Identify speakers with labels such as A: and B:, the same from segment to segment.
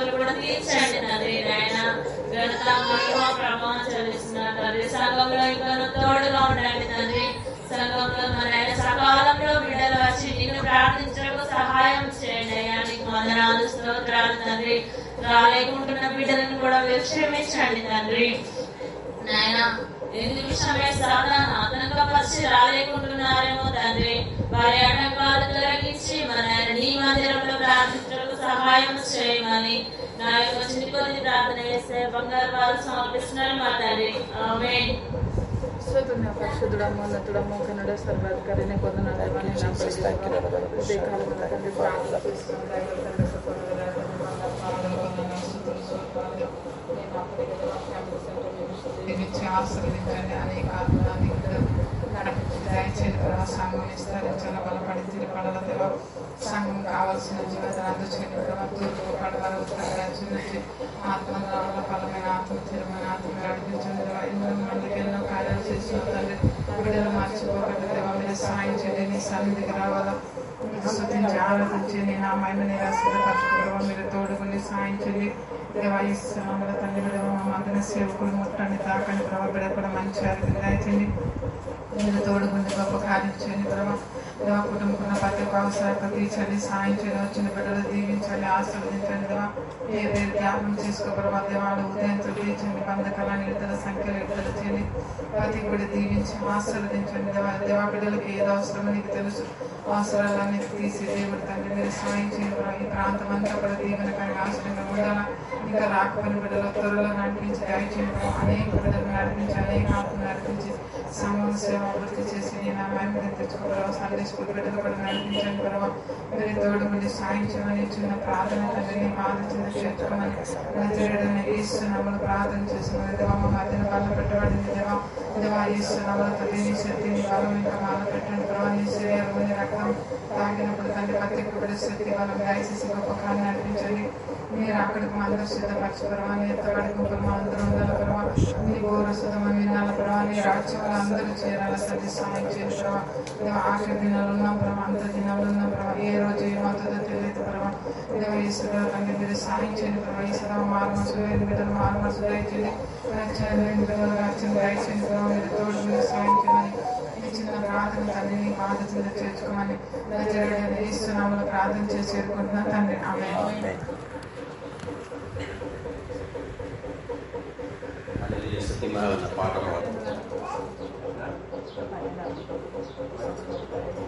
A: అవసరాలు కూడా తీర్చండి తండ్రి నాయన. ఘనత మహిమ ప్రభావం చెల్లిస్తున్నారు తండ్రి. సంఘంలో ఇంకా తోడుగా ఉండండి తండ్రి. సంఘంలో మన ఆయన సకాలంలో బిడ్డలు వచ్చి నిన్ను ప్రార్థించడానికి సహాయం చేయండి అయ్యా. నీకు వందనాలు స్తోత్రాలు తండ్రి. రాలేకుంటున్న బిడ్డలను కూడా విశ్రమించండి తండ్రి. నాయన ఎందుకు క్షమిస్తాను ఆతంకపరిచి రాలేకుంటున్నారేమో తండ్రి. వారి ఆటంకాలు తొలగించి మన నీ మందిరంలో ప్రార్థించ సహాయం చేయమని నా యొక్క చిన్ని కొద్ది ప్రార్థన చేస్తే బంగారు వారు సమర్పిస్తున్నారు మా తండ్రి.
B: సర్వాధికారిని నా ఉదయకాలం తండ్రి ప్రార్థన
C: దీనిచ్చి ఆశ్రయించండి అనేక అనేక నడిపించి దయచేసి బలపడి తిరపడల దేవ సంఘం కావాల్సిన జీవితాలు అందుచేయండి ప్రభావ ఆత్మ రావల ఫలమైన ఆత్మ ఆత్మ నడిపించండి ఎన్నో మందికి ఎన్నో కార్యాలు చేసిన తండ్రి. బిడ్డలు మర్చిపోకండి దేవ మీద సాయం చేయండి నీ సన్నిధికి రావాలా? స్తుతించి ఆరాధించి నీ నామాన్ని నిరాశపరచుకోవడం మీరు తోడుకుని సాయం చేయండి. దేవాయిస్తున్నాము తండ్రి దేవ మా సేవకులు ముట్టండి తాకండి ప్రభావ కూడా మంచి ఆరోగ్యం మీరు తోడుకుంది గొప్ప కార్యం చేయండి ప్రభావ దేవ కుటుంబం ప్రతి ఒక్క అవసరాలకు తీర్చండి సాయం చేయండి వచ్చిన బిడ్డలు దీవించండి ఆశీర్వదించండి దేవ ఏ పేరు జ్ఞాపకం చేసుకో ప్రభావ దేవాలు ఉదయంతో తీర్చండి బంధకాలను ఇద్దరు సంఖ్యలు ఇద్దరు చేయండి. ప్రతి గుడి దీవించి ఆశీర్వదించండి దేవ. దేవా బిడ్డలకు ఏదో అవసరమో నీకు తెలుసు. అవసరాలన్నీ తీసి దేవుడు తండ్రి మీరు సాయం చేయండి ప్రభావ. ఈ ప్రాంతం అంతా కూడా దీవెనకరంగా ఆశ్రయంగా ఉండాలా? ఇంకా రాకపోయిన బిడ్డలు త్వరలో నడిపించి దయచేయండి అనేక బిడ్డలు నడిపించి అనేక ఆత్మ నడిపించి సమస్య సేవ అభివృద్ధి చేసి నేను ఆ తెచ్చుకోవడం సండే బిడ్డలు కూడా ప్రభావ మీరు తోడు ఉండి చిన్న ప్రార్థన తండ్రిని ఆలోచన చేర్చుకోమని నజరేడని ప్రార్థన చేస్తున్నాను దేవా మధ్యన బల్ల పెట్టబడింది దేవా దేవా ఈస్తున్నామని తల్లి నీ శక్తిని బలం ఇంకా మాల పెట్టండి ప్రభావ నీ శరీరం రక్తం తాగినప్పుడు తండ్రి ప్రతి ఒక్కటి శక్తి బలం దయచేసి గొప్ప నడిపించండి మీరు అక్కడికి మా అందరూ నీ ఎత్తబడి గుంపులు మా నీ నీ రాజ్యంలో అందరూ చేరాల తండ్రి సాయం చేయండి ఆఖరి దినాలు ఉన్నాం ప్రభావ అంత దినాలు ఉన్నాం ప్రభావ ఏ రోజు ఏమవుతుందో తెలియదు ప్రభావ దేవ ఈశ్వర తండ్రి మీరు సాయం చేయండి ప్రభావ ఈశ్వర మారుమసు లేని బిడ్డలు మారుమసు దయచేయండి రక్షణ బిడ్డలు దయచేయండి మీరు తోడు మీరు సాయం చేయమని చిన్న ప్రార్థన తండ్రిని బాధ్యత చేర్చుకోమని నజరేడని ఈశ్వరంలో ప్రార్థన చేసి చేరుకుంటున్నా తండ్రి ఆమె
D: హల్లెలూయా. స్తుతి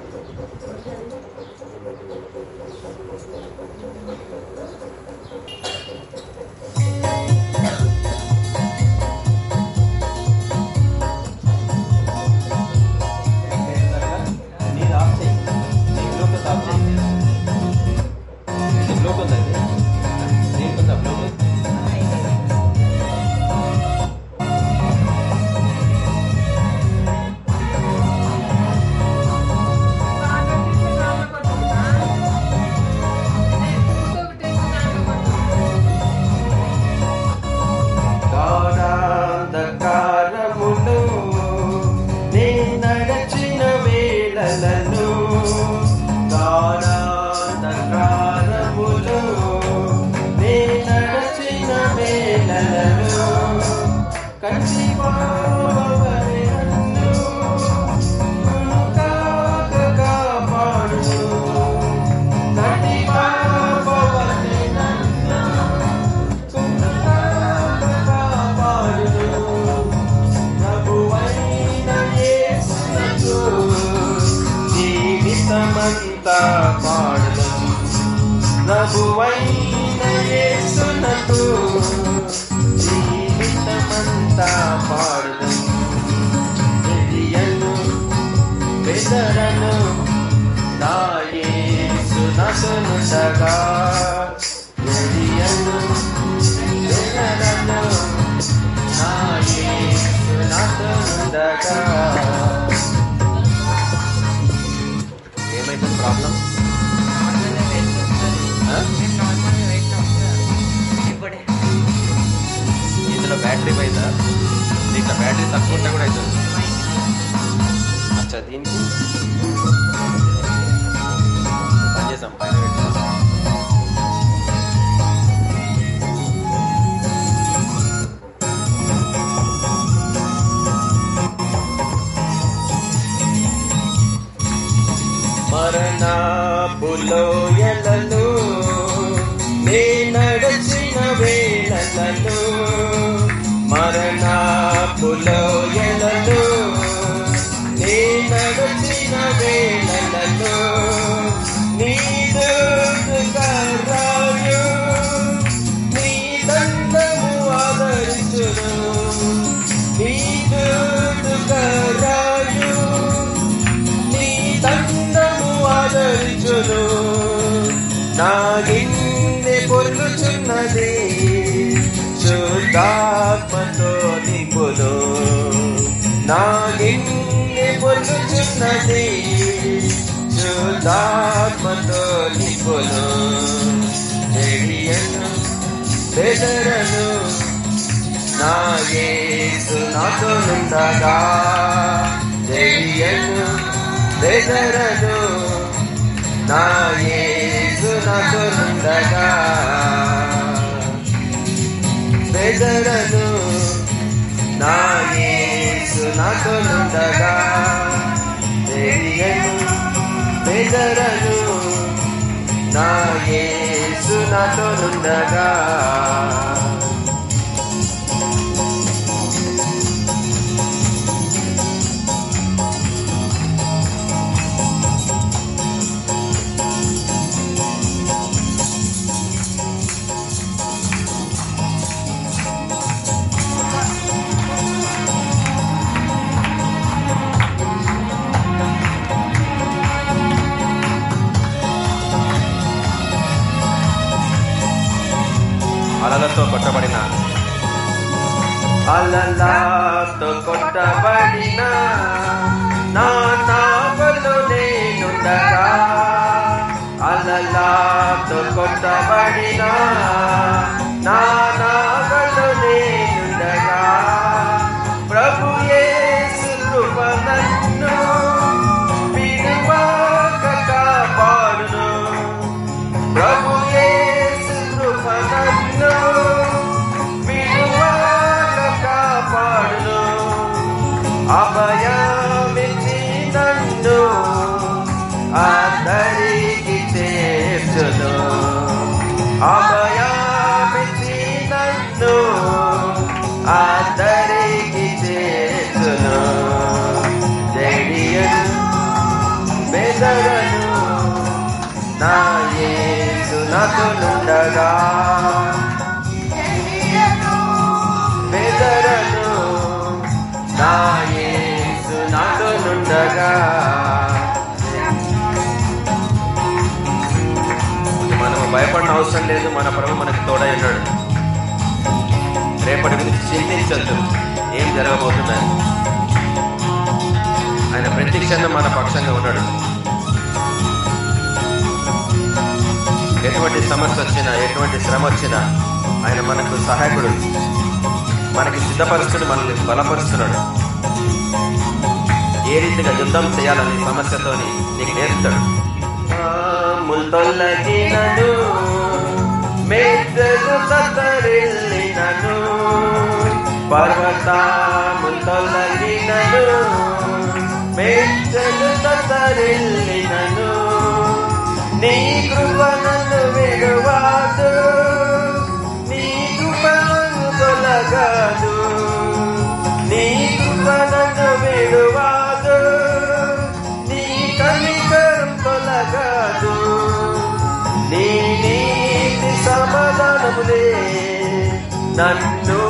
E: నన్ను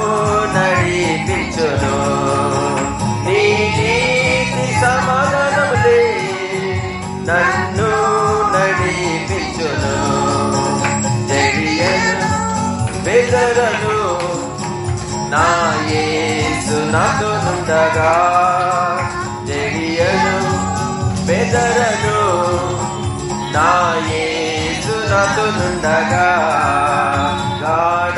D: నడిపించును. నీ నీతి సమాధానములే. నన్ను నడిపించును. జడియను బెదరను. నా యేసు నాతోనుండగా జడియను బెదరను. నా యేసు నాతోనుండగా గాయ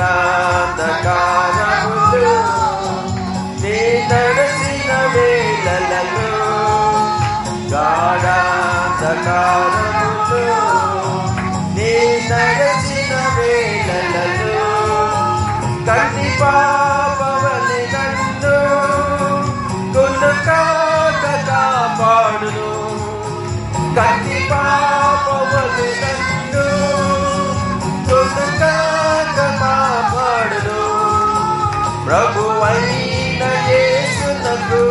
D: ప్రభువైన యేసునకు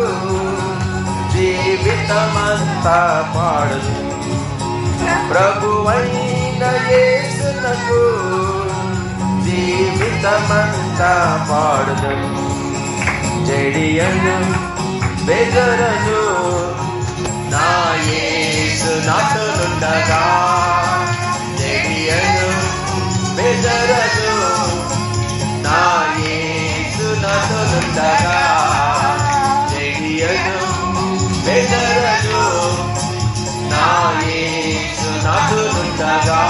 D: జీవితమంతా పాడదు ప్రభువైన యేసునకు జీవితమంతా పాడదు జడియను బెదరను నా యేసు నాతోనుండగా జడియను బెదరను నా యేసు నాతోనుండగా జడియను నా యేసు నాతోనుండగా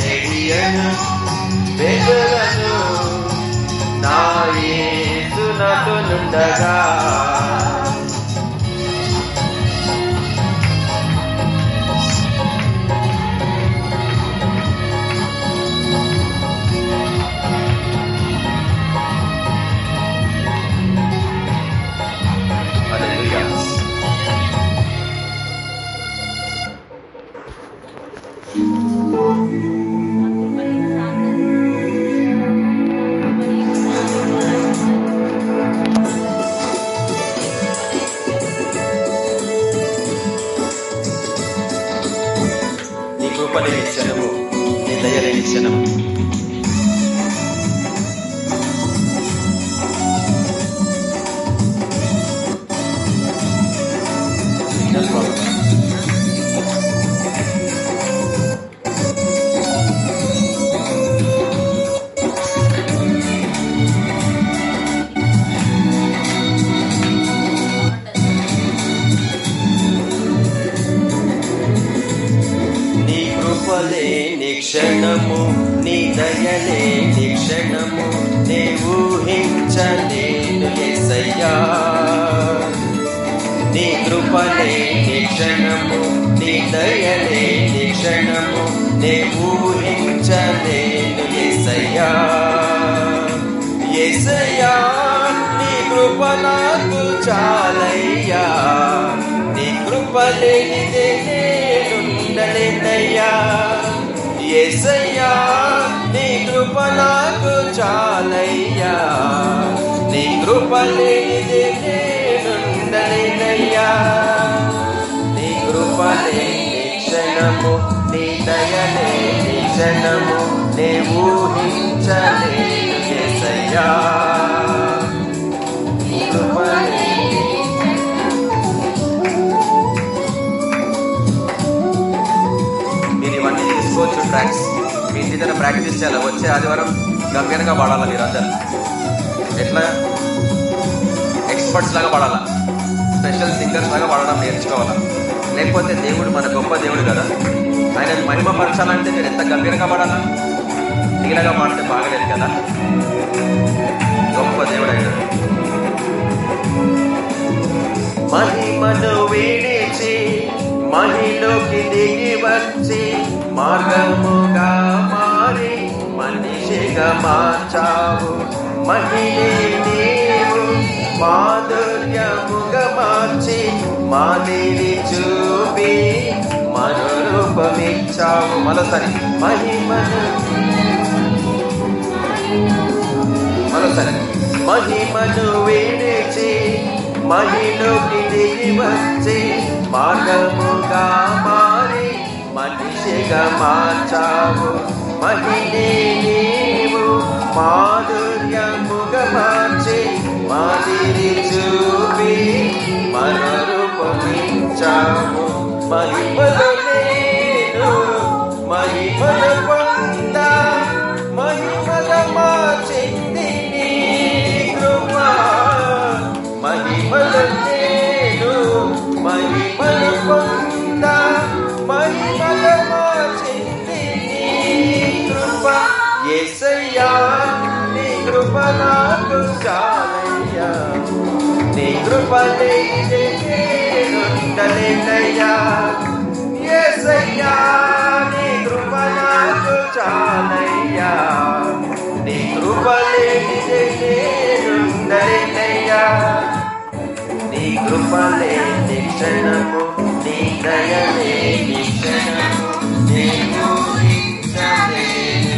D: జడియను బెదరను నా యేసు నాతోనుండగా తిరిగి వచ్చి మార్గముగా మారి మనిషిగా మార్చావు. మహిళే నీవు మాధుర్యముగా మార్చి మాదిరి చూపి మనోరూపమిచ్చావు. మరోసారి మహిమను. మరోసారి మహిమను వీడిచి మహిలోకి దిగి వచ్చి మార్గముగా మారి మనిషిగా మార్చావు. మహిళ నీవు మాధుర్యముగా మార్చి మాదిరి చూపి మనరూపమించావు మహిమలో చాలయ్యా నీ కృప లేదే నేనుండలేనయ్యా యేసయ్యా నీ కృప నాకు చాలయ్యా. నీ కృప లేదే నేనుండలేనయ్యా నీ కృప లేని క్షణము నీ దయ లేని క్షణము. నేను ఊహించలేను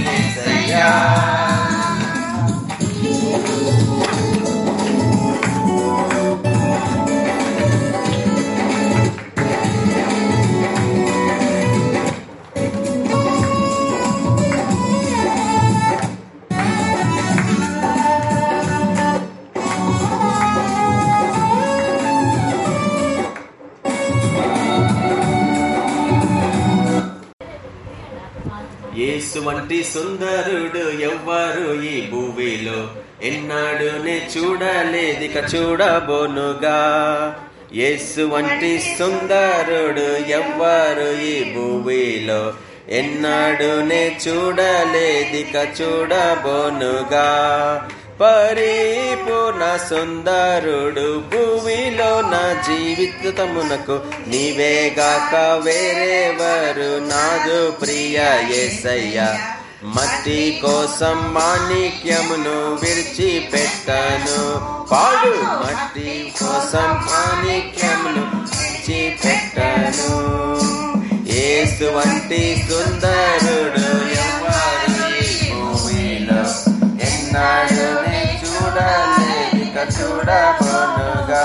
D: వంటి సుందరుడు ఎవ్వరు ఈ భూమిలో? ఎన్నాడునే చూడలేదిక చూడబోనుగా. యేసు వంటి సుందరుడు ఎవ్వరు ఈ భూమిలో? ఎన్నాడునే చూడలేదిక చూడబోనుగా. పరిపూర్ణ సుందరుడు భూమిలో నా జీవితమునకు నీవేగాక వేరేవరు నాదు ప్రియ యేసయ్య మట్టి కోసం మాణిక్యమును విడిచిపెట్టను. పాడు మట్టి కోసం మాణిక్యమును విడిచిపెట్టను. ఏసు వంటి సుందరుడు ఎవరు భూమిలో? ఎన్నాడు చూడలేక చూడబోనుగా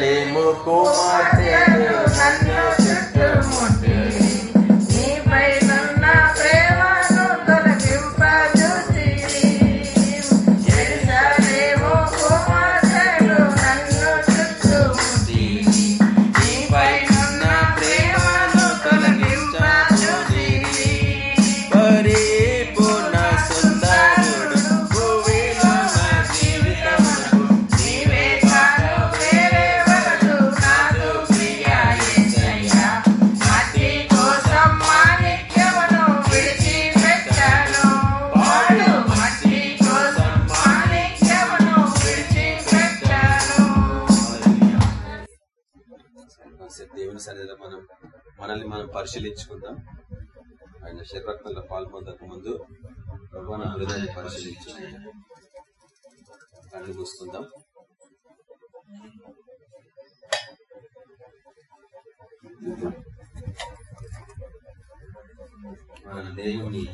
D: ಲೇಮು ಕುಮಾರ್ ನನ್ನ పరిశీలించుకుందాం. ఆయన శరీరత్నంలో పాల్పొందక ముందు ప్రభాన హృదయాన్ని పరిశీలించుకుందాం. కళ్ళు మూసుకుందాం. మన దేవుని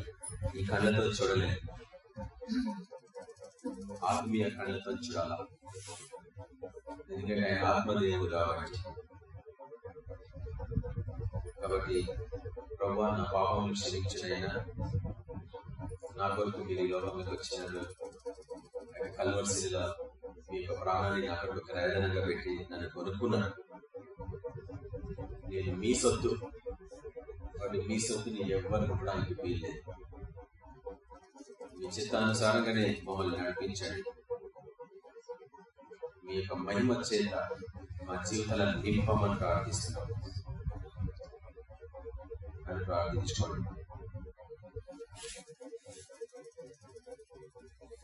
D: ఈ కళ్ళతో చూడలేదు ఆత్మీయ కళ్ళతో చూడాలా? ఎందుకంటే ఆయన ఆత్మదేవుడు కాబట్టి. కాబట్టి ప్రభు నా పాపం క్షమించినైనా నా కొరకు మీరు ఈ లోకంలోకి వచ్చినారు. కల్వర్సిలో మీ యొక్క ప్రాణాన్ని నా కొరకు ప్రయోజనంగా పెట్టి నన్ను కొనుక్కున్నాను నేను మీ సొత్తు కాబట్టి మీ సొత్తుని ఎవరు కొట్టడానికి వీల్లేదు. మీ చిత్తానుసారంగానే మమ్మల్ని నడిపించండి. మీ యొక్క మహిమ చేత మా జీవితాలను నింపమని ప్రార్థిస్తున్నాం.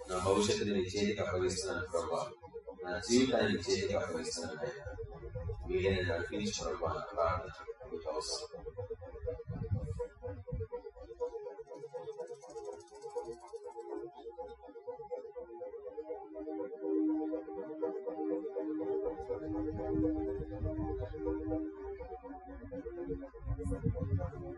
D: నా భవిష్యత్తుని నీ చేతికి అప్పగిస్తున్నాను ప్రభా నా జీవితాన్ని నీ చేతికి అప్పగిస్తున్నాను అయ్యా మీరే నడిపించుకోవడం మా ప్రార్థన మీకు అవసరం వందనాలు యేసయ్య, వందనాలు తండ్రి. కృతజ్ఞతలు ప్రభా, మీకే సమస్త ఘనత, మహిమ, ప్రభావం చెల్లించుకుంటున్నాను. Thank you, Lord.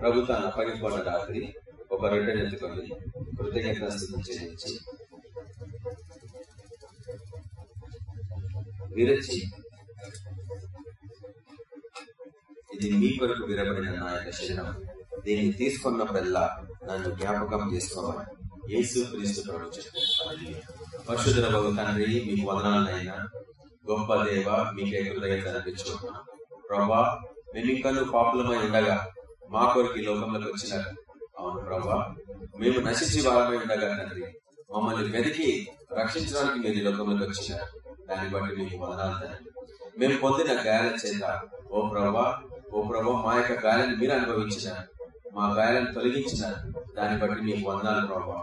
D: ప్రభుత్వాన్ని అప్పగింపబడ్డ రాత్రి ఒక రెండు ఎత్తుకొని కృతజ్ఞత చెల్లించి విరచి ఇది మీ కొరకు విరబడిన నా యొక్క శరీరం దీన్ని తీసుకున్నప్పుడల్లా నన్ను జ్ఞాపకం చేసుకోవాలి యేసు క్రీస్తు ప్రభు చెప్పారు పరిశుద్ధ బాబు తండ్రి మీకు వదనాలైనా గొప్ప దేవ మీకే హృదయం అనిపించుకుంటున్నాం ప్రభా మేము ఇంకా పాపులమై ఉండగా మా కొరకు ఈ లోకంలోకి వచ్చినారు అవును ప్రభా. మేము నశించి వారమై ఉండగా తండ్రి మమ్మల్ని వెతికి రక్షించడానికి మీరు ఈ లోకంలోకి వచ్చినారు దాన్ని బట్టి మీకు వదనాలు తండ్రి. మేము పొందిన గాయాల చేత ఓ ప్రభా ఓ ప్రభా మా యొక్క గాయాలను మీరు అనుభవించినారు మా గాయాలను తొలగించినారు దాన్ని బట్టి మీకు వందాలు ప్రభా.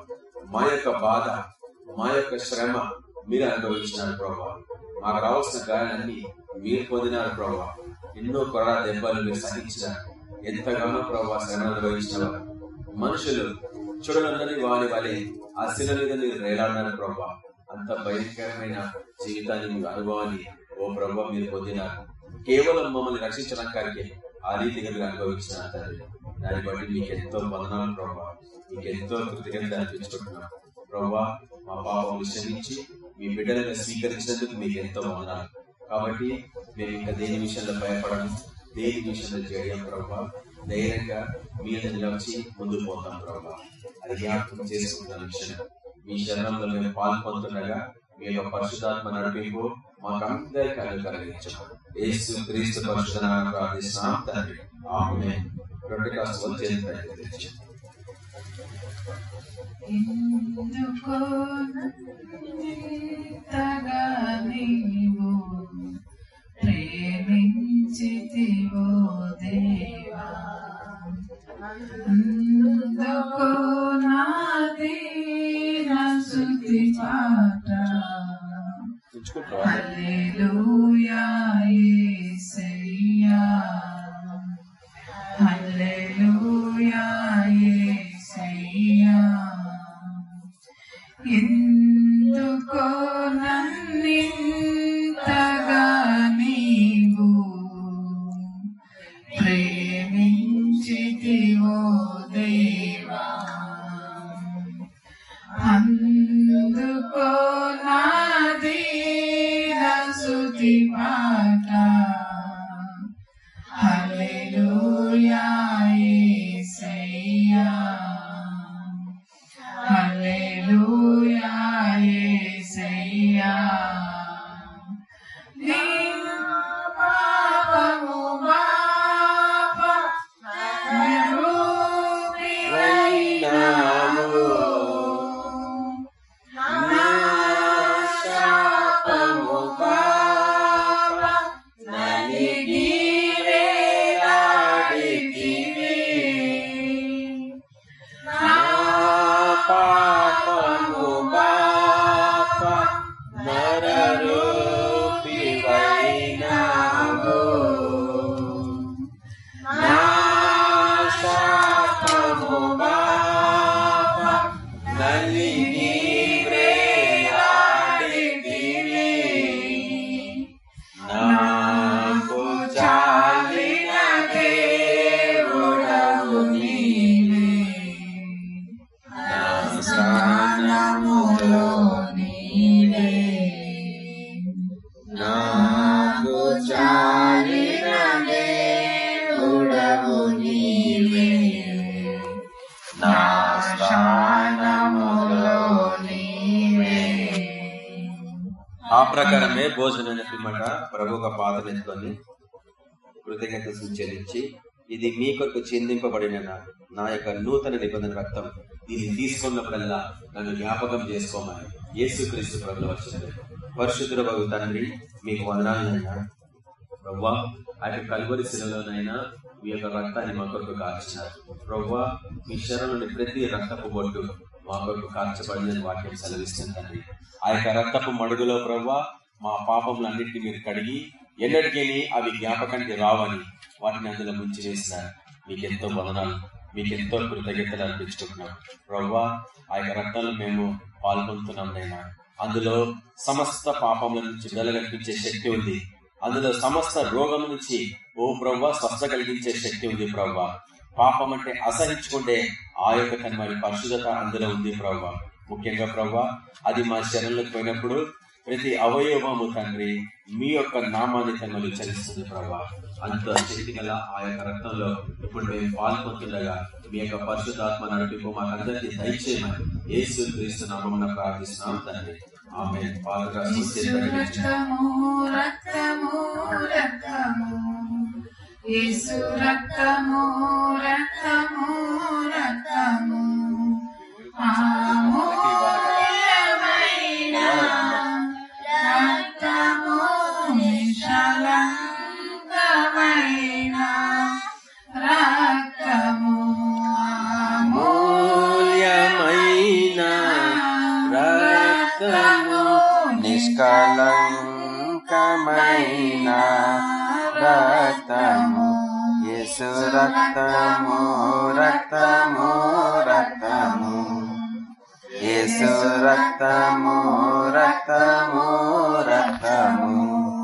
D: మా యొక్క బాధ మా యొక్క శ్రమ మీరు అనుభవించినారు ప్రభా. మాకు రావాల్సిన గాయాలన్నీ మీరు పొందినారు ప్రభా. ఎన్నో కొర దెబ్బలు మీరు సహించినారు ఎంతగానో ప్రభావ శ్రమ అనుభవించిన మనుషులు చూడనందని వారి వలె ఆ శిల మీద మీరు ప్రభా. అంత భయంకరమైన జీవితాన్ని అనుభవాన్ని ఓ ప్రభావ మీరు పొందినారు కేవలం మమ్మల్ని రక్షించడానికి ఆ రీతిగా మీరు అనుభవించిన తండ్రి. దాన్ని బట్టి మీకు ఎంతో వందనాలు ప్రభా. మీకు ఎంతో కృతజ్ఞత అనిపించుకుంటున్నాం ప్రభా మా పాపం క్షమించి మీ బిడ్డలను స్వీకరించినందుకు మీకు ఎంతో వందనాలు. కాబట్టి మేము ఇంకా దేని విషయంలో భయపడము దేని విషయంలో చేయడం ప్రభా ధైర్యంగా మీద నిలవచి ముందుకు పోతాం ప్రభా అది జ్ఞాపకం చేసుకుంటున్న విషయం మీ శరణంలో మేము పాల్పొందుతుండగా మీ యొక్క పరిశుధాత్మ నడిపింపు మాకందరికీ అనుకరించడం యేసు క్రీస్తు పరిశుధనాన్ని ప్రార్థిస్తున్నాం తండ్రి ఆమె రెండు కాస్త వచ్చేది ప్రయత్నించండి
F: ఎందుకో నన్నింతగా నీవు ప్రేమించితివో దేవా అందుకో
D: యేసుక్రీస్తు ప్రభులు పరిశుద్ధుల బాబు తండ్రి మీకు వందనాలనైనా ప్రవ్వా ఆయన కలువరి శిలలోనైనా మీ యొక్క రక్తాన్ని మా కొరకు కాల్చినారు. ప్రవ్వా మీ శరణుని ప్రతి రక్తపు బొట్టు మా కొరకు కాల్చబడిందని వాక్యం సెలవిస్తుంది తండ్రి. ఆ యొక్క రక్తపు మడుగులో ప్రవ్వా మా పాపములన్నింటినీ మీరు కడిగి ఎన్నటికీ అవి జ్ఞాపకానికి రావని వాటిని అందులో ముంచి వేసినారు. మీకెంతో వదనాలు మీకెంతో కృతజ్ఞతలు అనిపించుకుంటున్నాం ప్రవ్వా ఆ యొక్క రక్తంలో మేము పాల్గొంటున్నాం నైనా అందులో సమస్త పాపముల నుంచి వెలగల్పించే శక్తి ఉంది. అందులో సమస్త రోగం నుంచి ఓ ప్రవ్వా స్వస్థ కలిగించే శక్తి ఉంది ప్రవ్వా.
F: పాపం అంటే అసహించుకుంటే ఆ యొక్క తన మరి అందులో ఉంది ప్రభావ ముఖ్యంగా ప్రభావ అది మా శరీరంలోకి పోయినప్పుడు ప్రతి అవయవము తండ్రి మీ యొక్క నామాన్ని తనలు చరిస్తుంది ప్రభావ అంత శక్తి గల ఆ యొక్క రక్తంలో ఇప్పుడు మేము పాల్పొందుతుండగా మీ యొక్క పరిశుద్ధాత్మ నడిపింపు మాకందరికీ దయచేయమని యేసు క్రీస్తు నామమున ప్రార్థిస్తున్నాం తండ్రి. ఆమె పాలగా
G: రక్తము యేసు రక్తము రక్తము రక్తము. అమూల్యమైన రక్తము నిష్కలంకమైన రక్తము
F: యేసు రక్తము రక్తము రక్తము. యేసు రక్తము రక్తము రక్తము.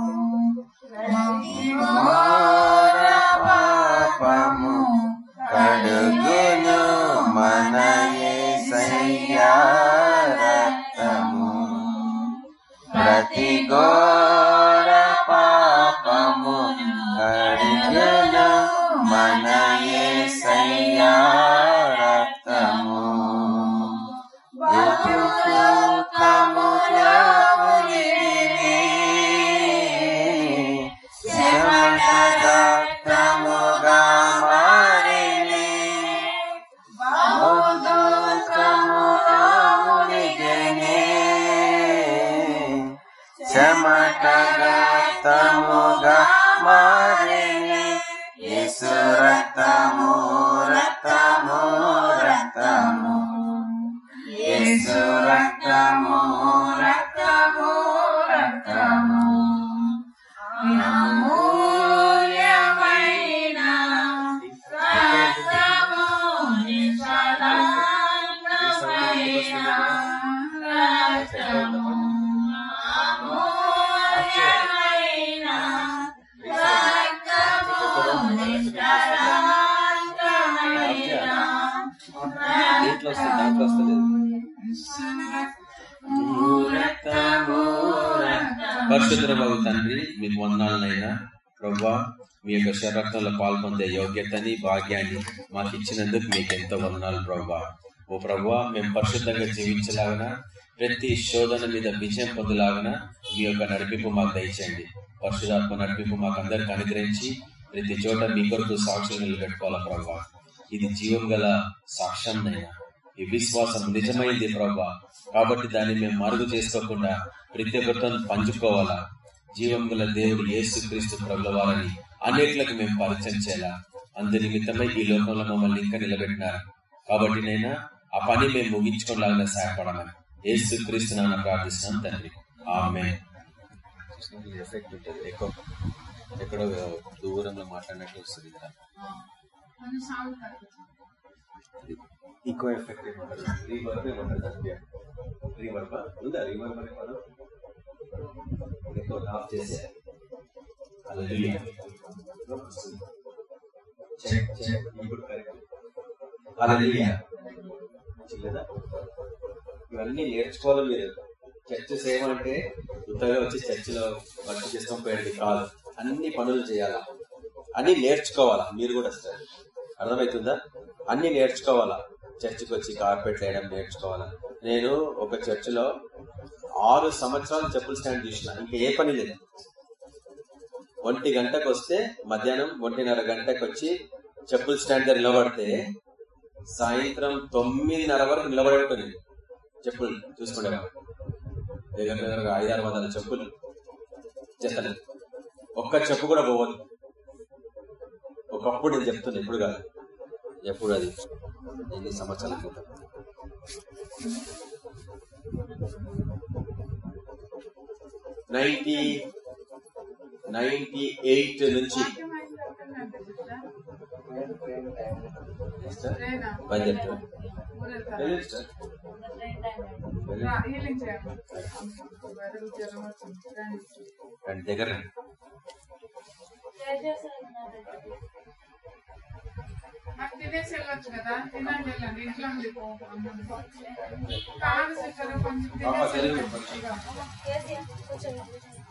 F: ఘోర పాపము కడుగును మన యేసయ్యా
D: భాగ్యాన్ని మాకు ఇచ్చినందుకు మీకు ఎంతో వందనాలు ప్రభా. ఓ ప్రభా మేము పరిశుద్ధంగా జీవించలాగన? ప్రతి శోధన మీద విజయం పొందలాగన? మీ యొక్క నడిపింపు మాకు దయచేయండి. పరిశుధాత్మ నడిపింపు మాకు అందరికి అనుగ్రహించి ప్రతి చోట మీ కొరకు సాక్ష్యం నిలబెట్టుకోవాలా ప్రభా? ఇది జీవం గల సాక్ష్యంనైనా ఈ విశ్వాసం నిజమైంది ప్రభా. కాబట్టి దాన్ని మేము మరుగు చేసుకోకుండా ప్రతి ఒక్కరితో పంచుకోవాలా? జీవం గల దేవుడు యేసు క్రీస్తు ప్రభుల వారని అనేకులకు మేము పరిచయం చేయాలా? అందు నిమిత్తమై ఈ లోకంలో మమ్మల్ని ఇంకా నిలబెట్టినారు. కాబట్టి నైనా ఆ పని మేము ముగించుకోలాగా సహాయపడమని యేసు క్రీస్తు నాన్న ప్రార్థిస్తున్నాం తండ్రి. ఆమె ఎఫెక్ట్ ఉంటుంది. ఎక్కువ ఎక్కడో దూరంలో మాట్లాడినట్టు వస్తుంది కదా. ఎఫెక్ట్ రీవర్బ్ ఏమంటారు? దానికి రీవర్బ్? ఉందా? రీవర్బ్ అనే పదం? ఎక్కువ ఆఫ్ చేసే. హల్లెలూయా ఇవన్నీ నేర్చుకోవాలి మీరు. చర్చ్ చేయమంటే ఉత్తగా వచ్చి చర్చిలో వర్క్ చేసుకొని పోయండి కాదు. అన్ని పనులు చేయాలా? అన్ని నేర్చుకోవాలా? మీరు కూడా సార్. అర్థమవుతుందా? అన్ని నేర్చుకోవాలా? చర్చికి వచ్చి కార్పెట్ వేయడం నేర్చుకోవాలా? నేను ఒక చర్చిలో ఆరు సంవత్సరాలు చెప్పులు స్టాండ్ చూసిన ఇంకా ఏ పని లేదు. ఒంటి గంటకు వస్తే మధ్యాహ్నం ఒంటిన్నర గంటకు వచ్చి చెప్పుల స్టాండ్ దగ్గర నిలబడితే సాయంత్రం తొమ్మిదిన్నర వరకు నిలబడి చెప్పులు చూసుకునేవాడు దగ్గర దగ్గర ఐదారు వందల చెప్పులు చేస్తాను. ఒక్క చెప్పు కూడా పోవద్దు. ఒకప్పుడు నేను చెప్తున్నా ఎప్పుడు కాదు. ఎప్పుడు అది? ఎన్ని సంవత్సరాల క్రితం? నైన్టీ నైన్టీ ఎయిట్ నుంచి. వెళ్ళండి. రండి, దగ్గర
C: తినేసి వెళ్ళొచ్చు కదా తినండి వెళ్ళండి ఇంట్లో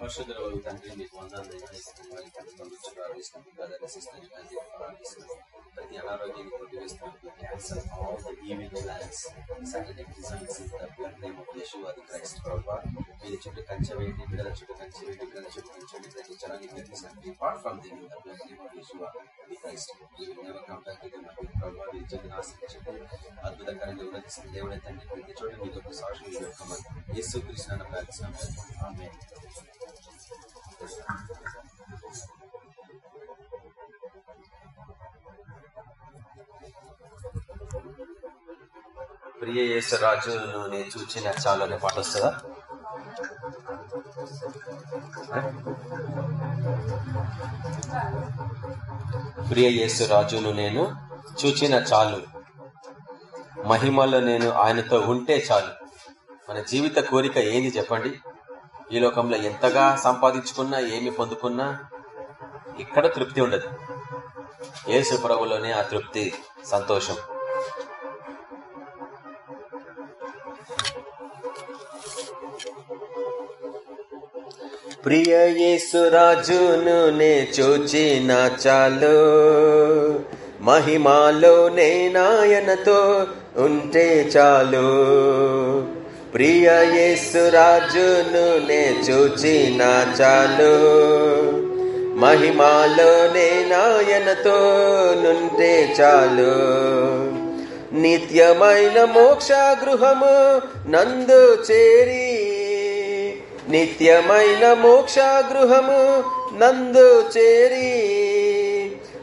C: తినేసి
F: తెలుగు
C: వెళ్ళండి.
F: కొంచెం ఇటు జరిగి వాళ్ళు నిలబడి ప్రార్థన చేస్తాం
C: ప్రార్థన చేసి తినేసి వెళ్ళిపోయండి అదే మాకెక్కడ వెళ్తారా
F: పరిశుద్ధ తండ్రి మీకు వందలు ప్రార్థిస్తాం బ్రదర్ సిస్టర్ ప్రార్థిస్తున్నాం ప్రతి అనారోగ్యాన్ని కొట్టివేస్తాం cancer all the evil plans satanic designs in the blood name of Yeshua the Christ ప్రభా మీరు చుట్టూ కంచె వేయండి బిడ్డల చుట్టూ కంచె వేయండి బిడ్డల చుట్టూ కంచె వేయండి ప్రతి జనాన్ని గర్తిస్తాం apart from the the blood name of Yeshua the Christ you will never come back to them ప్రభా మీరు జనాన్ని ఆశ్రయించండి అద్భుతకరంగా ఉన్నతిస్తున్న దేవుడే తండ్రి ప్రతి చోట మీకు ఒక సాక్షి పెట్టుకోమని యేసు కృష్ణ ప్రార్థిస్తున్నాం ఆమేన్
D: ప్రియ యేసరాజును నేను చూచిన చాలు అనే పాట వస్తుందా? ప్రియ యేసురాజును నేను చూచిన చాలు. మహిమలో నేను ఆయనతో ఉంటే చాలు. మన జీవిత కోరిక ఏంది చెప్పండి? ఈ లోకంలో ఎంతగా సంపాదించుకున్నా ఏమి పొందుకున్నా ఇక్కడ తృప్తి ఉండదు. యేసు ప్రభులోనే ఆ తృప్తి సంతోషం. ప్రియ యేసురాజును నే చూచిన చాలు. మహిమాలో నే నాయనతో ఉంటే చాలు. ప్రియ యేసురాజును నే చూచిన చాలు. మహిమాలో నాయనతో నుంటే చాలు. నిత్యమైన మోక్ష గృహము నందు చేరి నిత్యమైన మోక్ష గృహము నందు చేరి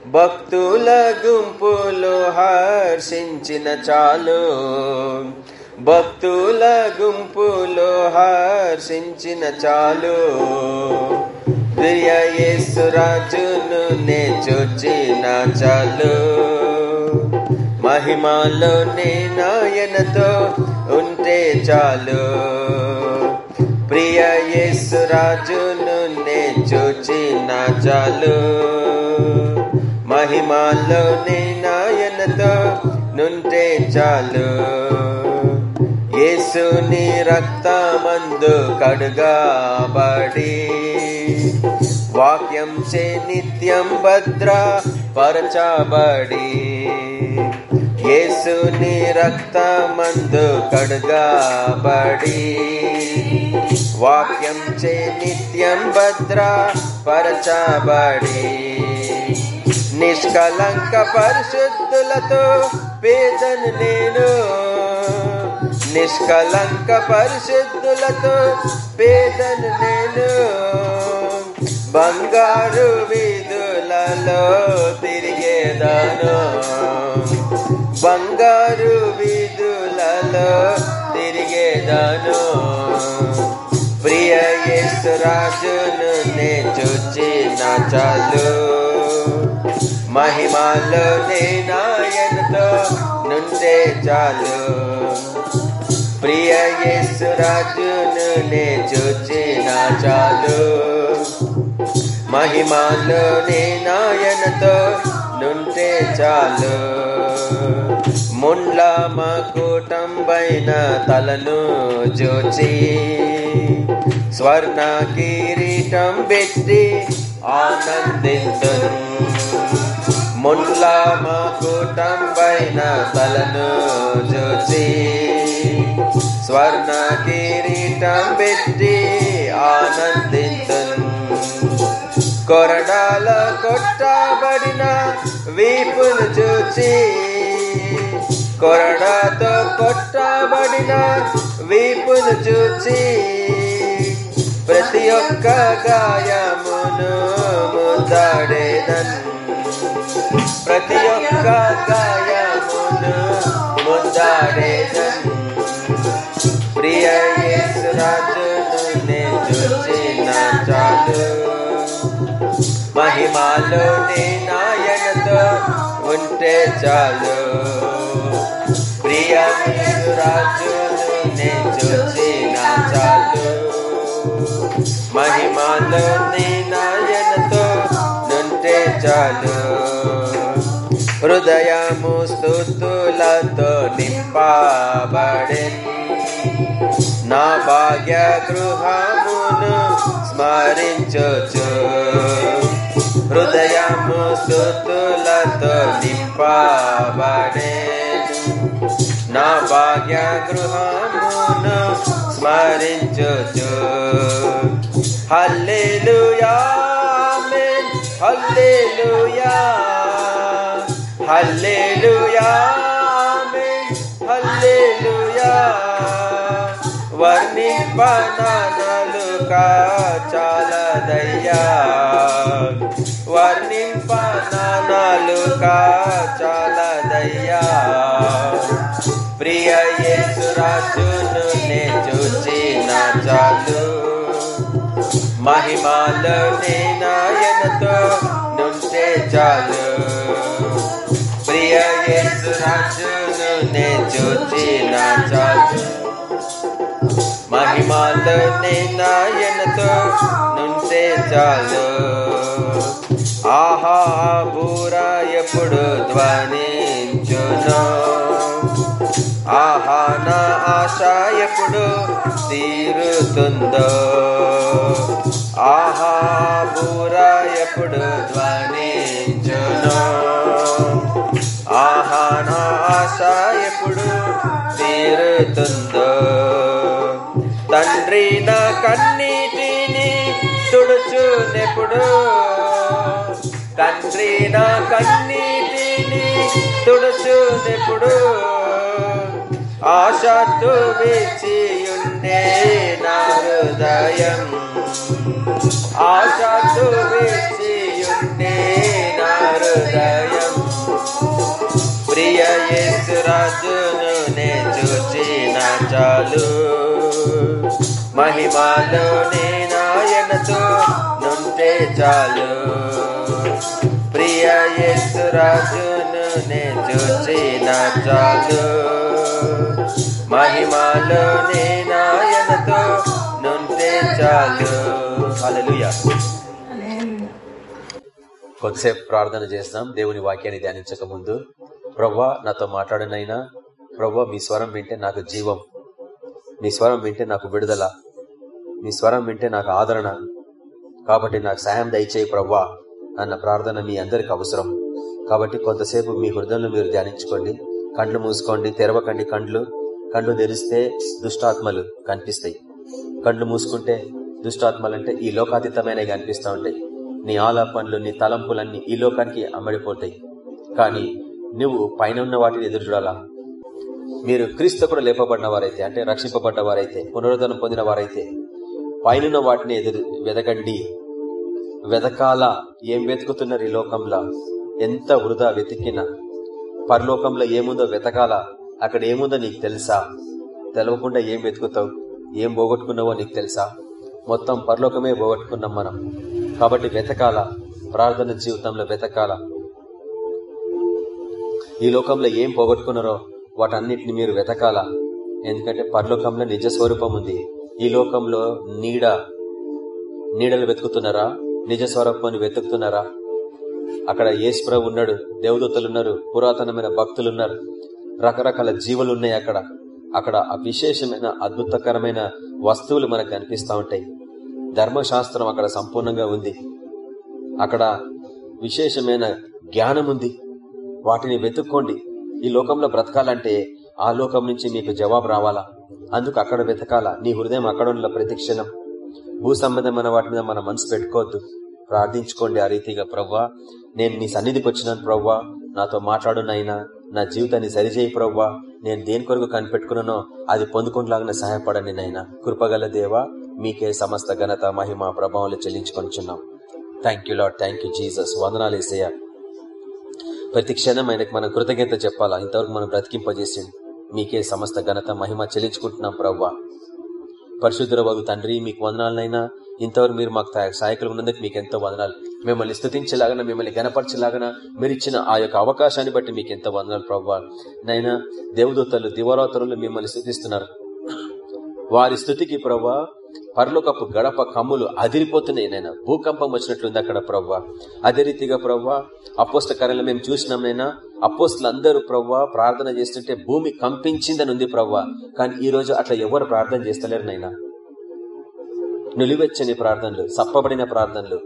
D: భక్తుల గుంపులు హర్షించిన చాలు. భక్తుల గుంపులో హర్షించిన చాలు. ప్రియ నే చూచిన చాలు. మహిమాలో నే నాయనతో ఉంటే చాలు. ప్రియ నే చూచిన చాలు. మహిమాలో నే నాయనతో నుంటే చాలు. యేసుని రక్తమందు కడుగాబడి వాక్యం చే నిత్యం భద్ర పరచబడి యేసుని రక్తమందు కడుగాబడి వాక్యం చే నిత్యం భద్ర పరచబడి నిష్కలంక పరిశుద్ధులతో పేదను నేను నిష్కలంక పరిశుద్ధులతో పేదను నేను బంగారు వీధులలో తిరిగేదాను. బంగారు వీధులలో తిరిగేదాను. ప్రియ యేసురాజును నే నా చాలు. మహిమాలో నే నాయనతో నుండే చాలు. ప్రియ యేసురాజును నే చూచిన చాలు. మహిమాలో నాయనతో నుంటే చాలు. ముండ్ల మకుటంబైన తలను జోచి స్వర్ణ కిరీటం పెట్టి ఆనందించను ముండ్ల మకుటంబైన తలను జోచి స్వర్ణ కిరీటం పెట్టి ఆనందించను. కొరడాల కొట్టబడిన వీపును చూచి కొరడాతో కొట్టబడిన వీపును చూచి ప్రతి ఒక్క గాయమును ముద్దాడేదన్ ప్రతి ఒక్క గాయమును ముద్దాడేదన్ ప్రియ యేసురాజును చూచిన చాలు మహిమాలో నాయనతో ఉంటే చాలు ప్రియ యేసురాజును చూచిన చాలు మహిమాలో నీ నాయనతో నుంటే చాలు హృదయము స్థుతులతో నింపబడింది నా భాగ్య గృహమును స్మరించొచ్చు హృదయము స్థుతులతో నింపబడే నా భాగ్య గృహమును స్మరించొచ్చు హల్లెలూయా ఆమేన్ హల్లెలూయా హల్లెలూయా వర్ణింపనలుగా చాలదయ్యా వర్ణింపనలుగా చాలదయ్యా ప్రియ యేసురాజును నే చూచిన చాలు మహిమాలో నే నాయనతో నుంటే చాలు ప్రియ యేసురాజును నే చూచిన చాలు మహిమాలో నాయనతో నుంటే చాలు. ఆహా బూరా ఎప్పుడు ధ్వనించును? ఆహా నా ఆశ ఎప్పుడు తీరుతుందో? ఆహా బూరా ఎప్పుడు ధ్వనించును? ఆహా నా ఆశ ఎప్పుడు తీరుతుందో? తండ్రి నా కన్నీటిని తుడుచునెప్పుడు తండ్రి నా కన్నీటిని తుడుచునెప్పుడు ఆశతో వేచియుండే నా హృదయం. ఆశతో వేచియుండే నా హృదయం. ప్రియ యేసురాజును నే చూచిన చాలు. మహిమాలో నే నాయనతో నుంటే చాలు. ప్రియ యేసురాజును నే చూచిన చాలు. మహిమాలో నే నాయనతో నుంటే చాలు. హల్లెలూయా. కొద్దిసేపు ప్రార్థన చేస్తాం. దేవుని వాక్యాన్ని ధ్యానించక ముందు. ప్రవ్వా నాతో మాట్లాడనైనా. ప్రవ్వా మీ స్వరం వింటే నాకు జీవం. మీ స్వరం వింటే నాకు విడుదల. నీ స్వరం వింటే నాకు ఆదరణ. కాబట్టి నాకు సాయం దయచేయి ప్రవ్వా అన్న ప్రార్థన మీ అందరికి అవసరం. కాబట్టి కొంతసేపు మీ హృదయంలో మీరు ధ్యానించుకోండి కండ్లు మూసుకోండి తెరవకండి కండ్లు. కండ్లు తెరిస్తే దుష్టాత్మలు కనిపిస్తాయి. కండ్లు మూసుకుంటే దుష్టాత్మలంటే ఈ లోకాతీతమైన కనిపిస్తూ ఉంటాయి. నీ ఆలాపనలు నీ తలంపులన్నీ ఈ లోకానికి అమ్మడిపోతాయి. కానీ నువ్వు పైన ఉన్న వాటిని ఎదురు చూడాలా? మీరు క్రీస్తు కూడా లేపబడిన వారైతే అంటే రక్షింపబడ్డ వారైతే పునరుద్ధరణ పొందిన వారైతే పైన వాటిని ఎదురు వెదకండి. వెదకాల ఏం వెతుకుతున్నారు ఈ లోకంలో? ఎంత వృధా వెతికినా? పరలోకంలో ఏముందో వెతకాల? అక్కడ ఏముందో నీకు తెలుసా? తెలవకుండా ఏం వెతుకుతావు? ఏం పోగొట్టుకున్నావో నీకు తెలుసా? మొత్తం పరలోకమే పోగొట్టుకున్నాం మనం. కాబట్టి వెతకాల. ప్రార్థన జీవితంలో వెతకాల. ఈ లోకంలో ఏం పోగొట్టుకున్నారో వాటన్నిటిని మీరు వెతకాల. ఎందుకంటే పరలోకంలో నిజ స్వరూపం ఉంది. ఈ లోకంలో నీడ నీడలు వెతుకుతున్నారా? నిజ స్వరూపాన్ని వెతుకుతున్నారా? అక్కడ యేసుప్రభు ఉన్నాడు దేవదూతలు ఉన్నారు పురాతనమైన భక్తులు ఉన్నారు రకరకాల జీవులు ఉన్నాయి అక్కడ. అక్కడ విశేషమైన అద్భుతకరమైన వస్తువులు మనకు కనిపిస్తూ ఉంటాయి. ధర్మశాస్త్రం అక్కడ సంపూర్ణంగా ఉంది. అక్కడ విశేషమైన జ్ఞానం ఉంది. వాటిని వెతుక్కోండి. ఈ లోకంలో బ్రతకాలంటే ఆ లోకం నుంచి మీకు జవాబు రావాలా? అందుకు అక్కడ వెతకాల? నీ హృదయం అక్కడ ఉన్న ప్రతిక్షణం. భూ సంబంధమైన వాటి మీద మన మనసు పెట్టుకోవద్దు. ప్రార్థించుకోండి ఆ రీతిగా ప్రవ్వా. నేను నీ సన్నిధికి వచ్చినాను ప్రవ్వా. నాతో మాట్లాడునైనా నా జీవితాన్ని సరిచేయి ప్రవ్వా. నేను దేని కొరకు కనిపెట్టుకున్నానో అది పొందుకునేలాగా సహాయపడండి నైనా కృపగల దేవా మీకే సమస్త ఘనత మహిమ ప్రభావాలు చెల్లించుకొనిచున్నాం. Thank you Lord thank you Jesus వందనాలు వేసేయ ప్రతి క్షణం ఆయనకు మనం కృతజ్ఞత చెప్పాలా? ఇంతవరకు మనం బ్రతికింపజేసిండు మీకే సమస్త ఘనత మహిమ చెల్లించుకుంటున్నాం ప్రవ్వా. పరిశుద్ధుల బాబు తండ్రి మీకు వందనాలనైనా ఇంతవరకు మీరు మాకు సహాయకులు ఉన్నందుకు మీకు ఎంతో వందనాలు. మిమ్మల్ని స్థుతించేలాగా మిమ్మల్ని గనపరచేలాగా మీరు ఇచ్చిన ఆ యొక్క అవకాశాన్ని బట్టి మీకు ఎంతో వందనాలు ప్రవ్వా. నైనా దేవదూతలు దివరాతరులు మిమ్మల్ని స్థుతిస్తున్నారు. వారి స్థుతికి ప్రవ్వా పర్లోకపు గడప కమ్ములు అదిరిపోతున్నాయి నైనా భూకంపం వచ్చినట్లుంది అక్కడ ప్రవ్వా. అదే రీతిగా ప్రవ్వా అపోస్ట కార్యాలు మేము చూసినాం నైనా అపోస్టులు అందరూ ప్రవ్వా ప్రార్థన చేస్తుంటే భూమి కంపించిందని ఉంది ప్రవ్వా. కానీ ఈ రోజు అట్లా ఎవరు ప్రార్థన చేస్తలేరు నైనా నిలువెచ్చని ప్రార్థనలు సప్పబడిన ప్రార్థనలు.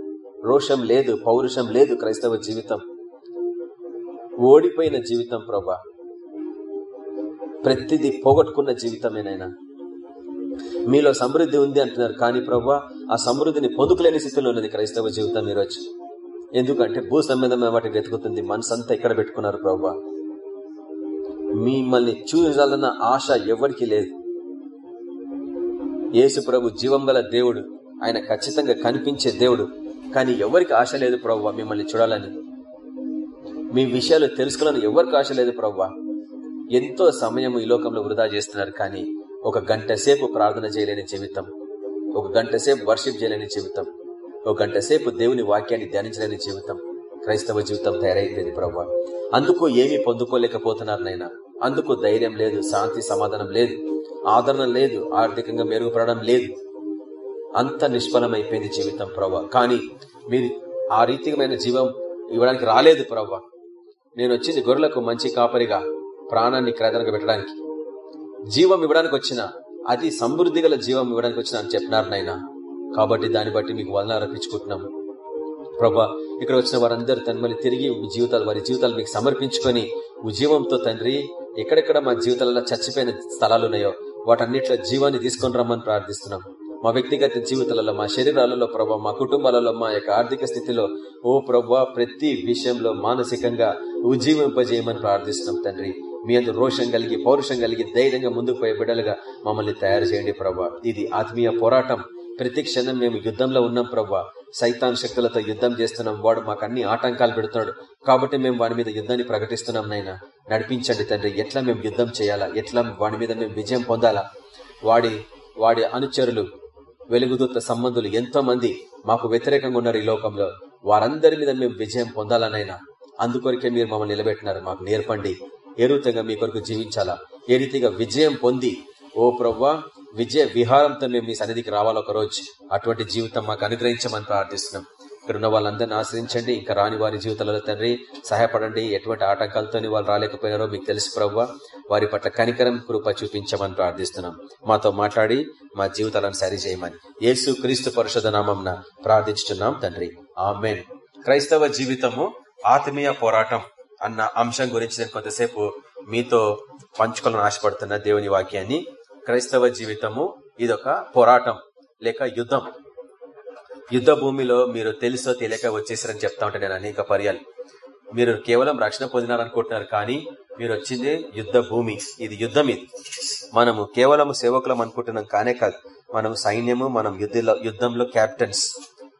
D: రోషం లేదు పౌరుషం లేదు క్రైస్తవ జీవితం. ఓడిపోయిన జీవితం ప్రభా ప్రతిదీ పోగొట్టుకున్న జీవితమేనైనా మీలో సమృద్ధి ఉంది అంటున్నారు. కానీ ప్రభా ఆ సమృద్ధిని పొందుకులేని స్థితిలో ఉన్నది క్రైస్తవ జీవితం ఈరోజు. ఎందుకంటే భూ సంబంధమైన వాటికి వెతుకుతుంది. మనసంతా ఇక్కడ పెట్టుకున్నారు ప్రభా. మిమ్మల్ని చూడాలన్న ఆశ ఎవరికి లేదు. యేసు ప్రభు జీవం దేవుడు. ఆయన ఖచ్చితంగా కనిపించే దేవుడు. కానీ ఎవరికి ఆశ లేదు ప్రవ్వా మిమ్మల్ని చూడాలని? మీ విషయాలు తెలుసుకోవాలని ఎవరికి ఆశ లేదు ప్రవ్వా ఎంతో సమయం ఈ లోకంలో వృధా చేస్తున్నారు. కానీ ఒక గంట సేపు ప్రార్థన చేయలేని జీవితం ఒక గంట సేపు వర్షిప్ చేయలేని జీవితం ఒక గంట సేపు దేవుని వాక్యాన్ని ధ్యానించలేని జీవితం క్రైస్తవ జీవితం తయారైపోయింది ప్రవ్వా అందుకు ఏమీ పొందుకోలేకపోతున్నారు నైనా అందుకు ధైర్యం లేదు శాంతి సమాధానం లేదు ఆదరణ లేదు ఆర్థికంగా మెరుగుపడడం లేదు. అంత నిష్ఫలమైపోయింది జీవితం ప్రవ్వా కానీ మీరు ఆ రీతికమైన జీవం ఇవ్వడానికి రాలేదు ప్రవ్వ నేను వచ్చింది గొర్రెలకు మంచి కాపరిగా ప్రాణాన్ని క్రేదనగా పెట్టడానికి. జీవం ఇవ్వడానికి వచ్చిన అది సమృద్ధి గల జీవం ఇవ్వడానికి వచ్చిన అని చెప్పినారు నాయన. కాబట్టి దాన్ని బట్టి మీకు వదన అర్పించుకుంటున్నాం ప్రభా ఇక్కడ వచ్చిన వారందరూ తనమల్ని తిరిగి జీవితాలు వారి జీవితాలు మీకు సమర్పించుకొని ఉజీవంతో తండ్రి ఎక్కడెక్కడ మా జీవితాలలో చచ్చిపోయిన స్థలాలు ఉన్నాయో వాటన్నిట్లో జీవాన్ని తీసుకొని రమ్మని ప్రార్థిస్తున్నాం. మా వ్యక్తిగత జీవితాలలో మా శరీరాలలో ప్రభా మా కుటుంబాలలో మా యొక్క ఆర్థిక స్థితిలో ఓ ప్రభా ప్రతి విషయంలో మానసికంగా ఉజ్జీవింపజేయమని ప్రార్థిస్తున్నాం తండ్రి. మీ అందరు రోషం కలిగి పౌరుషం కలిగి ధైర్యంగా ముందుకు పోయే బిడ్డలుగా మమ్మల్ని తయారు చేయండి ప్రభా. ఇది ఆత్మీయ పోరాటం. ప్రతి క్షణం మేము యుద్ధంలో ఉన్నాం ప్రభా. సైతాన్ శక్తులతో యుద్ధం చేస్తున్నాం. వాడు మాకు అన్ని ఆటంకాలు పెడుతున్నాడు. కాబట్టి మేము వాడి మీద యుద్ధాన్ని ప్రకటిస్తున్నాం నైనా నడిపించండి తండ్రి. ఎట్లా మేము యుద్ధం చేయాలా? ఎట్లా వాడి మీద మేము విజయం పొందాలా? వాడి వాడి అనుచరులు వెలుగుదూత సంబంధులు ఎంతో మంది మాకు వ్యతిరేకంగా ఉన్నారు ఈ లోకంలో. వారందరి మీద మేము విజయం పొందాలనైనా అందుకొరికే మీరు మమ్మల్ని నిలబెట్టినారు. మాకు నేర్పండి. ఏ రీతిగా మీ కొరకు జీవించాలా? ఏ రీతిగా విజయం పొంది ఓ ప్రవ్వా విజయ విహారంతో మేము మీ సన్నిధికి రావాలి ఒక రోజు అటువంటి జీవితం మాకు అనుగ్రహించమని ప్రార్థిస్తున్నాం. ఇక్కడ ఉన్న వాళ్ళందరినీ ఆశ్రయించండి ఇంకా రాని వారి జీవితాలలో తండ్రి సహాయపడండి. ఎటువంటి ఆటంకాలతో వాళ్ళు రాలేకపోయినారో మీకు తెలుసు ప్రవ్వా. వారి పట్ల కనికరం కృప చూపించమని ప్రార్థిస్తున్నాం. మాతో మాట్లాడి మా జీవితాలను సరి చేయమని యేసు క్రీస్తు పరిషద నామం ప్రార్థించుతున్నాం తండ్రి. ఆమెన్. క్రైస్తవ జీవితము ఆత్మీయ పోరాటం. అన్న అంశం గురించి నేను కొంతసేపు మీతో పంచుకోవాలని ఆశపడుతున్న దేవుని వాక్యాన్ని క్రైస్తవ జీవితము ఇదొక పోరాటం లేక యుద్ధం. యుద్ధ భూమిలో మీరు తెలుసో తెలియక వచ్చేసారని చెప్తా ఉంటాను నేను అనేక పర్యాలు. మీరు కేవలం రక్షణ పొందినారనుకుంటున్నారు కానీ మీరు వచ్చింది యుద్ధ భూమి. ఇది యుద్ధం ఇది. మనము కేవలం సేవకులం అనుకుంటున్నాం కానే కాదు. మనం సైన్యము మనం యుద్ధంలో యుద్ధంలో క్యాప్టెన్స్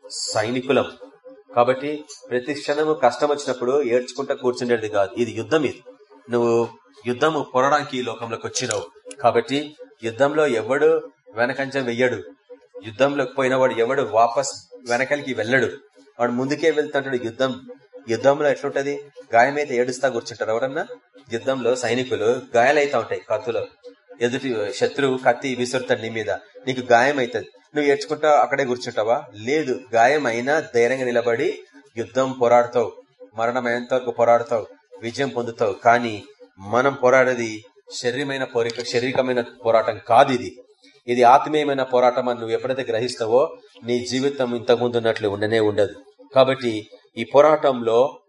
D: సైనికులం. కాబట్టి ప్రతి క్షణము కష్టం వచ్చినప్పుడు ఏడ్చుకుంటా కూర్చుండేది కాదు. ఇది యుద్ధం ఇది. నువ్వు యుద్ధము పొరడానికి ఈ లోకంలోకి వచ్చినావు. కాబట్టి యుద్ధంలో ఎవడు వెనకంచం వెయ్యడు. యుద్ధంలోకి పోయిన వాడు ఎవడు వాపస్ వెనకలికి వెళ్ళడు. వాడు ముందుకే వెళ్తుంటాడు యుద్ధం. యుద్ధంలో ఎట్లుంటది? గాయమైతే ఏడుస్తా కూర్చుంటారు. ఎవరన్నా? యుద్ధంలో సైనికులు గాయాలైతా ఉంటాయి. కత్తులో. ఎదుటి శత్రువు కత్తి విసురుతాడు నీ మీద. నీకు గాయం అవుతుంది నువ్వు ఏడ్చుకుంటా అక్కడే కూర్చుంటావా? లేదు. గాయం అయినా ధైర్యంగా నిలబడి యుద్ధం పోరాడతావు. మరణం అయ్యేంత వరకు పోరాడతావు. విజయం పొందుతావు. కానీ మనం పోరాడేది శరీరమైన పోరిక శారీరకమైన పోరాటం కాదు ఇది. ఇది ఆత్మీయమైన పోరాటం అని నువ్వు ఎప్పుడైతే గ్రహిస్తావో నీ జీవితం ఇంతకుముందు ఉన్నట్లు ఉండనే ఉండదు. కాబట్టి ఈ పోరాటంలో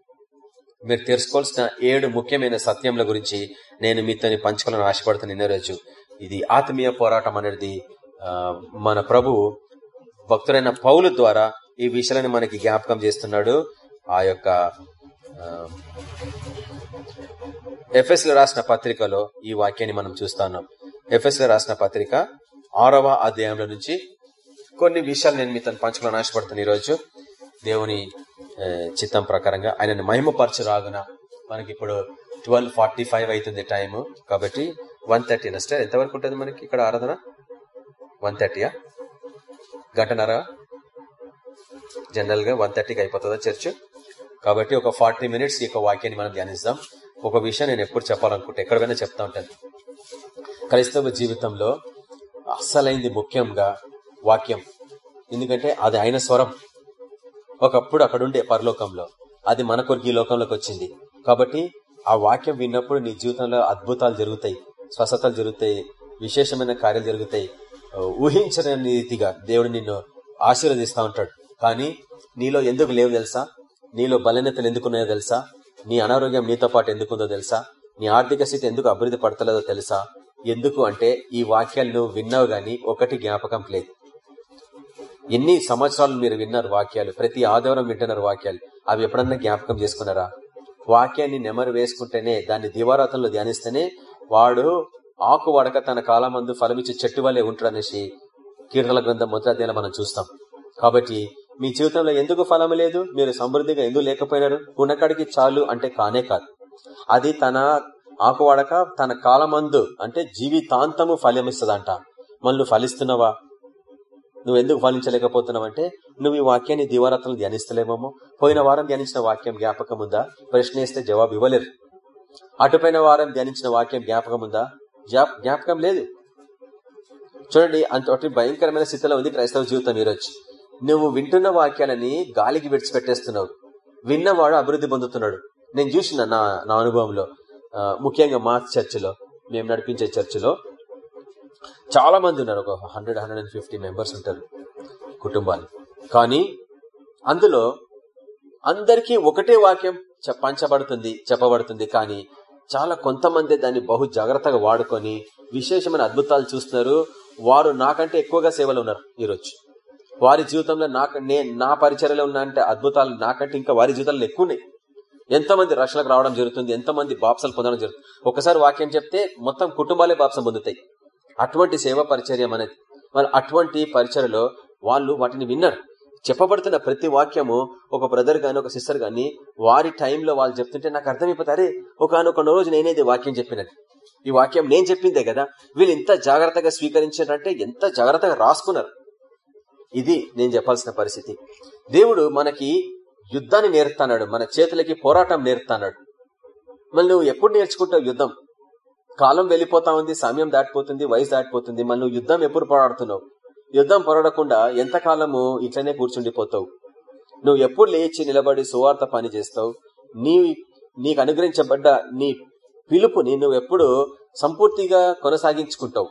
D: మీరు తెలుసుకోవాల్సిన ఏడు ముఖ్యమైన సత్యముల గురించి నేను మీతో పంచుకోవాలని ఆశపడుతున్న నిన్న రోజు. ఇది ఆత్మీయ పోరాటం అనేది మన ప్రభు భక్తులైన పౌలు ద్వారా ఈ విషయాలను మనకి జ్ఞాపకం చేస్తున్నాడు. ఆ యొక్క ఎఫ్ఎస్లో రాసిన పత్రికలో ఈ వాక్యాన్ని మనం చూస్తున్నాం ఎఫ్ఎస్లో రాసిన పత్రిక ఆరవ అధ్యాయంలో నుంచి కొన్ని విషయాలు నేను మీతో పంచుకోవాలని ఆశపడుతున్నాను ఈరోజు దేవుని చిత్తం ప్రకారంగా ఆయనను మహిమపరచు రాగున మనకి ఇప్పుడు ట్వెల్వ్ ఫార్టీ ఫైవ్ అవుతుంది టైము. కాబట్టి వన్ థర్టీ నస్టే ఎంతవరకు ఉంటుంది మనకి ఇక్కడ ఆరాధన? వన్ థర్టీయా గంటన్నర? జనరల్గా వన్ థర్టీకి అయిపోతుందా చర్చ్? కాబట్టి ఒక ఫార్టీ మినిట్స్ ఈ యొక్క వాక్యాన్ని మనం ధ్యానిస్తాం. ఒక విషయం నేను ఎప్పుడు చెప్పాలనుకుంటే ఎక్కడికైనా చెప్తా ఉంటాను. క్రైస్తవ జీవితంలో అస్సలైంది ముఖ్యంగా వాక్యం. ఎందుకంటే అది ఆయన స్వరం. ఒకప్పుడు అక్కడుండే పరలోకంలో. అది మన కొరకు ఈ లోకంలోకి వచ్చింది. కాబట్టి ఆ వాక్యం విన్నప్పుడు నీ జీవితంలో అద్భుతాలు జరుగుతాయి స్వస్థతలు జరుగుతాయి విశేషమైన కార్యాలు జరుగుతాయి. ఊహించని రీతిగా దేవుడు నిన్ను ఆశీర్వదిస్తా ఉంటాడు. కానీ నీలో ఎందుకు లేవు తెలుసా? నీలో బలహీనతలు ఎందుకున్నాయో తెలుసా? నీ అనారోగ్యం నీతో పాటు ఎందుకుందో తెలుసా? నీ ఆర్థిక స్థితి ఎందుకు అభివృద్ధి పడతలేదో తెలుసా? ఎందుకు అంటే ఈ వాక్యాలు నువ్వు విన్నావు గాని ఒకటి జ్ఞాపకం లేదు. ఎన్ని సంవత్సరాలు మీరు విన్నారు వాక్యాలు? ప్రతి ఆదివారం వింటున్నారు వాక్యాలు. అవి ఎప్పుడన్నా జ్ఞాపకం చేసుకున్నారా? వాక్యాన్ని నెమరు వేసుకుంటేనే దాన్ని దివారాతంలో ధ్యానిస్తేనే వాడు ఆకు వడక తన కాలమందు ఫలమిచ్చే చెట్టు వల్లే ఉంటాడనేసి కీర్తన గ్రంథం మొదటి మనం చూస్తాం. కాబట్టి మీ జీవితంలో ఎందుకు ఫలం లేదు? మీరు సమృద్ధిగా ఎందుకు లేకపోయినారు? ఉన్నకాడికి చాలు అంటే కానే కాదు. అది తన ఆకు వడక తన కాలమందు అంటే జీవితాంతము ఫలమిస్తుందంట. మళ్ళీ ఫలిస్తున్నావా? నువ్వు ఎందుకు ఫలించలేకపోతున్నావు అంటే నువ్వు ఈ వాక్యాన్ని దివారాత్రులు ధ్యానిస్తలేమో పోయిన వారం ధ్యానించిన వాక్యం జ్ఞాపకం ఉందా? ప్రశ్నిస్తే జవాబు ఇవ్వలేరు. అటుపైన వారం ధ్యానించిన వాక్యం జ్ఞాపకం ఉందా? జ్ఞాపకం లేదు. చూడండి అంతటి భయంకరమైన స్థితిలో ఉంది క్రైస్తవ జీవితం ఈరోజు. నువ్వు వింటున్న వాక్యాలని గాలికి విడిచిపెట్టేస్తున్నావు. విన్నవాడు అభివృద్ధి పొందుతున్నాడు. నేను చూసిన నా నా అనుభవంలో ముఖ్యంగా మా చర్చిలో మేము నడిపించే చర్చిలో చాలా మంది ఉన్నారు. ఒక hundred hundred and fifty members ఉంటారు కుటుంబాలు. కానీ అందులో అందరికీ ఒకటే వాక్యం పంచబడుతుంది చెప్పబడుతుంది. కానీ చాలా కొంతమంది దాన్ని బహు జాగ్రత్తగా వాడుకొని విశేషమైన అద్భుతాలు చూస్తున్నారు. వారు నాకంటే ఎక్కువగా సేవలు ఉన్నారు ఈరోజు. వారి జీవితంలో నాకు నేను నా పరిచర్యలో ఉన్న అంటే అద్భుతాలు నాకంటే ఇంకా వారి జీవితాలు ఎక్కువ ఉన్నాయి. ఎంతమంది రక్షణకు రావడం జరుగుతుంది ఎంతమంది బాప్సలు పొందడం జరుగుతుంది. ఒకసారి వాక్యం చెప్తే మొత్తం కుటుంబాలే బాప్సం పొందుతాయి. అటువంటి సేవ పరిచర్యం అనేది. మరి అటువంటి పరిచయలో వాళ్ళు వాటిని విన్నారు. చెప్పబడుతున్న ప్రతి వాక్యము ఒక బ్రదర్ గాని ఒక సిస్టర్ గాని వారి టైంలో వాళ్ళు చెప్తుంటే నాకు అర్థమైపోతారే ఒకనొక రోజు నేనేది వాక్యం చెప్పినది. ఈ వాక్యం నేను చెప్పిందే కదా. వీళ్ళు ఇంత జాగ్రత్తగా స్వీకరించారంటే ఎంత జాగ్రత్తగా రాసుకున్నారు. ఇది నేను చెప్పాల్సిన పరిస్థితి. దేవుడు మనకి యుద్ధాన్ని నేర్పుతాడు మన చేతులకి పోరాటం నేర్పుతాడు మళ్ళీ నువ్వు ఎప్పుడు నేర్చుకుంటావు యుద్ధం? కాలం వెళ్ళిపోతా ఉంది సమయం దాటిపోతుంది వయసు దాటిపోతుంది. మనం యుద్ధం ఎప్పుడు పోరాడుతున్నావు? యుద్ధం పోరాడకుండా ఎంతకాలము ఇట్లనే కూర్చుండిపోతావు? నువ్వు ఎప్పుడు లేచి నిలబడి సువార్త పని చేస్తావు? నీ నీకు అనుగ్రహించబడ్డ నీ పిలుపుని నువ్వు ఎప్పుడు సంపూర్తిగా కొనసాగించుకుంటావు?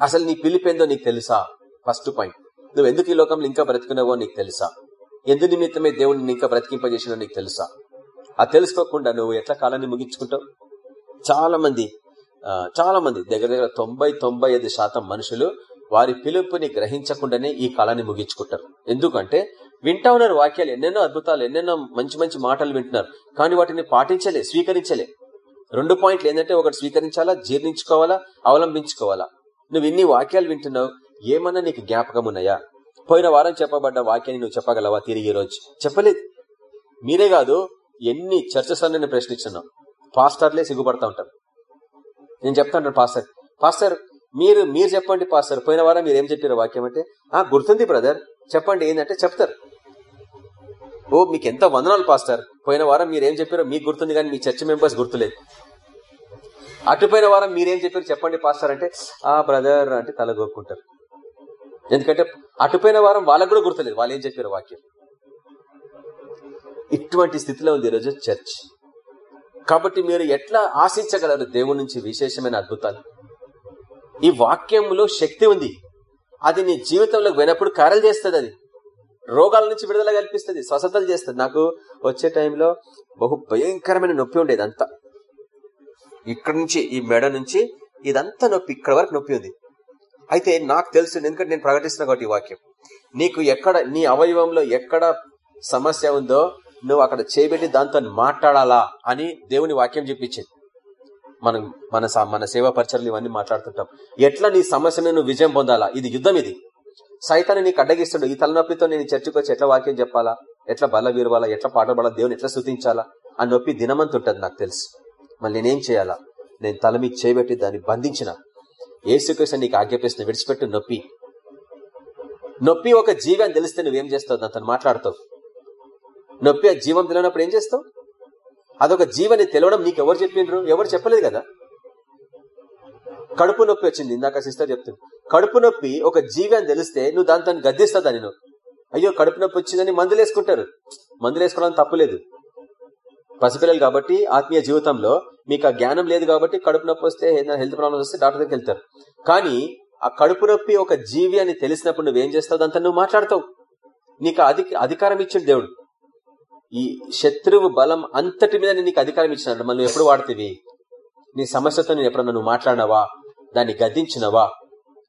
D: అసలు నీ పిలిపేందో నీకు తెలుసా? ఫస్ట్ పాయింట్ నువ్వు ఎందుకు ఈ లోకంలో ఇంకా బ్రతికినావో నీకు తెలుసా? ఎందు నిమిత్తమే దేవుడిని ఇంకా బ్రతికింపజేసినో నీకు తెలుసా? అది తెలుసుకోకుండా నువ్వు ఎట్లా కాలాన్ని ముగించుకుంటావు? చాలా మంది చాలా మంది దగ్గర దగ్గర తొంభై తొంభై ఐదు శాతం మనుషులు వారి పిలుపుని గ్రహించకుండానే ఈ కాలాన్ని ముగించుకుంటారు. ఎందుకంటే వింటా ఉన్నారు వాక్యాలు ఎన్నెన్నో అద్భుతాలు ఎన్నెన్నో మంచి మంచి మాటలు వింటున్నారు కానీ వాటిని పాటించలే స్వీకరించలే. రెండు పాయింట్లు ఏంటంటే ఒకటి స్వీకరించాలా జీర్ణించుకోవాలా అవలంబించుకోవాలా. నువ్వు ఇన్ని వాక్యాలు వింటున్నావు ఏమన్నా నీకు జ్ఞాపకం ఉన్నాయా? పోయిన వారం చెప్పబడ్డ వాక్యాన్ని నువ్వు చెప్పగలవా తిరిగి రోజు? చెప్పలేదు. మీరే కాదు ఎన్ని చర్చస్ నేను ప్రశ్నించున్నావు? పాస్టర్లే సిగ్గుపడతా ఉంటారు. నేను చెప్తాను పాస్టర్. పాస్టర్ మీరు మీరు చెప్పండి పాస్టర్. పోయిన వారం మీరు ఏం చెప్పారు వాక్యం అంటే ఆ గుర్తుంది బ్రదర్. చెప్పండి ఏంటంటే చెప్తారు. ఓ మీకు ఎంత వందనాలు పాస్టర్. పోయిన వారం మీరు ఏం చెప్పారో మీకు గుర్తుంది కానీ మీ చర్చ్ మెంబర్స్ గుర్తులేదు. అటుపోయిన వారం మీరేం చెప్పారు చెప్పండి పాస్టర్ అంటే ఆ బ్రదర్ అంటే తల గోక్కుంటారు. ఎందుకంటే అటుపోయిన వారం వాళ్ళకు కూడా గుర్తులేదు వాళ్ళు ఏం చెప్పారు వాక్యం. ఇటువంటి స్థితిలో ఉంది ఈరోజు చర్చ్. కాబట్టి మీరు ఎట్లా ఆశించగలరు దేవుడి నుంచి విశేషమైన అద్భుతాలు? ఈ వాక్యంలో శక్తి ఉంది. అది నీ జీవితంలో పోయినప్పుడు కారలు చేస్తుంది అది. రోగాల నుంచి విడుదల కల్పిస్తుంది స్వస్థతలు చేస్తుంది. నాకు వచ్చే టైంలో బహు భయంకరమైన నొప్పి ఉండేది అంతా. ఇక్కడ నుంచి ఈ మెడ నుంచి ఇదంతా నొప్పి ఇక్కడ వరకు నొప్పి ఉంది. అయితే నాకు తెలుసు ఎందుకంటే నేను ప్రకటిస్తున్నా కాబట్టి ఈ వాక్యం. నీకు ఎక్కడ నీ అవయవంలో ఎక్కడ సమస్య ఉందో నువ్వు అక్కడ చేయబెట్టి దాంతో మాట్లాడాలా అని దేవుని వాక్యం చెప్పించింది మనం మన మన సేవా పరిచయలు ఇవన్నీ మాట్లాడుతుంటాం. ఎట్లా నీ సమస్యను నువ్వు విజయం పొందాలా? ఇది యుద్ధం ఇది. సైతాన్ని నీకు అడ్డగిస్తాడు. ఈ తలనొప్పితో నేను చర్చకు వచ్చి ఎట్లా వాక్యం చెప్పాలా? ఎట్లా బల్ల విరవాలా? ఎట్లా పాటలు దేవుని ఎట్లా స్థుతించాలా? ఆ నొప్పి దినమంతుంటది నాకు తెలుసు. మళ్ళీ నేనేం చేయాలా? నేను తల మీద చేయబెట్టి దాన్ని బంధించిన. ఏసుకృష్ణ నీకు ఆజ్ఞాపిస్తున్న విడిచిపెట్టు నొప్పి. నొప్పి ఒక జీవి అని తెలిస్తే నువ్వేం చేస్తావు? దాంతో మాట్లాడతావు. నొప్పి ఆ జీవం తెలియనప్పుడు ఏం చేస్తావు? అదొక జీవని తెలవడం నీకు ఎవరు చెప్పిండ్రు? ఎవరు చెప్పలేదు కదా? కడుపు నొప్పి వచ్చింది. ఇందాక సిస్టర్ చెప్తుంది. కడుపు నొప్పి ఒక జీవి అని తెలిస్తే నువ్వు దాని తను గద్దిస్తా నేను అయ్యో కడుపు నొప్పి వచ్చిందని మందులు వేసుకుంటారు. మందులు వేసుకోవడం తప్పులేదు పసిపిల్లలు కాబట్టి ఆత్మీయ జీవితంలో మీకు ఆ జ్ఞానం లేదు కాబట్టి కడుపు నొప్పి వస్తే ఏదైనా హెల్త్ ప్రాబ్లమ్స్ వస్తే డాక్టర్ దగ్గరికి వెళ్తారు. కానీ ఆ కడుపు నొప్పి ఒక జీవి అని తెలిసినప్పుడు నువ్వేం చేస్తావు? దాంతో నువ్వు మాట్లాడతావు. నీకు అధికారం ఇచ్చిండు దేవుడు. ఈ శత్రువు బలం అంతటి మీద నీకు అధికారం ఇచ్చినాడు. మళ్ళీ నువ్వు ఎప్పుడు వాడుతుంది నీ సమస్యతో నేను ఎప్పుడన్నా నువ్వు మాట్లాడినవా? దాన్ని గద్దించినవా?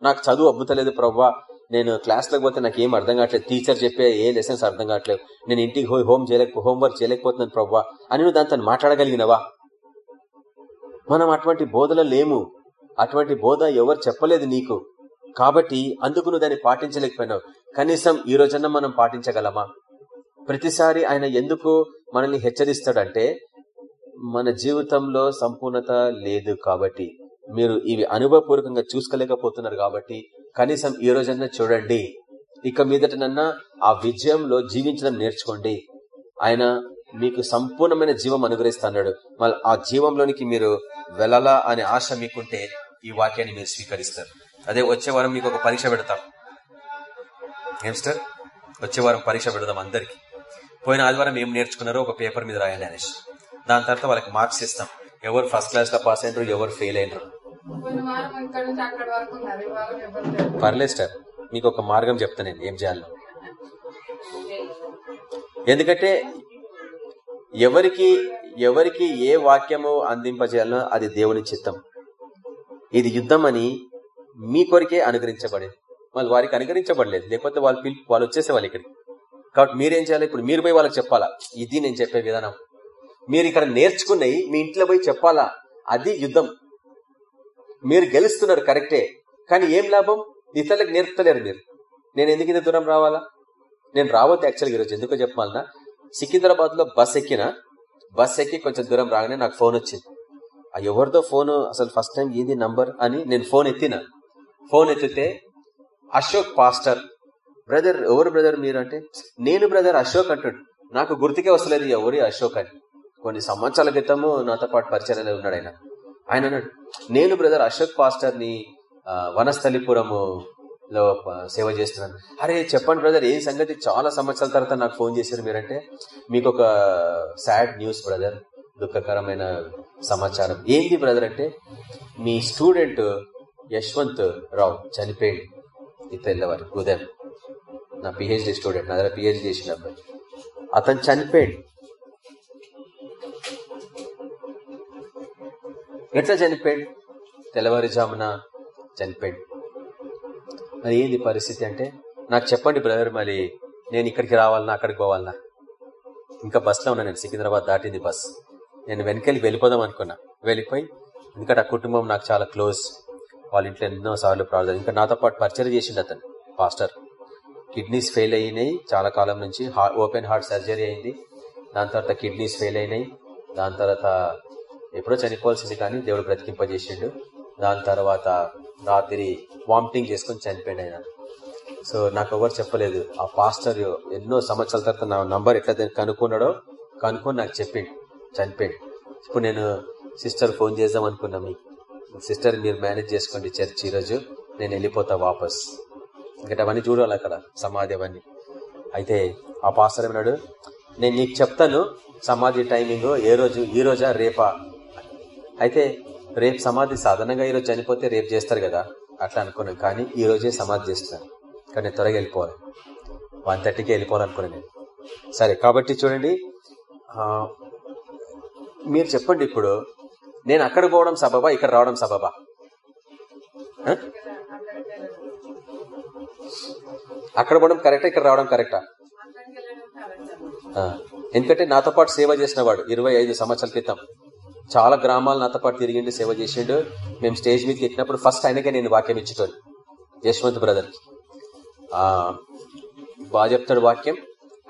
D: నాకు చదువు అబ్బుతలేదు ప్రవ్వా. నేను క్లాస్లోకి పోతే నాకు ఏం అర్థం కావట్లేదు. టీచర్ చెప్పే ఏ లెసన్స్ అర్థం కావట్లేదు. నేను ఇంటికి పోయి హోమ్ చేయలేక హోంవర్క్ చేయలేకపోతున్నాను ప్రవ్వా. అని నువ్వు దాంతో మాట్లాడగలిగినవా? మనం అటువంటి బోధలో లేము. అటువంటి బోధ ఎవరు చెప్పలేదు నీకు. కాబట్టి అందుకు నువ్వు దాన్ని పాటించలేకపోయినావు. కనీసం ఈ రోజన్నా మనం పాటించగలమా? ప్రతిసారి ఆయన ఎందుకు మనల్ని హెచ్చరిస్తాడంటే మన జీవితంలో సంపూర్ణత లేదు కాబట్టి. మీరు ఇవి అనుభవపూర్వకంగా చూసుకోలేకపోతున్నారు కాబట్టి కనీసం ఈ రోజన్నా చూడండి. ఇక మీదటనన్నా ఆ విజయంలో జీవించడం నేర్చుకోండి. ఆయన మీకు సంపూర్ణమైన జీవం అనుగ్రహిస్తున్నాడు. మళ్ళీ ఆ జీవంలోనికి మీరు వెళ్ళాలా అనే ఆశ మీకుంటే ఈ వాక్యాన్ని మీరు స్వీకరిస్తారు. అదే వచ్చే వారం మీకు ఒక పరీక్ష పెడతాం. ఏం సార్? వచ్చే వారం పరీక్ష పెడదాం అందరికి. పోయిన ఆదివారం ఏం నేర్చుకున్నారో ఒక పేపర్ మీద రాయండి అనేసి. దాని తర్వాత వాళ్ళకి మార్క్స్ ఇస్తాం. ఎవరు ఫస్ట్ క్లాస్లో పాస్ అయినరు ఎవరు ఫెయిల్ అయినరు. పర్లేదు సార్. మీకు ఒక మార్గం చెప్తా నేను. ఏం చేయాలో. ఎందుకంటే ఎవరికి ఎవరికి ఏ వాక్యము అందింపజేయాలనో అది దేవుని చిత్తం. ఇది యుద్ధం అని మీ కొరికే అనుగ్రహించబడేది. వాళ్ళు వారికి అనుగ్రహించబడలేదు. లేకపోతే వాళ్ళు వాళ్ళు వచ్చేసే వాళ్ళు ఇక్కడికి. కాబట్టి మీరేం చేయాలి? ఇప్పుడు మీరు పోయి వాళ్ళకి చెప్పాలా? ఇది నేను చెప్పే విధానం. మీరు ఇక్కడ నేర్చుకున్నవి మీ ఇంట్లో పోయి చెప్పాలా? అది యుద్ధం. మీరు గెలుస్తున్నారు కరెక్టే. కానీ ఏం లాభం? ఇతరులకు నేర్పుతలేరు మీరు. నేను ఎందుకు ఇంత దూరం రావాలా? నేను రావద్దు యాక్చువల్గా ఈరోజు. ఎందుకో చెప్పాలన్నా సికింద్రాబాద్లో బస్ ఎక్కిన బస్ ఎక్కి కొంచెం దూరం రాగానే నాకు ఫోన్ వచ్చింది. ఆ ఎవరిదో ఫోన్? అసలు ఫస్ట్ టైం ఏంది నంబర్? అని నేను ఫోన్ ఎత్తిన. ఫోన్ ఎత్తితే అశోక్ పాస్టర్ బ్రదర్ ఎవరు బ్రదర్ మీరు అంటే నేను బ్రదర్ అశోక్ అంటాడు. నాకు గుర్తుకే వస్తలేదు ఎవరి అశోక్ అని. కొన్ని సంవత్సరాల క్రితము నాతో పాటు పరిచయంలో ఉన్నాడు ఆయన. ఆయన అన్నాడు నేను బ్రదర్ అశోక్ పాస్టర్ని వనస్థలిపురము లో సేవ చేస్తున్నాను. అరే చెప్పండి బ్రదర్ ఏ సంగతి? చాలా సంవత్సరాల తర్వాత నాకు ఫోన్ చేశారు మీరంటే. మీకు ఒక సాడ్ న్యూస్ బ్రదర్ దుఃఖకరమైన సమాచారం. ఏంది బ్రదర్ అంటే మీ స్టూడెంట్ యశ్వంత్ రావు చనిపోయింది ఈ తెల్లవారు ఉదయం. నా పిహెచ్డి స్టూడెంట్ నా దగ్గర పిహెచ్డి చేసిన అబ్బాయి అతను చనిపోయాడు. ఎట్లా చనిపోయాడు? తెల్లవారుజామున చనిపోయాడు. మరి ఏంది పరిస్థితి అంటే? నాకు చెప్పండి బ్రదర్ మరి నేను ఇక్కడికి రావాలన్నా అక్కడికి పోవాలన్నా ఇంకా బస్సులో ఉన్నా నేను సికింద్రాబాద్ దాటింది బస్ నేను వెనకెళ్ళి వెళ్ళిపోదాం అనుకున్నా. వెళ్ళిపోయి ఎందుకంటే ఆ కుటుంబం నాకు చాలా క్లోజ్ వాళ్ళ ఇంట్లో ఎన్నో సార్లు ప్రార్థన ఇంకా నాతో పాటు పరిచయం చేసిండు అతను పాస్టర్ కిడ్నీస్ ఫెయిల్ అయినాయి. చాలా కాలం నుంచి ఓపెన్ హార్ట్ సర్జరీ అయింది. దాని తర్వాత కిడ్నీస్ ఫెయిల్ అయినాయి. దాని తర్వాత ఎప్పుడో చనిపోవాల్సింది కానీ దేవుడు బ్రతికింపజేసిండు. దాని తర్వాత రాత్రి వామిటింగ్ చేసుకుని చనిపోయింది ఆయన. సో నాకు ఎవరు చెప్పలేదు. ఆ పాస్టర్ ఎన్నో సంవత్సరాల తర్వాత నా నంబర్ ఎట్లా కనుక్కున్నాడో కనుక్కొని నాకు చెప్పిండు. చనిపోయిండు. ఇప్పుడు నేను సిస్టర్ ఫోన్ చేద్దాం అనుకున్నా మీ సిస్టర్ మీరు మేనేజ్ చేసుకోండి చర్చ్ ఈరోజు. నేను వెళ్ళిపోతా వాపస్. ఎందుకంటే అవన్నీ చూడాలి అక్కడ సమాధి అవన్నీ. అయితే ఆ పాస్టర్ ఏమన్నాడు? నేను నీకు చెప్తాను సమాధి టైమింగ్ ఏ రోజు ఈ రోజా రేపా? అయితే రేపు సమాధి సాధారణంగా ఈరోజు చనిపోతే రేపు చేస్తారు కదా అట్లా అనుకున్నాను. కానీ ఈ రోజే సమాధి చేస్తున్నాను కానీ నేను త్వరగా వెళ్ళిపోవాలి. వన్ థర్టీకి వెళ్ళిపోవాలనుకున్నాను నేను. సరే కాబట్టి చూడండి మీరు చెప్పండి ఇప్పుడు నేను అక్కడ పోవడం సబబా ఇక్కడ రావడం సబబా? అక్కడ పోవడం కరెక్టా? ఇక్కడ రావడం కరెక్టా? ఎందుకంటే నాతో పాటు సేవ చేసిన వాడు ఇరవై ఐదు సంవత్సరాల క్రితం. చాలా గ్రామాలు నాతో పాటు తిరిగిండి సేవ చేసిండు. మేము స్టేజ్ మీదకి ఎక్కినప్పుడు ఫస్ట్ ఆయనకే నేను వాక్యం ఇచ్చేటోని యశ్వంత్ బ్రదర్ ఆ బాగా చెప్తాడు వాక్యం.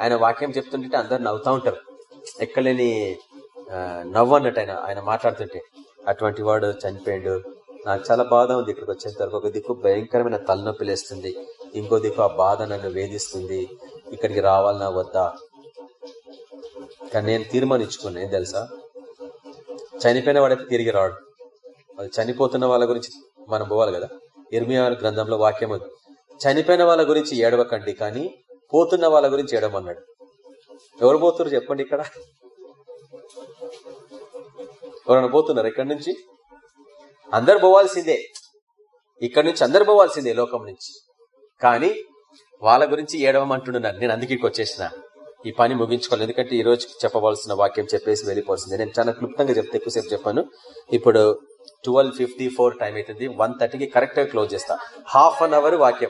D: ఆయన వాక్యం చెప్తుంటే అందరు నవ్వుతా ఉంటారు. ఎక్కలేని నవ్వు అన్నట్టు ఆయన ఆయన మాట్లాడుతుంటే. అటువంటి వాడు చనిపోయాడు. నాకు చాలా బాధ ఉంది ఇక్కడికి వచ్చేంత వరకు. ఒక దిక్కు భయంకరమైన తలనొప్పి లేస్తుంది. ఇంకో దిక్కు ఆ బాధ నన్ను వేధిస్తుంది. ఇక్కడికి రావాలన్నా వద్దా? కానీ నేను తీర్మానించుకున్నా ఏం తెలుసా? చనిపోయిన వాడైతే తిరిగి రాడు. అది చనిపోతున్న వాళ్ళ గురించి మనం పోవాలి కదా? ఇర్మియా గ్రంథంలో వాక్యం చనిపోయిన వాళ్ళ గురించి ఏడవకండి కానీ పోతున్న వాళ్ళ గురించి ఏడవమన్నాడు. ఎవరు పోతున్నారు చెప్పండి ఇక్కడ? ఎవరైనా పోతున్నారు ఇక్కడి నుంచి? అందరు పోవాల్సిందే. ఇక్కడ నుంచి అందరు పోవాల్సిందే లోకం నుంచి. కానీ వాళ్ళ గురించి ఏడవమంటున్నాను నేను అందుకే వచ్చేసిన. ఈ పని ముగించుకోవాలి ఎందుకంటే ఈ రోజు చెప్పవలసిన వాక్యం చెప్పేసి వెళ్ళిపోవాల్సింది. నేను చాలా క్లుప్తంగా చెప్తే ఎక్కువసేపు చెప్పాను. ఇప్పుడు ట్వెల్వ్ ఫిఫ్టీ ఫోర్ టైం అవుతుంది వన్ థర్టీకి కరెక్ట్గా క్లోజ్ చేస్తా. హాఫ్ అన్ అవర్ వాక్యం.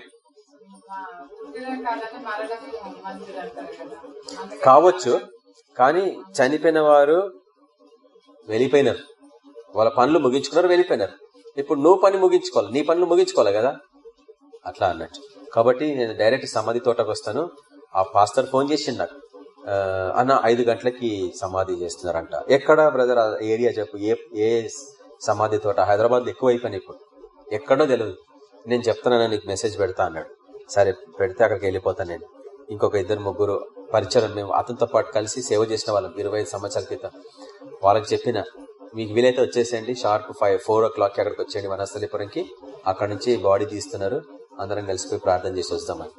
D: కావచ్చు కానీ చనిపోయిన వారు వెళ్ళిపోయినారు. వాళ్ళ పనులు ముగించుకున్నారు వెళ్ళిపోయినారు. ఇప్పుడు నువ్వు పని ముగించుకోవాలి. నీ పనులు ముగించుకోవాలి కదా? అట్లా అన్నట్టు. కాబట్టి నేను డైరెక్ట్ సమాధి తోటకు వస్తాను. ఆ పాస్టర్ ఫోన్ చేసిండు నాకు. అన్న ఐదు గంటలకి సమాధి చేస్తున్నారంట. ఎక్కడ బ్రదర్ ఏరియా చెప్పు? ఏ ఏ సమాధి తోట? హైదరాబాద్ ఎక్కువ అయిపోయినాయి ఇప్పుడు. ఎక్కడో తెలియదు నేను చెప్తానని నీకు మెసేజ్ పెడతా అన్నాడు. సరే పెడితే అక్కడికి వెళ్ళిపోతాను నేను. ఇంకొక ఇద్దరు ముగ్గురు పరిచయం మేము అతనితో పాటు కలిసి సేవ చేసిన వాళ్ళం. ఇరవై సంవత్సరాల క్రితం. వాళ్ళకి చెప్పిన మీకు వీలైతే వచ్చేసేయండి. Sharp five four o'clock అక్కడికి వచ్చేయండి వనస్థలిపురంకి. అక్కడ నుంచి బాడీ తీస్తున్నారు. అందరం కలిసిపోయి ప్రార్థన చేసి వస్తామని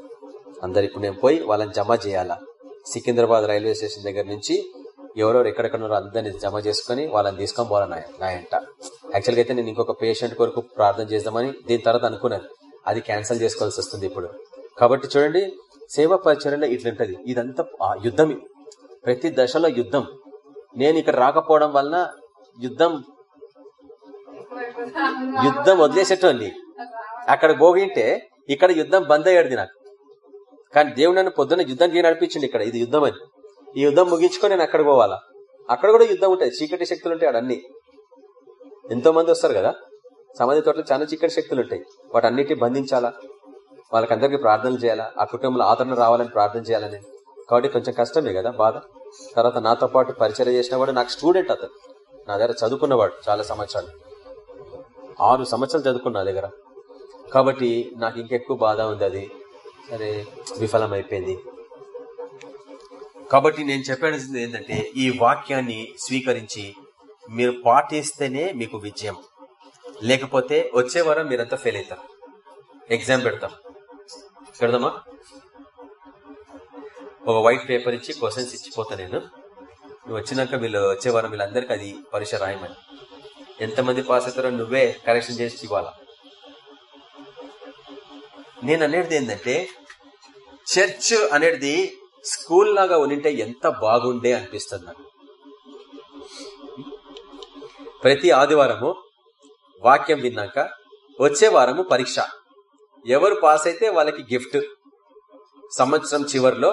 D: అందరు ఇప్పుడు నేను పోయి వాళ్ళని జమ చేయాలా? సికింద్రాబాద్ రైల్వే స్టేషన్ దగ్గర నుంచి ఎవరెవరు ఎక్కడెక్కడ అందరినీ అందరిని జమ చేసుకుని వాళ్ళని తీసుకొని పోవాలి నా యాక్చువల్గా అయితే నేను ఇంకొక పేషెంట్ కొరకు ప్రార్థన చేద్దామని దీని తర్వాత అనుకున్నాను. అది క్యాన్సిల్ చేసుకోవాల్సి వస్తుంది ఇప్పుడు. కాబట్టి చూడండి సేవా పరిచయంలో ఇట్లుంటది ఇదంతా యుద్ధం ప్రతి దశలో యుద్ధం. నేను ఇక్కడ రాకపోవడం వలన యుద్ధం యుద్ధం వదిలేసేటోని అక్కడ పోగింటే ఇక్కడ యుద్ధం బంద్ అయ్యాడు నాకు. కానీ దేవుడు నన్ను పొద్దున్న యుద్ధానికి నడిపించింది ఇక్కడ. ఇది యుద్ధం అని ఈ యుద్ధం ముగించుకొని నేను అక్కడ పోవాలా? అక్కడ కూడా యుద్ధం ఉంటాయి. చీకటి శక్తులు ఉంటాయి అన్ని ఎంతో మంది వస్తారు కదా? సమాధి తోటలో చాలా చీకటి శక్తులు ఉంటాయి. వాటి అన్నిటి బంధించాలా? వాళ్ళకందరికీ ప్రార్థనలు చేయాలా? ఆ కుటుంబంలో ఆదరణ రావాలని ప్రార్థన చేయాలని కాబట్టి కొంచెం కష్టమే కదా బాధ. తర్వాత నాతో పాటు పరిచయం చేసిన వాడు నాకు స్టూడెంట్ అతను. నా దగ్గర చదువుకున్నవాడు చాలా సంవత్సరాలు. ఆరు సంవత్సరాలు చదువుకున్నా దగ్గర. కాబట్టి నాకు ఇంకెక్కువ బాధ ఉంది అది. సరే విఫలమైపోయింది. కాబట్టి నేను చెప్పాల్సింది ఏంటంటే ఈ వాక్యాన్ని స్వీకరించి మీరు పాటిస్తేనే మీకు విజయం. లేకపోతే వచ్చే వారం మీరంతా ఫెయిల్ అవుతారు. ఎగ్జామ్ పెడతాం. పెడదామా? ఒక వైట్ పేపర్ ఇచ్చి క్వశ్చన్స్ ఇచ్చిపోతా నేను. నువ్వు వచ్చినాక వీళ్ళు వచ్చే వారం వీళ్ళందరికీ అది పరీక్ష రాయమని. ఎంతమంది పాస్ అవుతారో నువ్వే కరెక్షన్ చేసి ఇవ్వాలా? నేను అనేది ఏంటంటే చర్చ్ అనేది స్కూల్ లాగా ఉనింటే ఎంత బాగుండే అనిపిస్తుంది నాకు. ప్రతి ఆదివారము వాక్యం విన్నాక వచ్చే వారము పరీక్ష. ఎవరు పాస్ అయితే వాళ్ళకి గిఫ్ట్. సంవత్సరం చివరిలో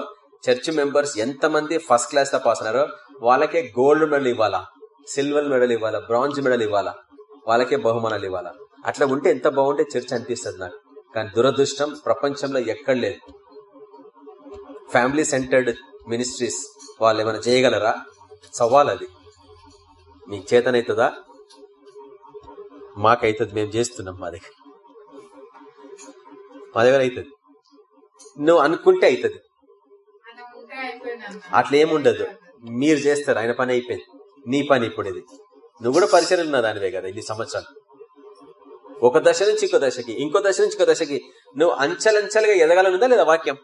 D: చర్చ్ మెంబర్స్ ఎంతమంది ఫస్ట్ క్లాస్లో పాస్ అన్నారో వాళ్ళకే గోల్డ్ మెడల్ ఇవ్వాలా సిల్వర్ మెడల్ ఇవ్వాలా బ్రాంజ్ మెడల్ ఇవ్వాలా వాళ్ళకే బహుమానాలు ఇవ్వాలా. అట్లా ఉంటే ఎంత బాగుంటే చర్చ్ అనిపిస్తుంది నాకు. కానీ దురదృష్టం ప్రపంచంలో ఎక్కడ లేదు. ఫ్యామిలీ సెంటర్డ్ మినిస్ట్రీస్ వాళ్ళు ఏమైనా చేయగలరా? సవాల్ అది మీకు చేతనైతుందా? మాకైతుంది మేము చేస్తున్నాం మా దగ్గర. మా దగ్గర అవుతుంది నువ్వు అనుకుంటే అవుతుంది
C: ఆయన
D: అట్లా ఏముండదు మీరు చేస్తారు ఆయన పని అయిపోయింది. నీ పని ఇప్పుడు ఇది. నువ్వు కూడా పరిచయం ఉన్న దానివే కదా ఇన్ని సంవత్సరాలు. ఒక దశ నుంచి ఇంకో దశకి ఇంకో దశ నుంచి ఇంకో దశకి నువ్వు అంచెలంచెలుగా ఎదగాలనుందా లేదా వాక్యం?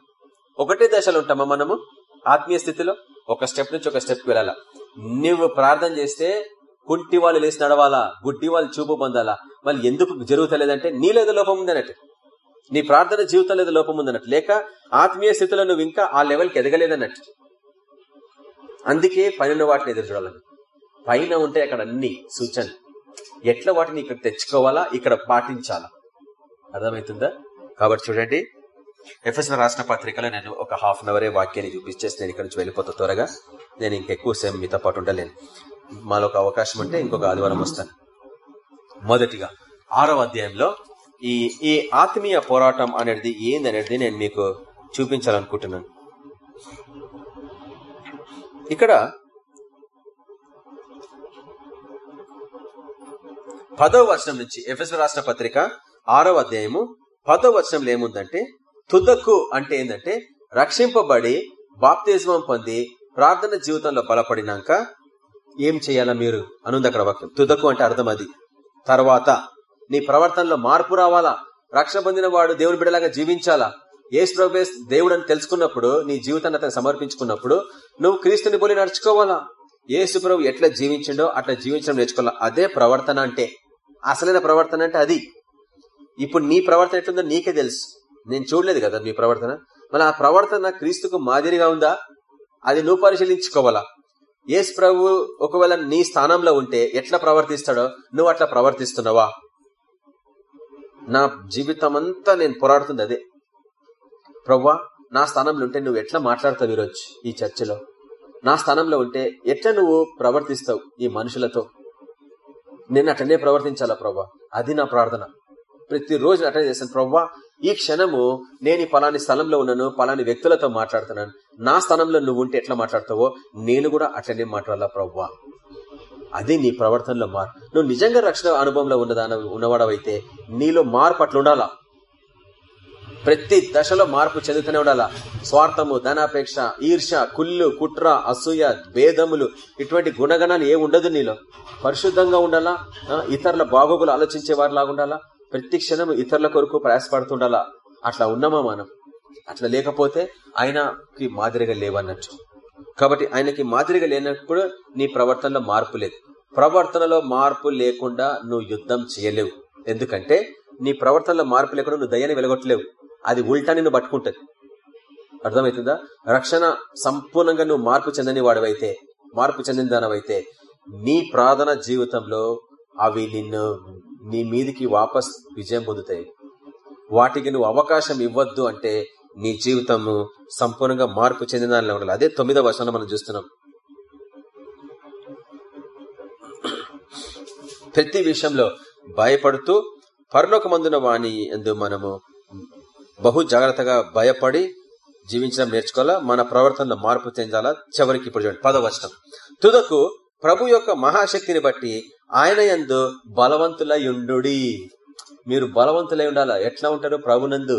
D: ఒకటే దశలో ఉంటామా మనము? ఆత్మీయ స్థితిలో ఒక స్టెప్ నుంచి ఒక స్టెప్ వెళ్ళాలా. నువ్వు ప్రార్థన చేస్తే కుంటి వాళ్ళు లేచి నడవాలా? గుడ్డి వాళ్ళు చూపు పొందాలా? మళ్ళీ ఎందుకు జరుగుతలేదంటే నీలేదో లోపం ఉందన్నట్టు నీ ప్రార్థన జీవితం లేదా లోపం ఉందన్నట్టు లేక ఆత్మీయ స్థితిలో నువ్వు ఇంకా ఆ లెవెల్కి ఎదగలేదన్నట్టు అందుకే పైన వాటిని ఎదురు చూడాలని పైన ఉంటే అక్కడ అన్ని సూచనలు. ఎట్లా వాటిని ఇక్కడ తెచ్చుకోవాలా? ఇక్కడ పాటించాలా? అర్థమవుతుందా? కాబట్టి చూడండి ఎఫ్ఎస్ఎల్ రాసిన పత్రికలో నేను ఒక హాఫ్ అన్ అవరే వాక్యాన్ని చూపించేసి నేను ఇక్కడ నుంచి వెళ్ళిపోతా త్వరగా. నేను ఇంకెక్కువ సేమ్ మీతో పాటు ఉండలేను. మాలో ఒక అవకాశం ఉంటే ఇంకొక ఆదివారం వస్తాను. మొదటిగా ఆరవ అధ్యాయంలో ఈ ఈ ఆత్మీయ పోరాటం అనేది ఏందనేది నేను మీకు చూపించాలనుకుంటున్నాను. ఇక్కడ పదో వచనం నుంచి ఎఫ్ఎస్ రాష్ట్ర పత్రిక ఆరో అధ్యాయము పదో వచనంలో ఏముందంటే తుదకు అంటే ఏంటంటే రక్షింపబడి బాప్తిజమం పొంది ప్రార్థన జీవితంలో బలపడినాక ఏం చేయాలా మీరు? అనుంది అక్కడ వాక్యం. తుదకు అంటే అర్థం అది. తర్వాత నీ ప్రవర్తనలో మార్పు రావాలా? రక్షణ పొందిన వాడు దేవుని బిడలాగా జీవించాలా? ఏ ప్రభు దేవుడు అని తెలుసుకున్నప్పుడు నీ జీవితాన్ని అతను సమర్పించుకున్నప్పుడు నువ్వు క్రీస్తుని పోలి నడుచుకోవాలా? ఏ ప్రభు ఎట్లా జీవించిండో అట్లా జీవించడం నేర్చుకోవాలా? అదే ప్రవర్తన అంటే. అసలైన ప్రవర్తన అంటే అది. ఇప్పుడు నీ ప్రవర్తన ఎట్లుందో నీకే తెలుసు. నేను చూడలేదు కదా నీ ప్రవర్తన. మళ్ళీ ఆ ప్రవర్తన క్రీస్తుకు మాదిరిగా ఉందా? అది నువ్వు పరిశీలించుకోవాలా? ఏసు ప్రభు ఒకవేళ నీ స్థానంలో ఉంటే ఎట్లా ప్రవర్తిస్తాడో నువ్వు అట్లా ప్రవర్తిస్తున్నావా? నా జీవితం అంతా నేను పోరాడుతుంది అదే. ప్రవ్వా నా స్థానంలో ఉంటే నువ్వు ఎట్లా మాట్లాడతావు ఈరోజు ఈ చర్చలో? నా స్థానంలో ఉంటే ఎట్లా నువ్వు ప్రవర్తిస్తావు ఈ మనుషులతో? నేను అట్లనే ప్రవర్తించాలా ప్రభా? అది నా ప్రార్థన. ప్రతిరోజు అటెండ్ చేశాను ప్రవ్వా ఈ క్షణము నేను పలాని స్థలంలో ఉన్నాను పలాని వ్యక్తులతో మాట్లాడుతున్నాను. నా స్థానంలో నువ్వు ఉంటే ఎట్లా మాట్లాడతావో నేను కూడా అట్లనే మాట్లాడాలా ప్రవ్వా అది నీ ప్రవర్తనలో మార్పు నువ్వు నిజంగా రక్షణ అనుభవంలో ఉన్నదాన ఉన్నవాడవైతే నీలో మార్పు అట్లుండాలా? ప్రతి దశలో మార్పు చెందుతూనే ఉండాలా? స్వార్థము ధనాపేక్ష ఈర్ష కుళ్ళు కుట్ర అసూయ భేదములు ఇటువంటి గుణగణాలు ఏ ఉండదు నీలో? పరిశుద్ధంగా ఉండాలా? ఇతరుల బాగోగులు ఆలోచించే వారిలాగా ఉండాలా? ప్రతి క్షణం ఇతరుల కొరకు ప్రయాసపడుతుండాలా? అట్లా ఉన్నామా మనం? అట్లా లేకపోతే ఆయనకి మాదిరిగా లేవన్నట్టు. కాబట్టి ఆయనకి మాదిరిగా లేనప్పుడు నీ ప్రవర్తనలో మార్పు లేదు. ప్రవర్తనలో మార్పు లేకుండా నువ్వు యుద్ధం చేయలేవు. ఎందుకంటే నీ ప్రవర్తనలో మార్పు లేకుండా నువ్వు దయ్యాన్ని వెలగొట్టలేవు. అది ఉల్టా నిన్ను పట్టుకుంటది. అర్థమవుతుందా? రక్షణ సంపూర్ణంగా నువ్వు మార్పు చెందని వాడవైతే మార్పు చెందిన దానవైతే నీ ప్రార్థన జీవితంలో అవి నిన్ను నీ మీదికి వాపస్ విజయం పొందుతాయి. వాటికి నువ్వు అవకాశం ఇవ్వద్దు అంటే నీ జీవితము సంపూర్ణంగా మార్పు చెందిన దానిలో ఉండాలి. అదే తొమ్మిదవ వర్షాన్ని మనం చూస్తున్నాం. ప్రతి విషయంలో భయపడుతూ పరలోకమందున వాణి ఎందు మనము బహు జాగ్రత్తగా భయపడి జీవించడం నేర్చుకోవాలా? మన ప్రవర్తనలో మార్పు చెందాలా? చివరికి ఇప్పుడు చూడండి పదవచనం తుదకు ప్రభు యొక్క మహాశక్తిని బట్టి ఆయన యందు బలవంతులయుండు మీరు బలవంతులై ఉండాలా? ఎట్లా ఉంటారు ప్రభునందు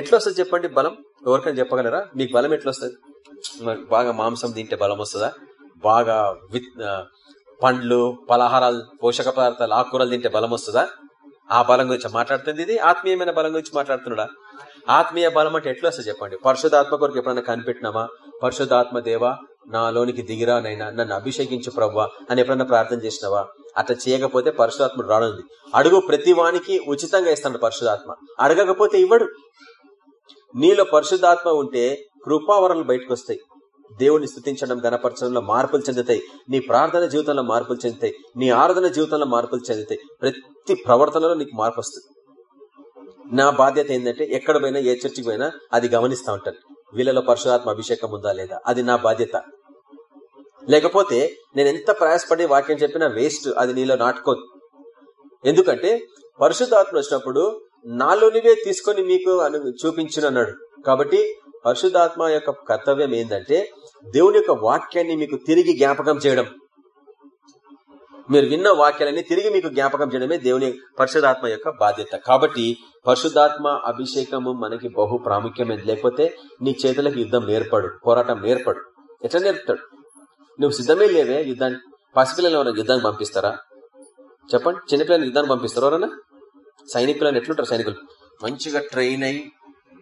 D: ఎట్లా వస్తుంది చెప్పండి బలం? ఎవరికైనా చెప్పగలరా? మీకు బలం ఎట్లా వస్తుంది బాగా మాంసం తింటే బలం వస్తుందా? బాగా విత్ పండ్లు పలహారాలు పోషక పదార్థాలు ఆకుకూరలు తింటే బలం వస్తుందా? ఆ బలం గురించి మాట్లాడుతుంది ఇది. ఆత్మీయమైన బలం గురించి మాట్లాడుతున్నాడా? ఆత్మీయ బలం అంటే ఎట్లా వస్తుంది చెప్పండి? పరిశుధాత్మ కొరకు ఎప్పుడైనా కనిపెట్టినామా? పరిశుధాత్మ దేవా నాలోనికి దిగిరా నైనా నన్ను అభిషేకించు ప్రవ్వా అని ఎప్పుడైనా ప్రార్థన చేసినావా? అట్లా చేయకపోతే పరిశుధాత్ముడు రానుంది అడుగు ప్రతి వానికి ఉచితంగా ఇస్తాడు పరిశుధాత్మ అడగకపోతే ఇవ్వడు. నీలో పరిశుద్ధాత్మ ఉంటే కృపావరాలు బయటకు వస్తాయి దేవుని స్థుతించడం గణపరచడంలో మార్పులు చెందుతాయి. నీ ప్రార్థన జీవితంలో మార్పులు చెందుతాయి. నీ ఆరాధన జీవితంలో మార్పులు చెందుతాయి. ప్రతి ప్రవర్తనలో నీకు మార్పు వస్తుంది. నా బాధ్యత ఏంటంటే ఎక్కడ పోయినా ఏ చర్చికి పోయినా అది గమనిస్తా ఉంటాను. వీళ్ళలో పరశురాత్మ అభిషేకం ఉందా లేదా? అది నా బాధ్యత. లేకపోతే నేను ఎంత ప్రయాసపడి వాక్యం చెప్పినా వేస్ట్ అది నీలో నాటుకోదు. ఎందుకంటే పరిశుద్ధాత్మ వచ్చినప్పుడు నాలోనివే తీసుకొని మీకు అను చూపించును అన్నాడు కాబట్టి పరిశుద్ధాత్మ యొక్క కర్తవ్యం ఏంటంటే దేవుని యొక్క వాక్యాన్ని మీకు తిరిగి జ్ఞాపకం చేయడం. మీరు విన్న వాక్యాలన్నీ తిరిగి మీకు జ్ఞాపకం చేయడమే దేవుని పరిశుధాత్మ యొక్క బాధ్యత. కాబట్టి పరిశుధాత్మ అభిషేకము మనకి బహు ప్రాముఖ్యమైనది. లేకపోతే నీ చేతులకు యుద్ధం నేర్పడు పోరాటం నేర్పడు ఎట్లా నేర్పుతాడు? నువ్వు సిద్ధమే లేవే యుద్ధాన్ని పసిపిల్లలు ఎవరైనా యుద్ధానికి పంపిస్తారా? చెప్పండి. చిన్నపిల్లలు యుద్ధానికి పంపిస్తారా ఎవరైనా? సైనికులను ఎట్లుంటారు సైనికులు? మంచిగా ట్రైన్ అయి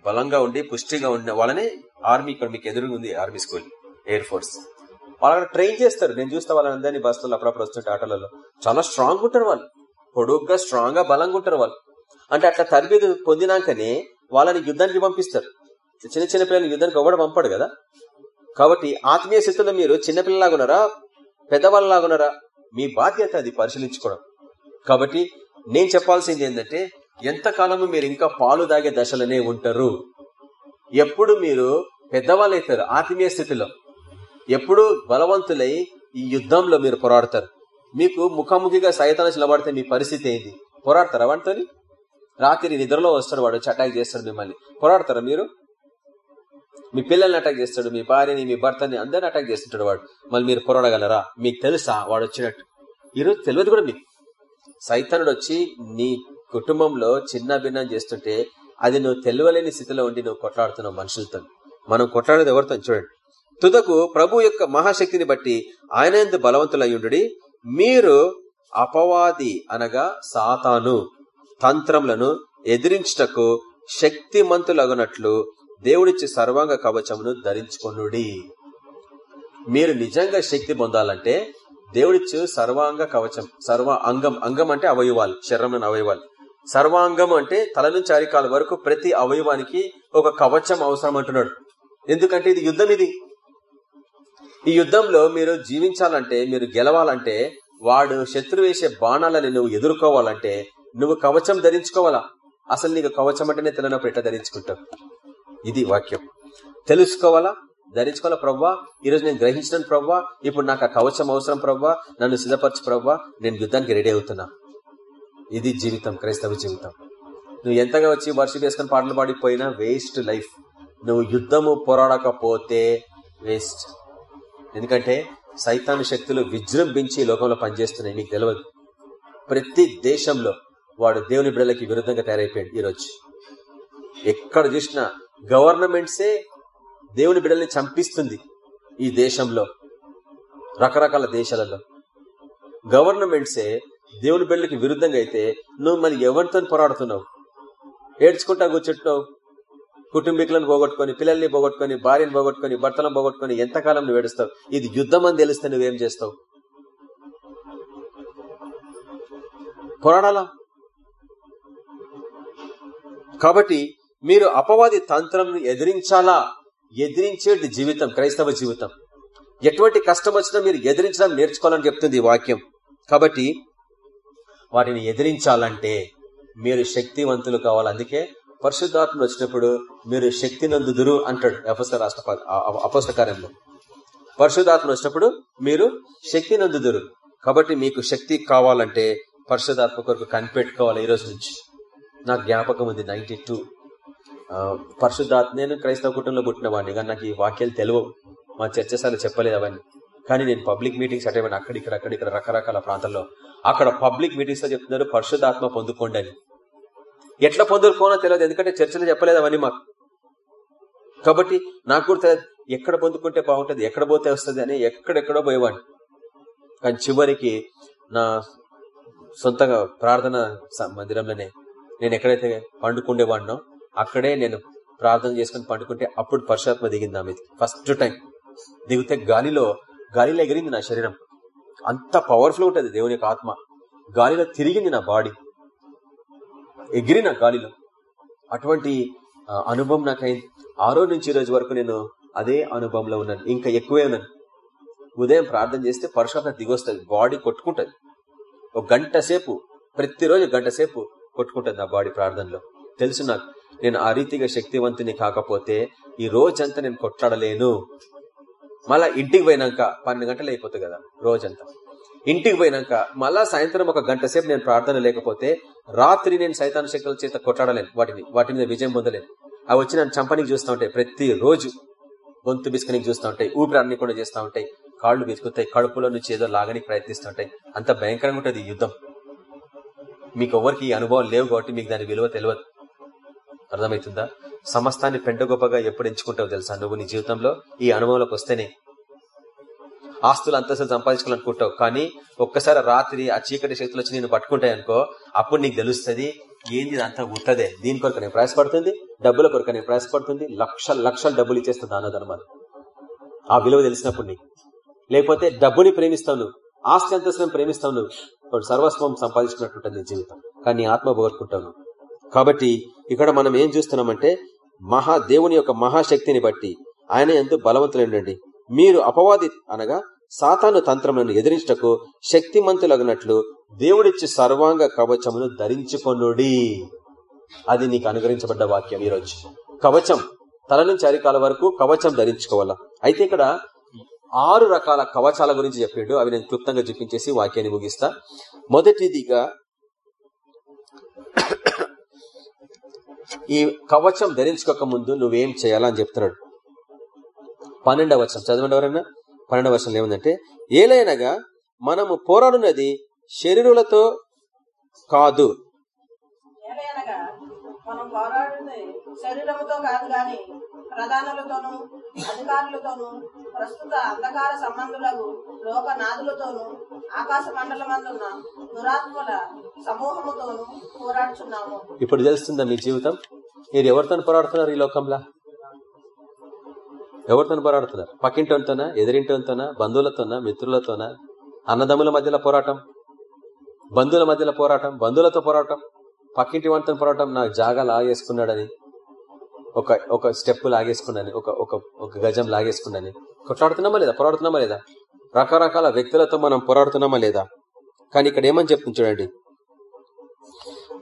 D: బలంగా ఉండి పుష్టిగా ఉండే వాళ్ళనే ఆర్మీ ఇక్కడ మీకు ఎదురుగా ఉంది ఆర్మీ స్కూల్ ఎయిర్ ఫోర్స్. వాళ్ళు ట్రైన్ చేస్తారు. నేను చూస్తా వాళ్ళందరినీ బస్సులో అప్పుడప్పుడు వస్తుంటే ఆటోలలో. చాలా స్ట్రాంగ్ ఉంటారు వాళ్ళు. పొడుగ్గా స్ట్రాంగ్గా బలంగా ఉంటారు వాళ్ళు. అంటే అట్లా తరబేది పొందినాకనే వాళ్ళని యుద్ధానికి పంపిస్తారు. చిన్న చిన్న పిల్లలు యుద్ధానికి ఎవడ పంపాడు కదా? కాబట్టి ఆత్మీయ స్థితిలో మీరు చిన్నపిల్లలాగా ఉన్నారా? పెద్దవాళ్ళలాగా ఉన్నారా? మీ బాధ్యత అది పరిశీలించుకోవడం. కాబట్టి నేను చెప్పాల్సింది ఏంటంటే ఎంతకాలము మీరు ఇంకా పాలు దాగే దశలోనే ఉంటారు? ఎప్పుడు మీరు పెద్దవాళ్ళు అవుతారు ఆత్మీయ స్థితిలో. ఎప్పుడు బలవంతులై ఈ యుద్ధంలో మీరు పోరాడతారు. మీకు ముఖాముఖిగా సైతాన్ని నిలబడితే మీ పరిస్థితి ఏంది? పోరాడతారా వాటితోని రాత్రి నిద్రలో వస్తాడు వాడు వచ్చి అటాక్ చేస్తాడు మిమ్మల్ని. పోరాడతారా మీరు? మీ పిల్లల్ని అటాక్ చేస్తాడు మీ భార్యని మీ భర్తని అందరిని అటాక్ చేస్తుంటాడు వాడు. మళ్ళీ మీరు పోరాడగలరా? మీకు తెలుసా? వాడు వచ్చినట్టు. ఈరోజు తెలియదు కూడా మీకు. సైతానుడు వచ్చి నీ కుటుంబంలో చిన్న భిన్నం చేస్తుంటే అది నువ్వు తెలియలేని స్థితిలో ఉండి నువ్వు కొట్లాడుతున్నావు మనుషులతో. మనం కొట్లాడేది ఎవరితో? చూడండి. తుదకు ప్రభు యొక్క మహాశక్తిని బట్టి ఆయన ఎందు బలవంతులయ్యుండు మీరు అపవాది అనగా సాతాను తంత్రములను ఎదిరించుటకు శక్తిమంతులగునట్లు దేవుడిచ్చి సర్వాంగ కవచమును ధరించుకొనుడి. మీరు నిజంగా శక్తి పొందాలంటే దేవుడిచ్చు సర్వాంగ కవచం సర్వ అంగం అంగం అంటే అవయవాలు శరీరంలోని అవయవాలు. సర్వాంగం అంటే తల నుంచి అరికాల వరకు ప్రతి అవయవానికి ఒక కవచం అవసరం అంటున్నాడు. ఎందుకంటే ఇది యుద్ధం ఇది. ఈ యుద్ధంలో మీరు జీవించాలంటే మీరు గెలవాలంటే వాడు శత్రు వేసే బాణాలని నువ్వు ఎదుర్కోవాలంటే నువ్వు కవచం ధరించుకోవాలా? అసలు నీకు కవచం అంటేనే తెలియనప్పుడు ఎట్లా ధరించుకుంటావు? ఇది వాక్యం. తెలుసుకోవాలా? ధరించుకోవాలా ప్రవ్వా? ఈరోజు నేను గ్రహించిన ప్రవ్వా ఇప్పుడు నాకు ఆ కవచం అవసరం ప్రవ్వా నన్ను సిద్ధపరచు ప్రవ్వా నేను యుద్ధానికి రెడీ అవుతున్నా. ఇది జీవితం క్రైస్తవ జీవితం. నువ్వు ఎంతగా వచ్చి వర్షం వేసుకొని పాటలు పాడిపోయినా వేస్ట్ లైఫ్. నువ్వు యుద్ధము పోరాడకపోతే వేస్ట్. ఎందుకంటే సైతాను శక్తులు విజృంభించి లోకంలో పనిచేస్తున్నాయి నీకు తెలియదు ప్రతి దేశంలో వాడు దేవుని బిడ్డలకి విరుద్ధంగా తయారైపోయాడు ఈరోజు. ఎక్కడ చూసినా గవర్నమెంట్సే దేవుని బిడ్డల్ని చంపిస్తుంది ఈ దేశంలో రకరకాల దేశాలలో. గవర్నమెంట్సే దేవుని బిడ్డలకి విరుద్ధంగా అయితే నువ్వు మళ్ళీ ఎవరితో పోరాడుతున్నావు? ఏడ్చుకుంటా కూర్చుంటున్నావు? కుటుంబీకులను పోగొట్టుకొని పిల్లల్ని పోగొట్టుకొని భార్యను పోగొట్టుకొని భర్తలను పోగొట్టుకొని ఎంతకాలం నువ్వు ఏడుస్తావు? ఇది యుద్ధం అని తెలిస్తే నువ్వేం చేస్తావు? పోరాడాలా? కాబట్టి మీరు అపవాది తంత్రం ఎదిరించాలా? ఎదిరించేది జీవితం క్రైస్తవ జీవితం. ఎటువంటి కష్టం వచ్చినా మీరు ఎదిరించడం నేర్చుకోవాలని చెప్తుంది ఈ వాక్యం. కాబట్టి వాటిని ఎదిరించాలంటే మీరు శక్తివంతులు కావాలి. అందుకే పరిశుద్ధాత్మ వచ్చినప్పుడు మీరు శక్తి నందుదురు అంటాడు అపస్త రాష్ట్ర అపస్త కార్యంలో. వచ్చినప్పుడు మీరు శక్తి నందుదురు కాబట్టి మీకు శక్తి కావాలంటే పరిశుధాత్మ కొరకు కనిపెట్టుకోవాలి ఈ రోజు నుంచి. నాకు జ్ఞాపకం ఉంది నైన్టీ టూ. పరిశుద్ధాత్మ నేను క్రైస్తవ కుటుంబంలో పుట్టిన వాడిని కానీ నాకు ఈ వాక్యాలు తెలియవు. మా చర్చసార్లు చెప్పలేదు అవన్నీ. కానీ నేను పబ్లిక్ మీటింగ్స్ అటేవాడిని అక్కడిక్కడ అక్కడిక్కడ రకరకాల ప్రాంతాల్లో. అక్కడ పబ్లిక్ మీటింగ్స్లో చెప్తున్నారు పరిశుద్ధాత్మ పొందుకోండి అని. ఎట్లా పొందుకోనో తెలియదు ఎందుకంటే చర్చలు చెప్పలేదు అవన్నీ మాకు. కాబట్టి నాకు కూడా తెలియదు ఎక్కడ పొందుకుంటే బాగుంటుంది ఎక్కడ పోతే వస్తుంది అని ఎక్కడెక్కడో పోయేవాడిని. కానీ చివరికి నా సొంతంగా ప్రార్థన మందిరంలోనే నేను ఎక్కడైతే పండుకుండేవాడినో అక్కడే నేను ప్రార్థన చేసుకుని పండుకుంటే అప్పుడు పరుషాత్మ దిగింది నా మీద ఫస్ట్ టైం. దిగితే గాలిలో గాలిలో ఎగిరింది నా శరీరం. అంత పవర్ఫుల్ ఉంటుంది దేవుని యొక్క ఆత్మ. గాలిలో తిరిగింది నా బాడీ. ఎగిరిన గాలిలో. అటువంటి అనుభవం నాకైంది ఆరో నుంచి ఈ రోజు వరకు నేను అదే అనుభవంలో ఉన్నాను. ఇంకా ఎక్కువే ఉన్నాను. ఉదయం ప్రార్థన చేస్తే పరుషాత్మ దిగొస్తుంది. బాడీ కొట్టుకుంటుంది. ఒక గంట సేపు ప్రతిరోజు గంట సేపు కొట్టుకుంటుంది నా బాడీ ప్రార్థనలో. తెలుసు నాకు నేను ఆ రీతిగా శక్తివంతుని కాకపోతే ఈ రోజంతా నేను కొట్లాడలేను. మళ్ళా ఇంటికి పోయినాక పన్నెండు గంటలు అయిపోతుంది కదా రోజంతా. ఇంటికి పోయినాక మళ్ళా సాయంత్రం ఒక గంట సేపు నేను ప్రార్థన లేకపోతే రాత్రి నేను సైతాన్ శక్తుల చేత కొట్టాడలేను వాటిని వాటి మీద విజయం పొందలేను. అవి వచ్చి నన్ను చంపనికి చూస్తూ ఉంటాయి ప్రతి రోజు గొంతు బిస్కనికి చూస్తూ ఉంటాయి ఊపిరి కూడా చేస్తూ ఉంటాయి కాళ్ళు బిసుకుతాయి కడుపులో నుంచి ఏదో లాగడానికి ప్రయత్నిస్తుంటాయి అంత భయంకరంగా ఉంటుంది యుద్ధం. మీకు ఎవరికి ఈ అనుభవం లేవు కాబట్టి మీకు దాని విలువ తెలియదు. అర్థమవుతుందా? సమస్తాన్ని పెండ గొప్పగా ఎప్పుడు ఎంచుకుంటావు తెలుసా? నువ్వు నీ జీవితంలో ఈ అనుభవంలోకి వస్తేనే. ఆస్తులు అంతస్తులు సంపాదించుకోవాలనుకుంటావు. కానీ ఒక్కసారి రాత్రి ఆ చీకటి శక్తులు వచ్చి నేను పట్టుకుంటాయి అనుకో అప్పుడు నీకు తెలుస్తుంది ఏంది అంతా ఉత్తదే? దీని కొరకు నేను ప్రయాసపడుతుంది? డబ్బుల కొరకు నేను ప్రయాసపడుతుంది? లక్షల లక్షల డబ్బులు ఇచ్చేస్తుంది దానధర్మాలు ఆ విలువ తెలిసినప్పుడు నీకు. లేకపోతే డబ్బుని ప్రేమిస్తావు నువ్వు. ఆస్తి అంతస్తులను ప్రేమిస్తావు నువ్వు. సర్వస్వం సంపాదించుకున్నట్టుంటుంది నీ జీవితం. కానీ ఆత్మ పోగొట్టుకుంటావు నువ్వు. కాబట్టి ఇక్కడ మనం ఏం చూస్తున్నామంటే మహా దేవుని యొక్క మహాశక్తిని బట్టి ఆయన ఎంతో బలవంతులండి మీరు అపవాది అనగా సాతాను తంత్రములను ఎదిరించటకు శక్తిమంతులగినట్లు దేవుడిచ్చి సర్వాంగ కవచమును ధరించుకొనుడి. అది నీకు అనుగ్రహించబడ్డ వాక్యం ఈరోజు. కవచం. తల నుంచి అరికాల వరకు కవచం ధరించుకోవాలా. అయితే ఇక్కడ ఆరు రకాల కవచాల గురించి చెప్పాడు. అవి నేను క్లుప్తంగా చూపించేసి వాక్యాన్ని ముగిస్తా. మొదటిదిగా ఈ కవచం ధరించుకోక ముందు నువ్వేం చేయాలని చెప్తున్నాడు. పన్నెండవ వచనం. చదవండి ఎవరైనా? పన్నెండవ వచనం ఏముందంటే ఏలైనగా మనము పోరాడున్నది శరీరులతో కాదు.
H: ప్రధానులతోనూ అధికారులతోనూ ప్రస్తుత అంధకార సంబంధులకు లోకనాథులతోనూ ఆకాశ మండలమందున్న దురాత్మల సమూహముతోనూ పోరాడుచున్నాము.
D: ఇప్పుడు తెలుస్తుందా మీ జీవితం? మీరు ఎవరితో పోరాడుతున్నారు ఈ లోకంలో? ఎవరితో పోరాడుతున్నారు? పక్కింటితోనా ఎదిరింటితోనా బంధువులతోనా మిత్రులతోనా? అన్నదమ్ముల మధ్యలో పోరాటం? బంధువుల మధ్యలో పోరాటం? బంధువులతో పోరాటం? పక్కింటి వాటితో పోరాటం నాకు జాగా లాగేసుకున్నాడని? ఒక ఒక స్టెప్ లాగేసుకున్నాను ఒక ఒక ఒక గజం లాగేసుకున్నాను కొట్లాడుతున్నామా లేదా? పోరాడుతున్నామా లేదా? రకరకాల వ్యక్తులతో మనం పోరాడుతున్నామా లేదా? కానీ ఇక్కడ ఏమని చెప్తుంది చూడండి.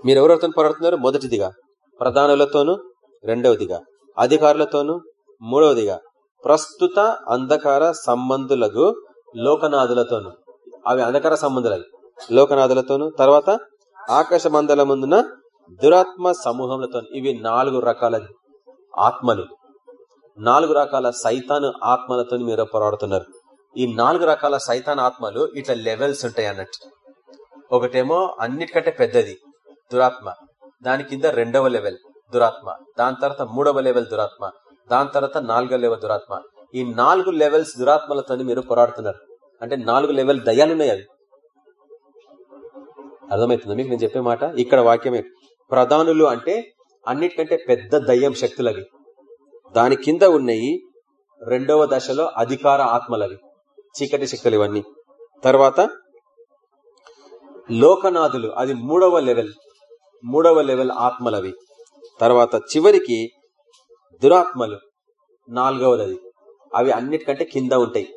D: మీరు ఎవరెవరితో పోరాడుతున్నారు? మొదటిదిగా. ప్రధానులతోనూ రెండవదిగా. అధికారులతోనూ మూడవదిగా. ప్రస్తుత అంధకార సంబంధులకు లోకనాథులతోను. అవి అంధకార సంబంధులు లోకనాథులతోను తర్వాత ఆకాశ మండలముందున దురాత్మ సమూహములతో ఇవి నాలుగు రకాల ఆత్మలు. నాలుగు రకాల సైతాను ఆత్మలతో మీరు పోరాడుతున్నారు. ఈ నాలుగు రకాల సైతాన్ ఆత్మలు ఇట్లా లెవెల్స్ ఉంటాయి అన్నట్టు. ఒకటేమో అన్నిటికంటే పెద్దది దురాత్మ. దాని కింద రెండవ లెవెల్ దురాత్మ. దాని తర్వాత మూడవ లెవెల్ దురాత్మ. దాని తర్వాత నాలుగవ లెవెల్ దురాత్మ. ఈ నాలుగు లెవెల్స్ దురాత్మలతో మీరు పోరాడుతున్నారు. అంటే నాలుగు లెవెల్ దయాలున్నాయి అవి. అర్థమవుతుంది మీకు? నేను చెప్పే మాట? ఇక్కడ వాక్యమే. ప్రధానులు అంటే అన్నిటికంటే పెద్ద దయ్యం శక్తులవి. దాని కింద ఉన్నాయి రెండవ దశలో అధికార ఆత్మలవి. చీకటి శక్తులు ఇవన్నీ తర్వాత లోకనాథులు అది మూడవ లెవెల్ మూడవ లెవెల్ ఆత్మలవి. తర్వాత చివరికి దురాత్మలు నాలుగవది అవి అన్నిటికంటే కింద ఉంటాయి.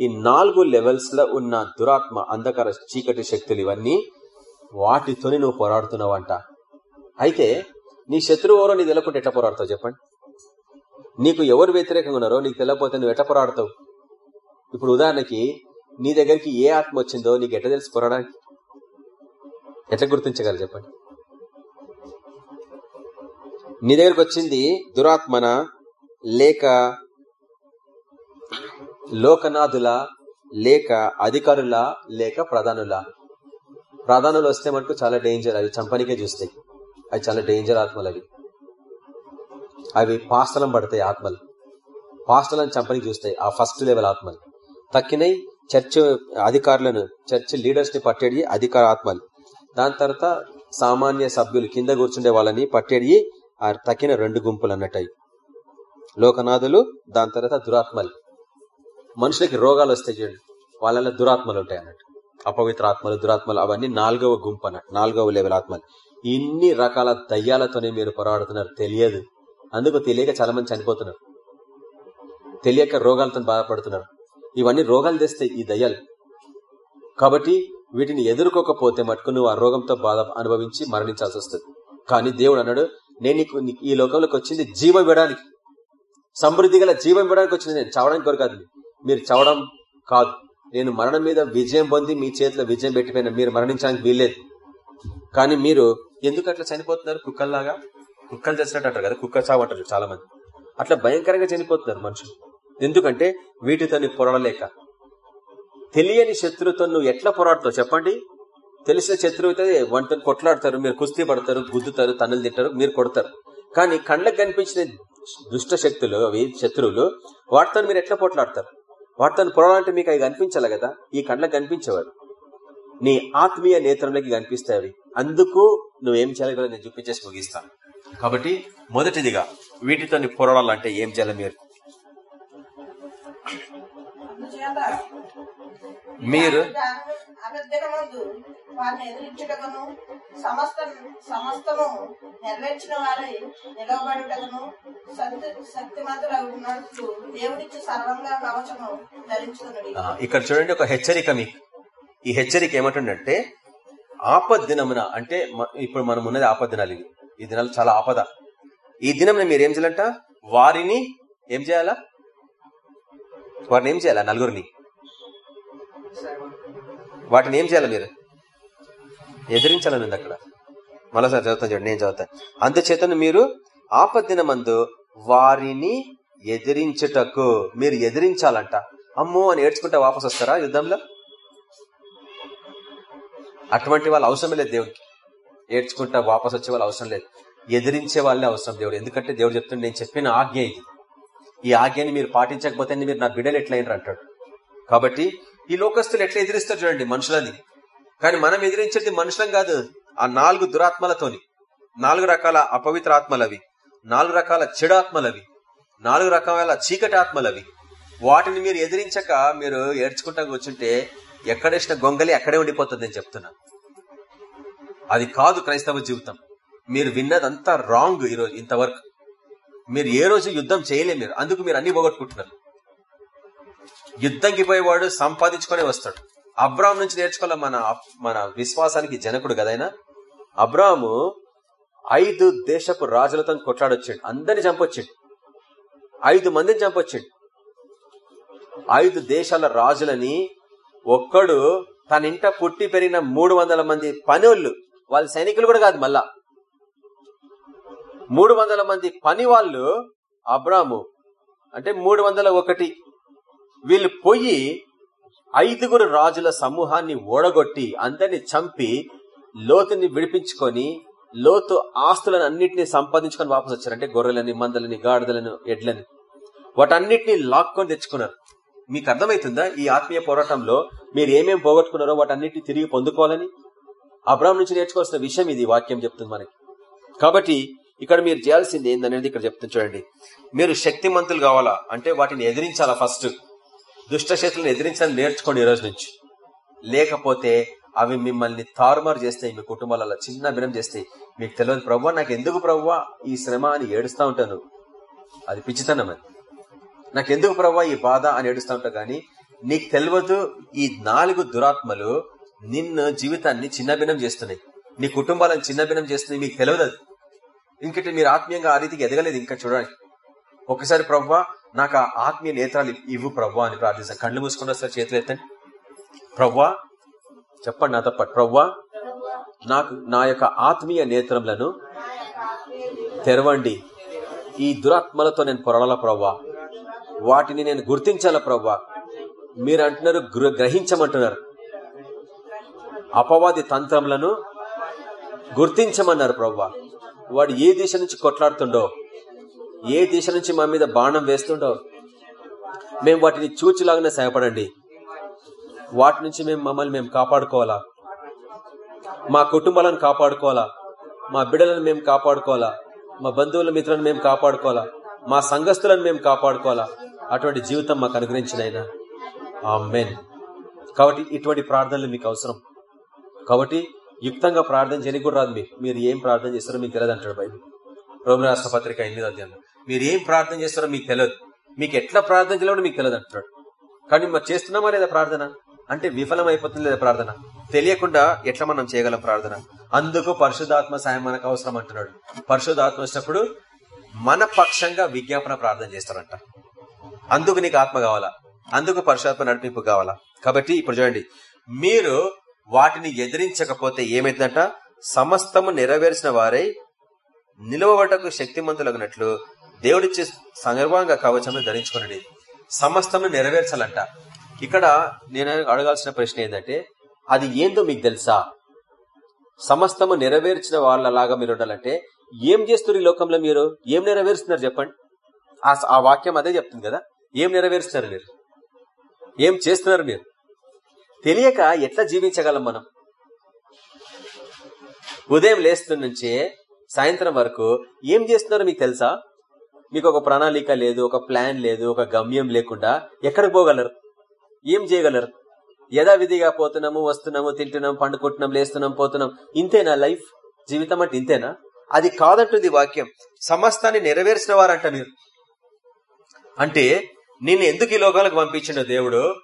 D: ఈ నాలుగు లెవెల్స్లో ఉన్న దురాత్మ అంధకార చీకటి శక్తులు ఇవన్నీ వాటితోనే నువ్వు పోరాడుతున్నావంట. అయితే నీ శత్రువు ఎవరో నీ తెలకుంటే ఎట్ట పోరాడతావు చెప్పండి? నీకు ఎవరు వ్యతిరేకంగా ఉన్నారో నీకు తెలియకపోతే నువ్వు ఎట్ట పోరాడతావు? ఇప్పుడు ఉదాహరణకి నీ దగ్గరికి ఏ ఆత్మ వచ్చిందో నీకు ఎట్ట తెలిసి పోరాడానికి? ఎట్లా గుర్తించగలరు చెప్పండి? నీ దగ్గరకు వచ్చింది దురాత్మన లేక లోకనాథుల లేక అధికారుల లేక ప్రధానుల. ప్రధానులు వస్తే మనకు చాలా డేంజర్ అవి చంపనికే చూస్తాయి. అవి చాలా డేంజర్ ఆత్మలు అవి. అవి పాస్తలం పడతాయి ఆత్మలు. పాస్తలను చంపని చూస్తాయి ఆ ఫస్ట్ లెవెల్ ఆత్మలు. తక్కినై చర్చ్ అధికారులను చర్చ్ లీడర్స్ని పట్టేడి అధికార ఆత్మలు. దాని తర్వాత సామాన్య సభ్యులు కింద కూర్చుండే వాళ్ళని పట్టేడి ఆ తక్కిన రెండు గుంపులు అన్నట్టు లోకనాథులు దాని తర్వాత దురాత్మలు. మనుషులకి రోగాలు వస్తాయి చూడండి. వాళ్ళ దురాత్మలు ఉంటాయి అన్నట్టు. అపవిత్ర ఆత్మలు దురాత్మలు అవన్నీ నాలుగవ గుంపు అన్నట్టు నాలుగవ లెవెల్ ఆత్మలు. ఇన్ని రకాల దయ్యాలతోనే మీరు పోరాడుతున్నారు తెలియదు. అందుకు తెలియక చాలా మంది చనిపోతున్నారు. తెలియక రోగాలతో బాధపడుతున్నారు. ఇవన్నీ రోగాలు తెస్తాయి ఈ దయ్యాలు. కాబట్టి వీటిని ఎదుర్కోకపోతే మటుకు నువ్వు ఆ రోగంతో బాధ అనుభవించి మరణించాల్సి వస్తుంది. కానీ దేవుడు అన్నాడు నేను నీకు ఈ లోకంలోకి వచ్చింది జీవం ఇవ్వడానికి. సమృద్ధి గల జీవం ఇవ్వడానికి వచ్చింది నేను. చవడానికి కొరకాదు మీరు చవడం కాదు. నేను మరణం మీద విజయం పొంది మీ చేతిలో విజయం పెట్టిపోయిన మీరు మరణించడానికి వీల్లేదు. కానీ మీరు ఎందుకు అట్లా చనిపోతున్నారు? కుక్కల్లాగా? కుక్కలు చేసినట్టు అంటారు కదా కుక్క చావు అంటారు చాలా మంది అట్లా భయంకరంగా చనిపోతున్నారు మనుషులు. ఎందుకంటే వీటితో పొరడలేక తెలియని శత్రువుతో నువ్వు ఎట్లా పోరాడుతావు చెప్పండి? తెలిసిన శత్రువు అయితే వంటతో కొట్లాడతారు మీరు కుస్తీ పడతారు గుద్దుతారు తన్నులు తింటారు మీరు కొడతారు. కానీ కళ్ళకు కనిపించిన దుష్ట శక్తులు అవి శత్రువులు వాటితో మీరు ఎట్లా పోట్లాడతారు? వాటితో పొరాలంటే మీకు అవి కనిపించాలి కదా? ఈ కళ్ళకు కనిపించేవారు. నీ ఆత్మీయ నేత్రంలోకి కనిపిస్తాయి అవి. అందుకు నువ్వేం చేయాలి కూడా నేను చూపించేసి ముగిస్తాను కాబట్టి మొదటిదిగా వీటితో పోరాడాలంటే ఏం చేయాలి మీరు? మీరు
H: అభిదినమందు వారిని ఎదిరించుటకును సమస్త సమస్తము నెరవేర్చిన వారై నిలవబడుటకును శక్తి శక్తిమంతులగున్నట్లు దేవుడిచ్చి సర్వంగా కవచము ధరించుకున్నది
D: ఆ, ఇక్కడ చూడండి ఒక హెచ్చరిక మీకు. ఈ హెచ్చరిక ఏమంటుండంటే ఆపద్ దినమున అంటే ఇప్పుడు మనం ఉన్నది ఆపద్ దినాలు ఇవి. ఈ దినాలు చాలా ఆపద. ఈ దినం మీరు ఏం చేయాలంట? వారిని ఏం చేయాలా? వారిని ఏం చేయాలా? నలుగురిని? వాటిని ఏం చేయాలి మీరు? ఎదిరించాలని ఉంది అక్కడ. మరోసారి చదువుతాను చూడండి నేను చదువుతాను. అందుచేతను మీరు ఆపద్దినమందు వారిని ఎదిరించుటకు మీరు ఎదిరించాలంట. అమ్మో అని ఏడ్చుకుంటే వాపస్ వస్తారా యుద్ధంలో? అటువంటి వాళ్ళు అవసరం లేదు దేవునికి. ఏడ్చుకుంటా వాపస్ వచ్చే వాళ్ళు అవసరం లేదు. ఎదిరించే వాళ్ళే అవసరం దేవుడు. ఎందుకంటే దేవుడు చెప్తుండే నేను చెప్పిన ఆజ్ఞ ఇది. ఈ ఆజ్ఞని మీరు పాటించకపోతే మీరు నా బిడ్డలు ఎట్లయినరు అంటాడు. కాబట్టి ఈ లోకస్తులు ఎట్లా ఎదిరిస్తారు చూడండి మనుషులని. కానీ మనం ఎదిరించేది మనుషులం కాదు ఆ నాలుగు దురాత్మలతోని. నాలుగు రకాల అపవిత్ర ఆత్మలవి. నాలుగు రకాల చెడాత్మలవి నాలుగు రకాల చీకటి ఆత్మలవి. వాటిని మీరు ఎదిరించక మీరు ఏడ్చుకుంటా కూర్చుంటే ఎక్కడేసిన గొంగలి అక్కడే ఉండిపోతుంది నేను చెప్తున్నా. అది కాదు క్రైస్తవ జీవితం. మీరు విన్నదంతా రాంగ్ ఈరోజు ఇంతవరకు. మీరు ఏ రోజు యుద్ధం చేయలే మీరు. అందుకు మీరు అన్ని పోగొట్టుకుంటున్నారు. యుద్ధంకి పోయేవాడు సంపాదించుకొని వస్తాడు. అబ్రాహం నుంచి నేర్చుకోవాలి మన మన విశ్వాసానికి జనకుడు కదైనా అబ్రాహము ఐదు దేశపు రాజులతో కొట్లాడొచ్చాడు. అందరిని చంపొచ్చాడు. ఐదు మందిని చంపొచ్చాడు. ఐదు దేశాల రాజులని ఒక్కడు తన ఇంట పుట్టి పెరిగిన మూడు వందల మంది పనివాళ్ళు వాళ్ళ సైనికులు కూడా కాదు మళ్ళా. మూడు వందల మంది పని వాళ్ళు అబ్రాము. అంటే మూడు వందల ఒకటి. వీళ్ళు పోయి ఐదుగురు రాజుల సమూహాన్ని ఓడగొట్టి అందరిని చంపి లోతుని విడిపించుకొని లోతు ఆస్తులను అన్నింటినీ సంపాదించుకొని వాపసు వచ్చారు అంటే గొర్రెలని మందలని గాడిదలను ఎడ్లని. వాటన్నిటిని లాక్కొని తెచ్చుకున్నారు. మీకు అర్థమవుతుందా ఈ ఆత్మీయ పోరాటంలో మీరు ఏమేమి పోగొట్టుకున్నారో వాటన్నిటిని తిరిగి పొందుకోవాలని? అబ్రాహం నుంచి నేర్చుకోవాల్సిన విషయం ఇది వాక్యం చెప్తుంది మనకి. కాబట్టి ఇక్కడ మీరు చేయాల్సింది ఏందనేది ఇక్కడ చెప్తుంది చూడండి. మీరు శక్తిమంతులు కావాలా? అంటే వాటిని ఎదిరించాలా ఫస్ట్? దుష్ట శక్తులను ఎదిరించాలని నేర్చుకోండి ఈ రోజు నుంచి. లేకపోతే అవి మిమ్మల్ని తారుమారు చేస్తాయి మీ కుటుంబాలలో చిన్న బినం చేస్తాయి. మీకు తెలియదు ప్రవ్వా నాకు ఎందుకు ప్రవ్వా ఈ శ్రమ అని ఏడుస్తా ఉంటాను. అది పిచ్చితనం అది నాకు ఎందుకు ప్రవ్వా ఈ బాధ అని ఏడుస్తా ఉంటా గానీ నీకు తెలియదు ఈ నాలుగు దురాత్మలు నిన్ను జీవితాన్ని చిన్నభిన్నం చేస్తున్నాయి. నీ కుటుంబాలను చిన్నభిన్నం చేస్తున్నాయి. మీకు తెలియదు అది. ఇంకటి మీరు ఆత్మీయంగా ఆ రీతికి ఎదగలేదు ఇంకా చూడండి. ఒకసారి ప్రవ్వా నాకు ఆ ఆత్మీయ నేత్రాలు ఇవ్వు ప్రవ్వా అని ప్రార్థిస్తాను కళ్ళు మూసుకుని సార్ చేతులు ఎత్తండి. ప్రవ్వా చెప్పండి నా తప్ప. ప్రవ్వా నాకు నా యొక్క ఆత్మీయ నేత్రములను తెరవండి. ఈ దురాత్మలతో నేను పొరడాల ప్రవ్వా వాటిని నేను గుర్తించాల ప్రవ్వా? మీరు అంటున్నారు గ్రహించమంటున్నారు. అపవాది తంత్రములను గుర్తించమన్నారు ప్రవ్వా. వాడు ఏ దిశ నుంచి కొట్లాడుతుండో ఏ దిశ నుంచి మా మీద బాణం వేస్తుండో మేము వాటిని చూచిలాగానే సహాయపడండి. వాటి నుంచి మేము మమ్మల్ని మేము కాపాడుకోవాలా? మా కుటుంబాలను కాపాడుకోవాలా? మా బిడ్డలను మేము కాపాడుకోవాలా? మా బంధువుల మిత్రులను మేము కాపాడుకోవాలా? మా సంఘస్థులను మేము కాపాడుకోవాలా? అటువంటి జీవితం మాకు అనుగ్రహించిన ఆయన. ఆమెన్. కాబట్టి ఇటువంటి ప్రార్థనలు మీకు అవసరం. కాబట్టి యుక్తంగా ప్రార్థన చేయని కూడా రాదు మీకు మీరు ఏం ప్రార్థన చేస్తారో మీకు తెలియదు అంటాడు బైబిల్. రోమి రాష్ట్ర పత్రిక ఎనిమిది అధ్యాయం. మీరు ఏం ప్రార్థన చేస్తారో మీకు తెలియదు. మీకు ఎట్లా ప్రార్థన చేయాలో మీకు తెలియదు అంటున్నాడు. కానీ మరి చేస్తున్నామా లేదా ప్రార్థన? అంటే విఫలం అయిపోతుంది లేదా ప్రార్థన? తెలియకుండా ఎట్లా మనం చేయగలం ప్రార్థన? అందుకు పరిశుధాత్మ సాయం మనకు అవసరం అంటున్నాడు. పరిశుధాత్మ వచ్చినప్పుడు మన పక్షంగా విజ్ఞాపన ప్రార్థన చేస్తారంట. అందుకు నీకు ఆత్మ కావాలా? అందుకు పరిశుధాత్మ నడిపింపు కావాలా? కాబట్టి ఇప్పుడు చూడండి. మీరు వాటిని ఎదిరించకపోతే ఏమైందంట సమస్తము నెరవేర్చిన వారై నిలవబటకు శక్తిమంతులగినట్లు దేవుడిచ్చే సందర్భంగా కవచంలో ధరించుకునండి. సమస్తము నెరవేర్చాలంట. ఇక్కడ నేను అడగాల్సిన ప్రశ్న ఏంటంటే అది ఏందో మీకు తెలుసా? సమస్తము నెరవేర్చిన వాళ్ళలాగా మీరు ఉండాలంటే ఏం చేస్తున్నారు ఈ లోకంలో మీరు? ఏం నెరవేరుస్తున్నారు చెప్పండి. ఆ- ఆ వాక్యం అదే చెప్తుంది కదా? ఏం నెరవేరుస్తున్నారు మీరు? ఏం చేస్తున్నారు మీరు? తెలియక ఎట్లా జీవించగలం మనం? ఉదయం లేస్తున్న నుంచే సాయంత్రం వరకు ఏం చేస్తున్నారో మీకు తెలుసా? మీకు ఒక ప్రణాళిక లేదు ఒక ప్లాన్ లేదు ఒక గమ్యం లేకుండా ఎక్కడికి పోగలరు? ఏం చేయగలరు? యథావిధిగా పోతున్నాము వస్తున్నాము తింటున్నాం పండుకుంటున్నాం లేస్తున్నాం పోతున్నాం ఇంతేనా లైఫ్? జీవితం అంటే ఇంతేనా? అది కాదంటుంది వాక్యం. సమస్తాన్ని నెరవేర్చిన వారంట మీరు. అంటే నిన్ను ఎందుకు ఈ లోకాలకు పంపించిన దేవుడు?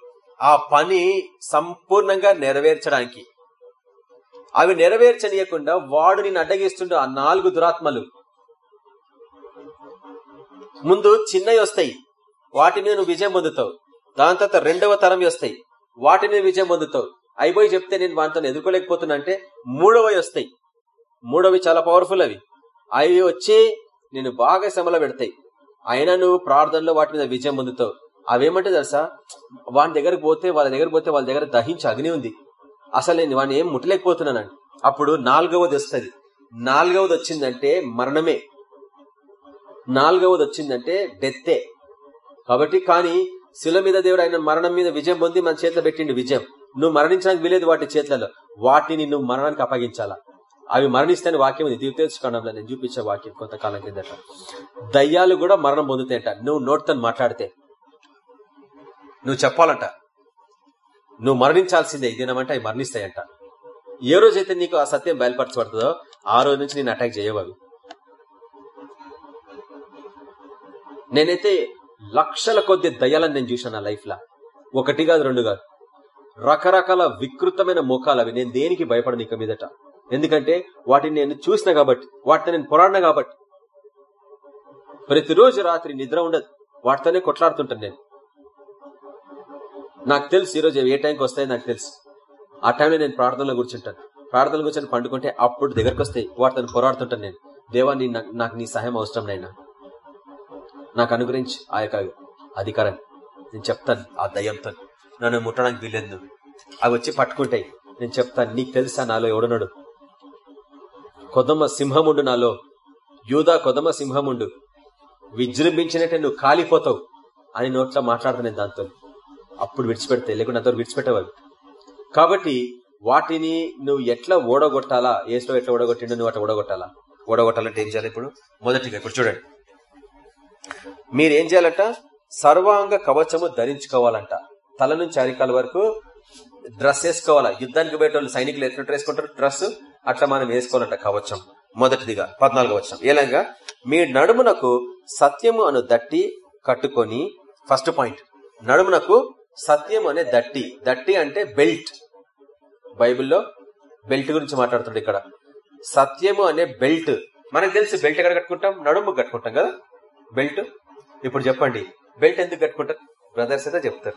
D: ఆ పని సంపూర్ణంగా నెరవేర్చడానికి. అవి నెరవేర్చనీయకుండా వాడు నిన్ను అడ్డగిస్తుండే ఆ నాలుగు దురాత్మలు. ముందు చిన్నవి వస్తాయి వాటి మీద నువ్వు విజయం పొందుతావు. దాని తర్వాత రెండవ తరం వస్తాయి వాటి మీద విజయం పొందుతావు. అయిపోయి చెప్తే నేను వాటితో ఎదుర్కోలేకపోతున్నా అంటే మూడవవి వస్తాయి. మూడవి చాలా పవర్ఫుల్ అవి. అవి వచ్చి నేను బాగా శ్రమలో పెడతాయి. అయినా నువ్వు ప్రార్థనలో వాటి మీద విజయం పొందుతావు. అవేమంటే తెలుసా? వాని దగ్గరకు పోతే వాళ్ళ దగ్గర పోతే వాళ్ళ దగ్గర దహించి అగ్ని ఉంది. అసలు నేను వాడిని ఏం ముట్టలేకపోతున్నానండి అప్పుడు నాలుగవది వస్తుంది. నాలుగవది వచ్చిందంటే మరణమే. నాలుగవది వచ్చిందంటే డెత్తే. కాబట్టి కానీ శిల మీద దేవుడు ఆయన మరణం మీద విజయం పొంది మన చేతిలో పెట్టిండు విజయం. నువ్వు మరణించడానికి వీలేదు వాటి చేతులలో. వాటిని నువ్వు మరణానికి అప్పగించాలా? అవి మరణిస్తాయని వాక్యం ఇది. ద్వితీయోత్సకంలో నేను చూపించే వాక్యం కొంతకాలం కిందట. దయ్యాలు కూడా మరణం పొందుతాయట నువ్వు నోటితో మాట్లాడితే. నువ్వు చెప్పాలంట. నువ్వు మరణించాల్సిందే. ఈ దినమంటే అవి మరణిస్తాయంట. ఏ రోజైతే నీకు ఆ సత్యం బయలుపరచబడుతుందో ఆ రోజు నుంచి నేను అటాక్ చేయవు అవి. నేనైతే లక్షల కొద్ది దయ్యాలను నేను చూశాను నా లైఫ్ లా ఒకటి కాదు రెండు కాదు. రకరకాల వికృతమైన ముఖాలు అవి. నేను దేనికి భయపడను ఇక మీదట. ఎందుకంటే వాటిని నేను చూసిన కాబట్టి వాటితో నేను పోరాడిన కాబట్టి. ప్రతిరోజు రాత్రి నిద్ర ఉండదు. వాటితోనే కొట్లాడుతుంటాను నేను. నాకు తెలుసు ఈరోజు ఏ టైంకి వస్తాయి నాకు తెలుసు. ఆ టైంలో నేను ప్రార్థనలో కూర్చుంటాను. ప్రార్థనలు కూర్చొని పండుకుంటే అప్పుడు దగ్గరకు వస్తాయి. వాటితో పోరాడుతుంటాను నేను. దేవా నీ నాకు నీ సహాయం అవసరం నైనా నాకు అనుగ్రహించి ఆ యొక్క అధికారం నేను చెప్తాను ఆ దయ్యంతో. నన్ను ముట్టడానికి వీలేదు అవి వచ్చి పట్టుకుంటాయి. నేను చెప్తాను నీకు తెలుసా నాలో ఎవడున్నాడు? కొదమ సింహముండు నాలో. యూదా కొదమ సింహముండు. విజృంభించినట్టే నువ్వు కాలిపోతావు అని నోట్లో మాట్లాడుతాను నేను దాంతో. అప్పుడు విడిచిపెడితే లేకుంటే అంతవరకు విడిచిపెట్టవు కాబట్టి వాటిని నువ్వు ఎట్లా ఓడగొట్టాలా? ఏసులో ఎట్లా ఓడగొట్టిండో? నువ్వు అట్లా ఓడగొట్టాలా? ఓడగొట్టాలంటే ఏం చేయాలి ఇప్పుడు? మొదటిగా ఇప్పుడు చూడండి. మీరేం చేయాలంట? సర్వాంగ కవచము ధరించుకోవాలంట. తల నుంచి అరికాల వరకు డ్రెస్ వేసుకోవాలా? యుద్ధానికి పోయేటోళ్ళు సైనికులు ఎట్లా వేసుకుంటారు? డ్రెస్ అట్లా మనం వేసుకోవాలంట కవచం. మొదటిదిగా పద్నాలుగో వచ్చం ఎలాగా మీ నడుమునకు సత్యము అను దట్టి కట్టుకొని ఫస్ట్ పాయింట్ నడుమునకు సత్యం అనే దట్టి. దట్టి అంటే బెల్ట్. బైబిల్లో బెల్ట్ గురించి మాట్లాడుతుంది ఇక్కడ. సత్యము అనే బెల్ట్. మనకు తెలిసి బెల్ట్ ఎక్కడ కట్టుకుంటాం? నడుము కట్టుకుంటాం కదా? బెల్ట్. ఇప్పుడు చెప్పండి బెల్ట్ ఎందుకు కట్టుకుంటారు? బ్రదర్స్ అయితే చెప్తారు.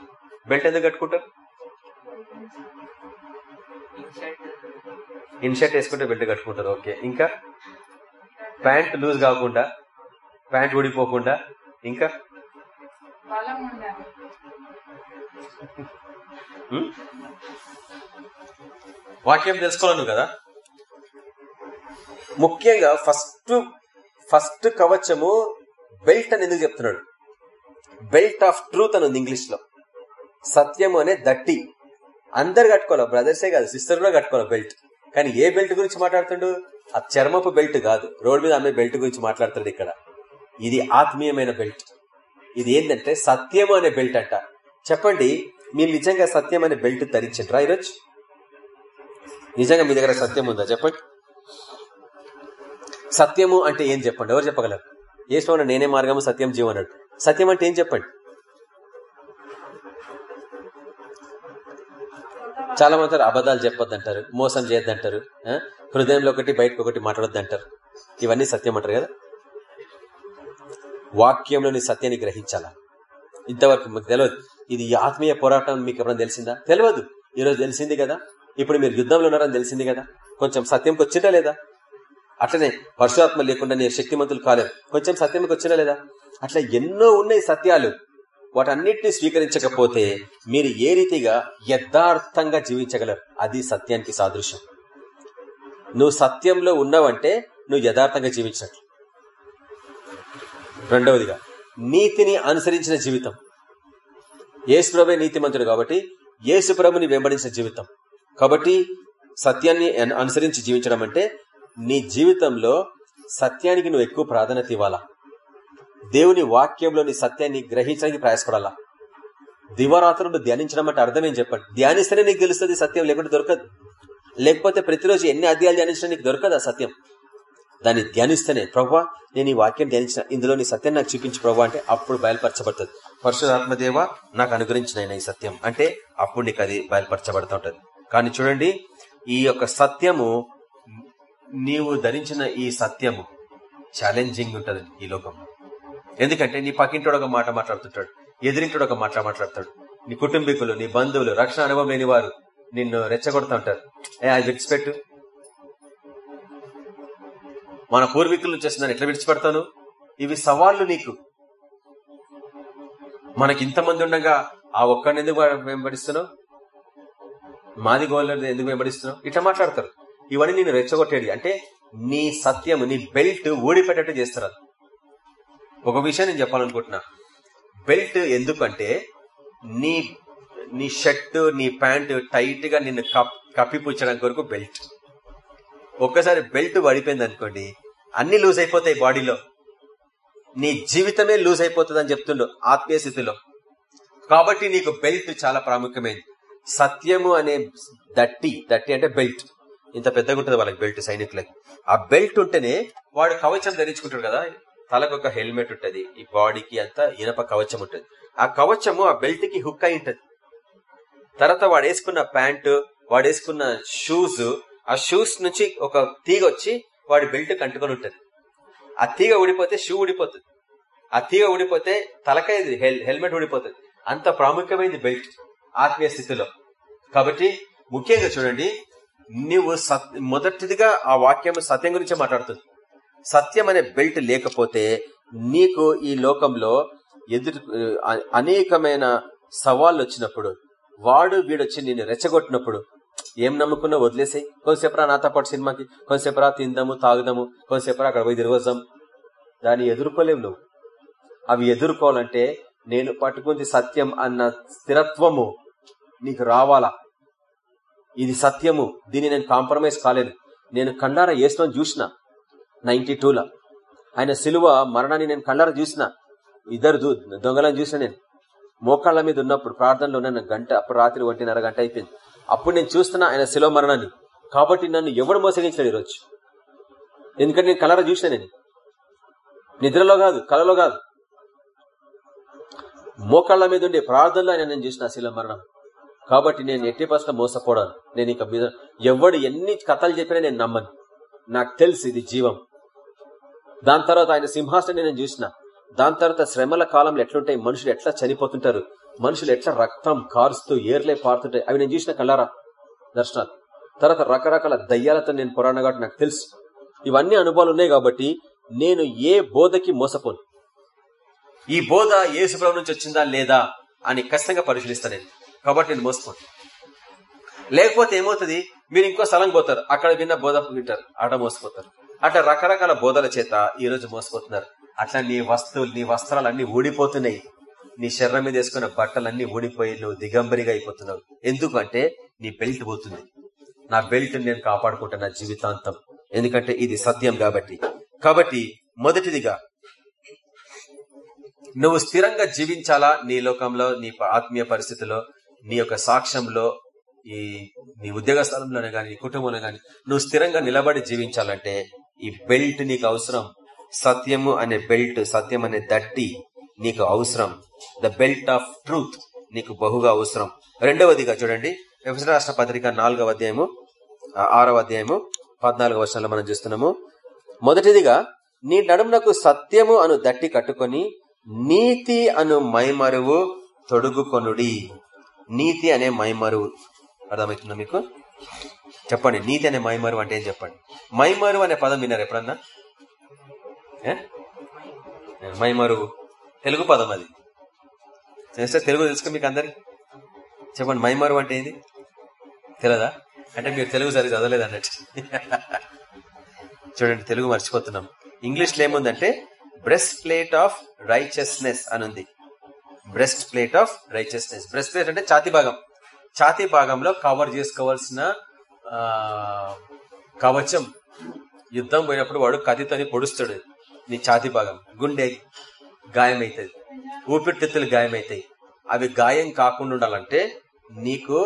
D: బెల్ట్ ఎందుకు కట్టుకుంటారు? ఇన్షర్ట్ వేసుకుంటే బెల్ట్ కట్టుకుంటారు ఓకే. ఇంకా? ప్యాంట్ లూజ్ కాకుండా ప్యాంట్ ఊడిపోకుండా ఇంకా? వాక్యం తెలుసుకోవాలను కదా? ముఖ్యంగా ఫస్ట్ ఫస్ట్ కవచము బెల్ట్ అని ఎందుకు చెప్తున్నాడు? బెల్ట్ ఆఫ్ ట్రూత్ అని ఉంది ఇంగ్లీష్లో సత్యము అనే దట్టి. అందరు కట్టుకోవాలి? బ్రదర్సే కాదు సిస్టర్ కూడా కట్టుకోవాలి బెల్ట్? కానీ ఏ బెల్ట్ గురించి మాట్లాడుతుండు? ఆ చర్మపు బెల్ట్ కాదు. రోడ్ మీద అమ్మే బెల్ట్ గురించి మాట్లాడుతాడు ఇక్కడ. ఇది ఆత్మీయమైన బెల్ట్. ఇది ఏంటంటే సత్యము అనే బెల్ట్ అంట. చెప్పండి మీరు నిజంగా సత్యం అనే బెల్ట్ ధరించండి ఈరోజు? నిజంగా మీ దగ్గర సత్యం ఉందా? చెప్పండి. సత్యము అంటే ఏం చెప్పండి? ఎవరు చెప్పగలరు? ఏసుకోండి నేనే మార్గము సత్యం జీవనడు. సత్యం అంటే ఏం చెప్పండి? చాలా మంది అంటారు, అబద్ధాలు చెప్పొద్దంటారు మోసం చేయొద్దంటారు హృదయంలో ఒకటి బయటకు ఒకటి మాట్లాడొద్దంటారు. ఇవన్నీ సత్యం అంటారు కదా? వాక్యంలోని సత్యాన్ని గ్రహించాలా? ఇంతవరకు మీకు తెలియదు. ఇది ఆత్మీయ పోరాటం మీకు ఎప్పుడైనా తెలిసిందా? తెలియదు. ఈరోజు తెలిసింది కదా? ఇప్పుడు మీరు యుద్ధంలో ఉన్నారని తెలిసింది కదా? కొంచెం సత్యంకి వచ్చిందా లేదా? అట్లనే పరశురాత్మ లేకుండా నేను శక్తిమంతులు కాలేదు కొంచెం సత్యంకి వచ్చినా లేదా? అట్లా ఎన్నో ఉన్నాయి సత్యాలు. వాటన్నిటిని స్వీకరించకపోతే మీరు ఏ రీతిగా యథార్థంగా జీవించగలరు? అది సత్యానికి సాదృశ్యం. నువ్వు సత్యంలో ఉన్నావంటే నువ్వు యథార్థంగా జీవించినట్లు. రెండవదిగా నీతిని అనుసరించిన జీవితం. ఏసుప్రభే నీతిమంతుడు కాబట్టి ఏసుప్రభుని వెంబడించిన జీవితం. కాబట్టి సత్యాన్ని అనుసరించి జీవించడం అంటే నీ జీవితంలో సత్యానికి నువ్వు ఎక్కువ ప్రాధాన్యత ఇవ్వాలా? దేవుని వాక్యంలోని సత్యాన్ని గ్రహించడానికి ప్రయాసపడాలా? దివరాత్రులు ధ్యానించడం అంటే అర్థం ఏం చెప్పండి? ధ్యానిస్తేనే నీకు తెలుస్తుంది సత్యం లేకుంటే దొరకదు. లేకపోతే ప్రతిరోజు ఎన్ని అధ్యాయాలు ధ్యానించినా నీకు దొరకదు ఆ సత్యం. దాన్ని ధ్యానిస్తేనే ప్రభా నేను ఈ వాక్యం ధ్యానించిన ఇందులో నీ సత్యం నాకు చూపించి ప్రభా అంటే అప్పుడు బయలుపరచబడుతుంది. పరశురాత్మదేవ నాకు అనుగ్రహించిన ఈ సత్యం అంటే అప్పుడు నీకు అది బయలుపరచబడుతూ కానీ చూడండి ఈ యొక్క సత్యము నీవు ధరించిన ఈ సత్యము ఛాలెంజింగ్ ఉంటుంది ఈ లోకంలో. ఎందుకంటే నీ పక్కింటోడు ఒక మాట మాట్లాడుతుంటాడు ఎదిరింటోడు ఒక మాట మాట్లాడతాడు. నీ కుటుంబీకులు నీ బంధువులు రక్షణ అనుభవం లేని వారు నిన్ను రెచ్చగొడతా ఉంటారు. ఏ అది విడిచిపెట్టు. మన పూర్వీకుల నుంచి వచ్చిందని ఎట్లా విడిచిపెడతాను? ఇవి సవాళ్ళు నీకు. మనకి ఇంతమంది ఉండగా ఆ ఒక్కడిని ఎందుకు వెంబడిస్తున్నావు మాది గోళ్ళని ఎందుకు వెంబడిస్తున్నావు ఇట్లా మాట్లాడతారు. ఇవన్నీ నేను రెచ్చగొట్టేది. అంటే నీ సత్యం నీ బెల్ట్ ఊడిపెట్టట్టు చేస్తారు. ఒక విషయం నేను చెప్పాలనుకుంటున్నా. బెల్ట్ ఎందుకంటే నీ నీ షర్ట్ నీ ప్యాంట్ టైట్గా నిన్ను కప్పిపుచ్చడానికి కొరకు బెల్ట్. ఒక్కసారి బెల్ట్ పడిపోయింది అనుకోండి అన్ని లూజ్ అయిపోతాయి బాడీలో. నీ జీవితమే లూజ్ అయిపోతుంది అని చెప్తుండు ఆత్మీయ స్థితిలో. కాబట్టి నీకు బెల్ట్ చాలా ప్రాముఖ్యమైనది సత్యము అనే దట్టి దట్టి అంటే బెల్ట్. ఇంత పెద్దగా ఉంటుంది వాళ్ళకి బెల్ట్ సైనికులకి. ఆ బెల్ట్ ఉంటేనే వాడు కవచం ధరించుకుంటాడు కదా. తలకు ఒక హెల్మెట్ ఉంటది ఈ బాడీకి అంతా ఇనప కవచం ఉంటది. ఆ కవచము ఆ బెల్ట్కి హుక్ అయి ఉంటది. తర్వాత వాడు వేసుకున్న ప్యాంటు వాడు వేసుకున్న షూస్ ఆ షూస్ నుంచి ఒక తీగ వచ్చి వాడి బెల్ట్ కంటుకొని ఉంటది. ఆ తీగ ఊడిపోతే షూ ఊడిపోతుంది. ఆ తీగ ఊడిపోతే తలకాయ హెల్మెట్ ఊడిపోతుంది. అంత ప్రాముఖ్యమైనది బెల్ట్ ఆత్మీయ స్థితిలో. కాబట్టి ముఖ్యంగా చూడండి నువ్వు మొదటిదిగా ఆ వాక్యం సత్యం గురించి మాట్లాడుతుంది. సత్యం అనే బెల్ట్ లేకపోతే నీకు ఈ లోకంలో ఎదురు అనేకమైన సవాళ్ళు వచ్చినప్పుడు వాడు వీడొచ్చి నేను రెచ్చగొట్టినప్పుడు ఏం నమ్ముకున్నా వదిలేసాయి. కొంతసేపరా నాతో పాటు సినిమాకి. కొంతసేపరా తిందాము తాగుదాము. కొంతసేపరా అక్కడ పోయి తిరగొద్దాం. దాన్ని ఎదుర్కోలేవు నువ్వు. అవి ఎదుర్కోవాలంటే నేను పట్టుకుంది సత్యం అన్న స్థిరత్వము నీకు రావాలా? ఇది సత్యము. దీన్ని నేను కాంప్రమైజ్ కాలేదు. నేను కండార వేసుకొని చూసిన. నైన్టీ టూలో. ఆయన సిలువ మరణాన్ని నేను కళ్ళారా చూసిన. ఇద్దరు దొంగలను చూసిన నేను. మోకాళ్ళ మీద ఉన్నప్పుడు ప్రార్థనలో ఉన్న గంట అప్పుడు రాత్రి ఒంటిన్నర గంట అయిపోయింది. అప్పుడు నేను చూస్తున్నా ఆయన శిలో మరణాన్ని. కాబట్టి నన్ను ఎవడు మోసగించాడు ఈరోజు. ఎందుకంటే నేను కలర చూసిన నేను. నిద్రలో కాదు కలలో కాదు. మోకాళ్ళ మీద ఉండే ప్రార్థనలో ఆయన నేను చూసిన శిలో మరణం. కాబట్టి నేను ఎట్టి పస్త మోసపోడాను నేను ఇక మీద ఎవడు ఎన్ని కథలు చెప్పినా నేను నమ్మను. నాకు తెలుసు ఇది జీవం. దాని తర్వాత ఆయన సింహాసనం నేను చూసిన. దాని తర్వాత శ్రమల కాలంలో ఎట్లుంటాయి? మనుషులు ఎట్లా చనిపోతుంటారు? మనుషులు ఎట్లా రక్తం కారుస్తూ ఏర్లే పారుతుంటాయి? అవి నేను చూసిన కళ్ళారా? దర్శనాలు. తర్వాత రకరకాల దయ్యాలతో నేను పురాణ కాబట్టి నాకు తెలుసు. ఇవన్నీ అనుభవాలు ఉన్నాయి కాబట్టి నేను ఏ బోధకి మోసపోను. ఈ బోధ ఏ శుభ్రం నుంచి వచ్చిందా లేదా అని ఖచ్చితంగా పరిశీలిస్తాను నేను. కాబట్టి నేను మోసపోను. లేకపోతే ఏమవుతుంది? మీరు ఇంకో స్థలం పోతారు. అక్కడ విన్న బోధ వింటారు. ఆట మోసపోతారు. అట్లా రకరకాల బోధల చేత ఈ రోజు మోసపోతున్నారు. అట్లా నీ వస్తువులు నీ వస్త్రాలు అన్ని ఊడిపోతున్నాయి. నీ శరీరం మీద వేసుకున్న బట్టలన్నీ ఊడిపోయి నువ్వు దిగంబరిగా అయిపోతున్నావు. ఎందుకంటే నీ బెల్ట్ పోతుంది. నా బెల్ట్ నేను కాపాడుకుంటా జీవితాంతం. ఎందుకంటే ఇది సత్యం కాబట్టి. కాబట్టి మొదటిదిగా నువ్వు స్థిరంగా జీవించాలా నీ లోకంలో నీ ఆత్మీయ పరిస్థితిలో నీ యొక్క సాక్ష్యంలో ఈ నీ ఉద్యోగ స్థలంలోనే కానీ నీ కుటుంబంలో గాని నువ్వు స్థిరంగా నిలబడి జీవించాలంటే ఈ బెల్ట్ నీకు అవసరం. సత్యము అనే బెల్ట్ సత్యం అనే దట్టి నీకు అవసరం. ద బెల్ట్ ఆఫ్ ట్రూత్ నీకు బహుగా అవసరం. రెండవదిగా చూడండి. వ్యవసాయ రాష్ట్ర పత్రిక నాలుగవ అధ్యాయము ఆరవ అధ్యాయము పద్నాలుగవ వర్షాలు మనం చూస్తున్నాము. మొదటిదిగా నీ నడుమునకు సత్యము అను దట్టి కట్టుకొని నీతి అను మైమరువు తొడుగుకొనుడి. నీతి అనే మైమరువు. అర్థమవుతుందా మీకు? చెప్పండి నీతి అనే మైమరువు అంటే ఏం చెప్పండి? మైమరువు అనే పదం విన్నారు ఎప్పుడన్నా? మైమరువు. తెలుగు పదం అది. చేస్తే తెలుగు తెలుసుకుని మీకు అందరికి? చెప్పండి మైమరువు అంటే ఏంది? తెలదా? అంటే మీరు తెలుగు సరిగ్గా చదవలేదు అన్నట్టు. చూడండి తెలుగు మర్చిపోతున్నాం. ఇంగ్లీష్లో ఏముందంటే బ్రెస్ట్ ప్లేట్ ఆఫ్ రైచియస్నెస్ అని ఉంది. Breastplate of righteousness breastplate అంటే ఛాతి భాగం. ఛాతి భాగంలో కవర్ చేసుకోవాల్సిన కవచం యుద్ధం పోయినప్పుడు వాడు కత్తితోని పొడుస్తాడు. నీ ఛాతి భాగం గుండె గాయమైతుంది. ఊపిరితిత్తులు గాయమైతాయి. అవి గాయం కాకుండా ఉండాలంటే నీకు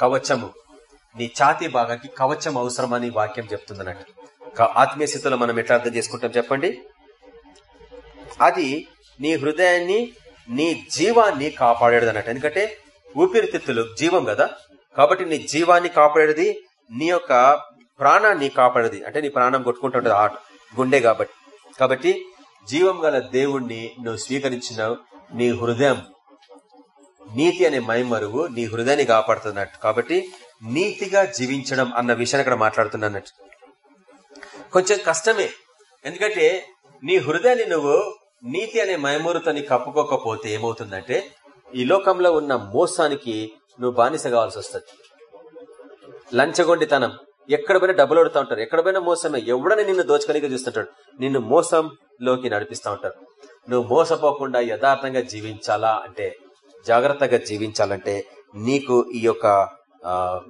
D: కవచము నీ ఛాతీ భాగానికి కవచం అవసరమని వాక్యం చెప్తుంది ఆత్మీయ స్థితిలో మనం ఎట్లా అర్థం చేసుకుంటాం చెప్పండి? అది నీ హృదయాన్ని నీ జీవాన్ని కాపాడేది అన్నట్టు ఎందుకంటే ఊపిరితిత్తులు జీవం కదా. కాబట్టి నీ జీవాన్ని కాపాడేది నీ యొక్క ప్రాణాన్ని కాపాడేది. అంటే నీ ప్రాణం కొట్టుకుంటుంటది ఆ గుండె కాబట్టి. కాబట్టి జీవం గల దేవుణ్ణి నువ్వు స్వీకరించినావు. నీ హృదయం నీతి అనే మైమరువు నీ హృదయాన్ని కాపాడుతున్నట్టు. కాబట్టి నీతిగా జీవించడం అన్న విషయాన్ని అక్కడ మాట్లాడుతున్నట్టు కొంచెం కష్టమే. ఎందుకంటే నీ హృదయాన్ని నువ్వు నీతి అనే మైమూరుతోని కప్పుకోకపోతే ఏమవుతుందంటే ఈ లోకంలో ఉన్న మోసానికి నువ్వు బానిస కావాల్సి వస్తుంది. లంచగొండితనం. ఎక్కడ పోయినా డబ్బులు అడుగుతా ఉంటారు. ఎక్కడ పోయినా మోసమే. ఎవడని నిన్ను దోచుకలిగా చూస్తుంటాడు? నిన్ను మోసంలోకి నడిపిస్తా ఉంటారు నువ్వు మోసపోకుండా యథార్థంగా జీవించాలా అంటే జాగ్రత్తగా జీవించాలంటే నీకు ఈ యొక్క ఆ,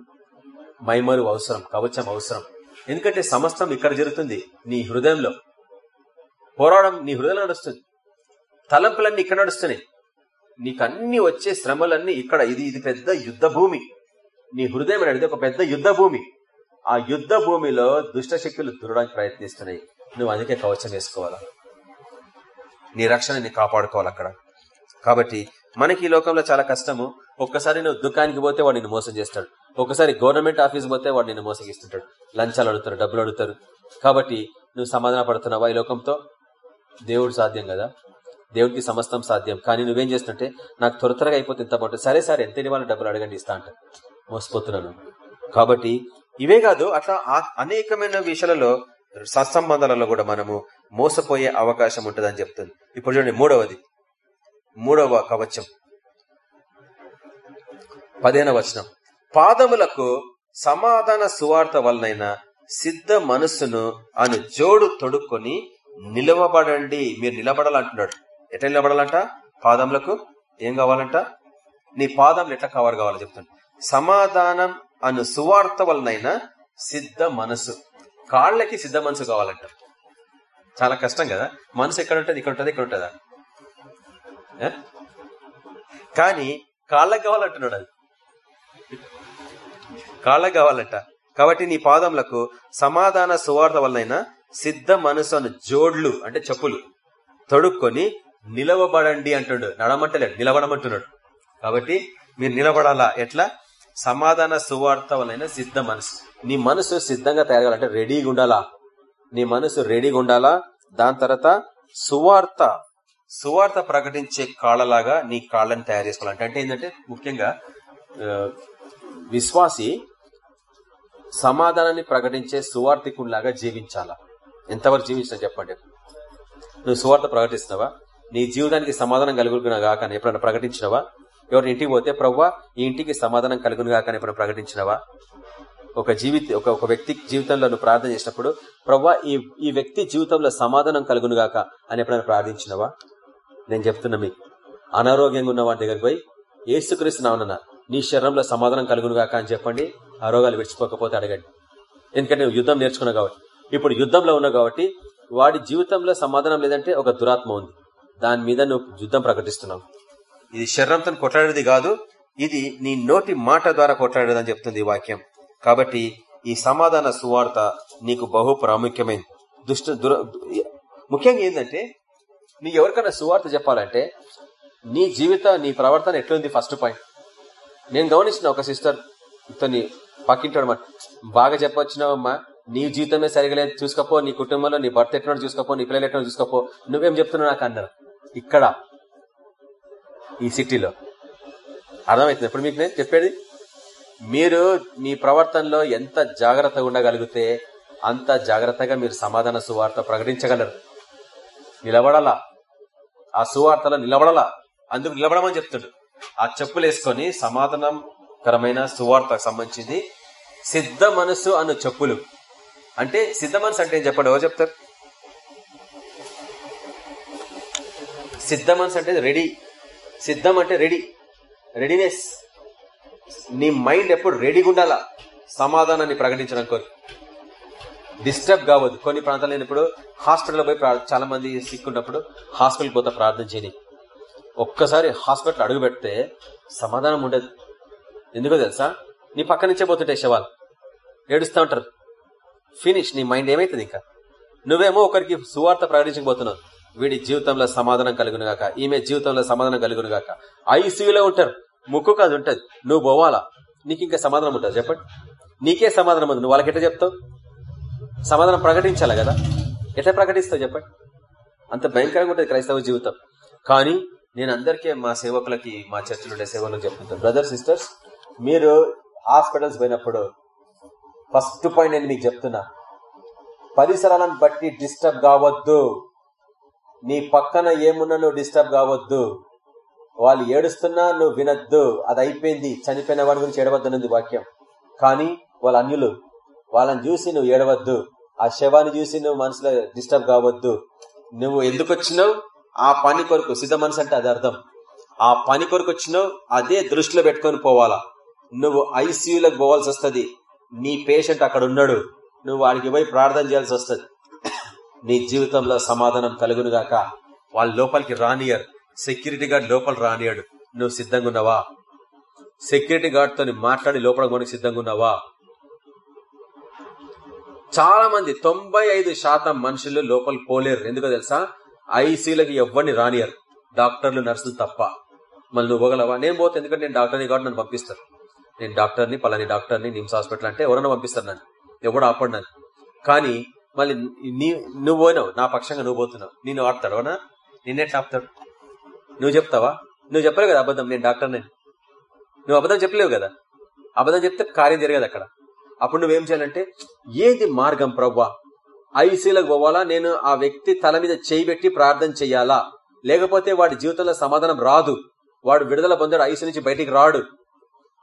D: మైమరు అవసరం కవచం అవసరం. ఎందుకంటే సమస్తం ఇక్కడ జరుగుతుంది నీ హృదయంలో. పోరాడం నీ హృదయంలో నడుస్తుంది. తలంపులన్నీ ఇక్కడ నడుస్తున్నాయి. నీకు అన్ని వచ్చే శ్రమలన్నీ ఇక్కడ. ఇది ఇది పెద్ద యుద్ధ భూమి నీ హృదయం అనేది ఒక పెద్ద యుద్ధ భూమి ఆ యుద్ధ భూమిలో దుష్ట శక్తులు దురడానికి ప్రయత్నిస్తున్నాయి. నువ్వు అందుకే కవచం వేసుకోవాలా? నీ రక్షణని కాపాడుకోవాలి అక్కడ. కాబట్టి మనకి ఈ లోకంలో చాలా కష్టము. ఒక్కసారి నువ్వు దుకాణానికి పోతే వాడు నిన్ను మోసం చేస్తాడు. ఒకసారి గవర్నమెంట్ ఆఫీస్ పోతే వాడు నిన్ను మోసగిస్తుంటాడు లంచాలు అడుగుతారు డబ్బులు అడుగుతారు. కాబట్టి నువ్వు సమాధాన పడుతున్నావా ఈ లోకంతో? దేవుడు సాధ్యం కదా? దేవుడికి సమస్తం సాధ్యం. కానీ నువ్వేం చేస్తుంటే నాకు త్వర త్వరగా అయిపోతే ఇంత బాగుంటుంది. సరే సరే ఎంత వాళ్ళు డబ్బులు అడగండి ఇస్తా అంట. మోసపోతున్నాను. కాబట్టి ఇవే కాదు అట్లా ఆ- అనేకమైన విషయాలలో సత్సంబంధాలలో కూడా మనము మోసపోయే అవకాశం ఉంటుందని చెప్తుంది. ఇప్పుడు చూడండి మూడవది. మూడవ కవచం. పదిహేన వచనం. పాదములకు సమాధాన సువార్త వలనైన సిద్ధ మనస్సును అను జోడు తొడుక్కొని నిలవబడండి. మీరు నిలబడాలంటున్నాడు. ఎట్లా నిలబడాలంట? పాదములకు ఏం కావాలంట? నీ పాదములు ఎట్లా కవర్ కావాలో చెప్తాను. సమాధానం అను సువార్త వలనైనా సిద్ధ మనసు కాళ్ళకి సిద్ధ మనసు కావాలంట. చాలా కష్టం కదా? మనసు ఎక్కడ ఉంటుంది ఇక్కడ ఉంటుంది ఇక్కడ ఉంటుందా కానీ కాళ్ళకి కావాలంటున్నాడు అది. కాళ్ళకి కావాలంట. కాబట్టి నీ పాదములకు సమాధాన సువార్త వలనైనా సిద్ధ మనసు అను జోడ్లు అంటే చెప్పులు తొడుక్కొని నిలవబడండి అంటుడు. నడమంటలేడు నిలబడమంటున్నాడు. కాబట్టి మీరు నిలబడాలా? ఎట్లా? సమాధాన సువార్త వలన సిద్ధ మనసు. నీ మనసు సిద్ధంగా తయారగాలంటే రెడీగా ఉండాలా? నీ మనసు రెడీగా ఉండాలా? దాని తర్వాత సువార్త. సువార్త ప్రకటించే కాళ్ళలాగా నీ కాళ్ళని తయారు చేసుకోవాలంటే అంటే ఏంటంటే ముఖ్యంగా విశ్వాసి సమాధానాన్ని ప్రకటించే సువార్థికుల్లాగా జీవించాలా? ఎంతవరకు జీవించినా చెప్పండి? నువ్వు సువార్త ప్రకటిస్తున్నావా? నీ జీవితానికి సమాధానం కలుగునుగా కానీ ఎప్పుడైనా ప్రకటించినవా? ఎవరిని ఇంటికి పోతే ప్రవ్వా ఈ ఇంటికి సమాధానం కలుగును గాక అని ఎప్పుడైనా ప్రకటించినవా? ఒక జీవిత ఒక ఒక వ్యక్తి జీవితంలో నువ్వు ప్రార్థన చేసినప్పుడు ప్రవ్వా ఈ ఈ వ్యక్తి జీవితంలో సమాధానం కలుగును గాక అని ఎప్పుడైనా ప్రార్థించినవా? నేను చెప్తున్నా మీకు. అనారోగ్యంగా ఉన్న వాటి దగ్గరికి పోయి ఏసుక్రీస్తు నామన్న నీ శరీరంలో సమాధానం కలుగును గాక అని చెప్పండి. ఆ రోగాలు విడిచిపోకపోతే అడగండి. ఎందుకంటే నువ్వు యుద్ధం నేర్చుకున్నావు కాబట్టి. ఇప్పుడు యుద్ధంలో ఉన్నావు కాబట్టి వాడి జీవితంలో సమాధానం లేదంటే ఒక దురాత్మ ఉంది. దాని మీద నువ్వు యుద్ధం ప్రకటిస్తున్నావు. ఇది శరీరంతో కొట్లాడేది కాదు ఇది నీ నోటి మాట ద్వారా కొట్లాడేది అని చెప్తుంది ఈ వాక్యం. కాబట్టి ఈ సమాధాన సువార్త నీకు బహు ప్రాముఖ్యమైనది దుష్ట దుర ముఖ్యంగా ఏంటంటే నీ ఎవరికైనా సువార్త చెప్పాలంటే నీ జీవిత నీ ప్రవర్తన ఎట్లుంది ఫస్ట్ పాయింట్ నేను గమనించిన ఒక సిస్టర్ ఇతని పక్కింటాడు బాగా చెప్పొచ్చినావమ్మా నీ జీవితమే సరిగలేదు చూసుకోపో నీ కుటుంబంలో నీ భర్త ఎట్లా చూసుకోపో నీ పిల్లలు ఎట్లా చూసుకోపో నువ్వేం చెప్తున్నావు నాకు? అన్నారు. ఇక్కడ ఈ సిటీలో. అర్థమవుతుంది ఇప్పుడు మీకు నేను చెప్పేది? మీరు మీ ప్రవర్తనలో ఎంత జాగ్రత్తగా ఉండగలిగితే అంత జాగ్రత్తగా మీరు సమాధాన సువార్త ప్రకటించగలరు. నిలబడాలా. ఆ సువార్తలో నిలబడాలా. అందుకు నిలబడమని చెప్తుడు. ఆ చెప్పులు వేసుకొని సమాధానకరమైన సువార్తకు సంబంధించింది సిద్ధ మనసు అన్న చెప్పులు. అంటే సిద్ధ మనసు అంటే ఏం చెప్పండి? ఎవరు చెప్తారు? సిద్ధ మనసు అంటే రెడీ సిద్ధం అంటే రెడీ రెడీనెస్ నీ మైండ్ ఎప్పుడు రెడీగా ఉండాలా? సమాధానాన్ని ప్రకటించడం కోరి డిస్టర్బ్ కావద్దు. కొన్ని ప్రాంతాలు లేనప్పుడు హాస్పిటల్ పోయి చాలా మంది సిక్ ఉన్నప్పుడు హాస్పిటల్ పోతే ప్రార్థన చేయని. ఒక్కసారి హాస్పిటల్ అడుగు పెడితే సమాధానం ఉండదు. ఎందుకో తెలుసా? నీ పక్క నుంచే పోతుంటాయి శవాలు. ఏడుస్తూ ఉంటారు. ఫినిష్ నీ మైండ్ ఏమైతుంది ఇంకా? నువ్వేమో ఒకరికి సువార్త ప్రకటించకపోతున్నావు. వీడి జీవితంలో సమాధానం కలుగును గాక ఈమె జీవితంలో సమాధానం కలుగును గాక ఐసీయూలో ఉంటారు. ముక్కు కాదు ఉంటది. నువ్వు పోవాలా? నీకు ఇంకా సమాధానం ఉంటుంది. చెప్పండి. నీకే సమాధానం ఉంది. నువ్వు వాళ్ళకి ఎట్లా చెప్తావు? సమాధానం ప్రకటించాలి కదా? ఎట్లా ప్రకటిస్తావు? చెప్పండి. అంత భయంకరంగా ఉంటుంది క్రైస్తవ జీవితం. కానీ నేను అందరికీ మా సేవకులకి మా చర్చిలో ఉండే సేవలకు చెప్తుంటాను. బ్రదర్ సిస్టర్స్ మీరు హాస్పిటల్స్ పోయినప్పుడు ఫస్ట్ పాయింట్ నేను మీకు చెప్తున్నా. పరిసరాలను బట్టి డిస్టర్బ్ కావద్దు. నీ పక్కన ఏమున్నా నువ్వు డిస్టర్బ్ కావద్దు. వాళ్ళు ఏడుస్తున్నా నువ్వు వినద్దు. అది అయిపోయింది. చనిపోయిన వాడి గురించి ఏడవద్దనుంది వాక్యం. కానీ వాళ్ళ అన్యులు వాళ్ళని చూసి నువ్వు ఏడవద్దు. ఆ శవాన్ని చూసి నువ్వు మనసులో డిస్టర్బ్ కావద్దు. నువ్వు ఎందుకు వచ్చినావు? ఆ పని కొరకు సిద్ధ మనసు అంటే అది అర్థం. ఆ పని కొరకు వచ్చినావు అదే దృష్టిలో పెట్టుకొని పోవాలా. నువ్వు ఐసీయూలకు పోవాల్సి వస్తుంది. నీ పేషెంట్ అక్కడ ఉన్నాడు. నువ్వు వాడికి పోయి ప్రార్థన చేయాల్సి వస్తుంది. నీ జీవితంలో సమాధానం కలుగునుగాక. వాళ్ళ లోపలికి రానియర్ సెక్యూరిటీ గార్డ్ లోపల రానియాడు నువ్వు సిద్ధంగా ఉన్నావా? సెక్యూరిటీ గార్డ్ తోని మాట్లాడి లోపల కొనికి సిద్ధంగా ఉన్నావా? చాలా మంది తొంభై ఐదు శాతం మనుషులు లోపల పోలేరు. ఎందుకో తెలుసా? ఐసీలకి ఎవరిని రానియరు డాక్టర్లు నర్సులు తప్ప. మళ్ళీ నువ్వు పోగలవా? నేను పోతే ఎందుకంటే నేను డాక్టర్ని కాబట్టి నన్ను పంపిస్తారు. నేను డాక్టర్ని పలాని డాక్టర్ని నిమ్స్ హాస్పిటల్ అంటే ఎవరైనా పంపిస్తారు నన్ను. ఎవడు ఆపడు నన్ను. కానీ మళ్ళీ నీ నువ్వు పోయినావు నా పక్షంగా నువ్వు పోతున్నావు. నేను ఆడతాడు అవునా? నిన్నెట్లా ఆపుతాడు నువ్వు చెప్తావా? నువ్వు చెప్పలేవు కదా అబద్ధం నేను డాక్టర్ని నువ్వు అబద్ధం చెప్పలేవు కదా? అబద్ధం చెప్తే కార్యం జరగదు అక్కడ. అప్పుడు నువ్వేం చేయాలంటే ఏది మార్గం ప్రవ్వా? ఐసీలకు పోవాలా? నేను ఆ వ్యక్తి తల మీద చేయి పెట్టి ప్రార్థన చెయ్యాలా లేకపోతే వాడి జీవితంలో సమాధానం రాదు. వాడు విడుదల పొందాడు ఐసీ నుంచి బయటికి రాడు.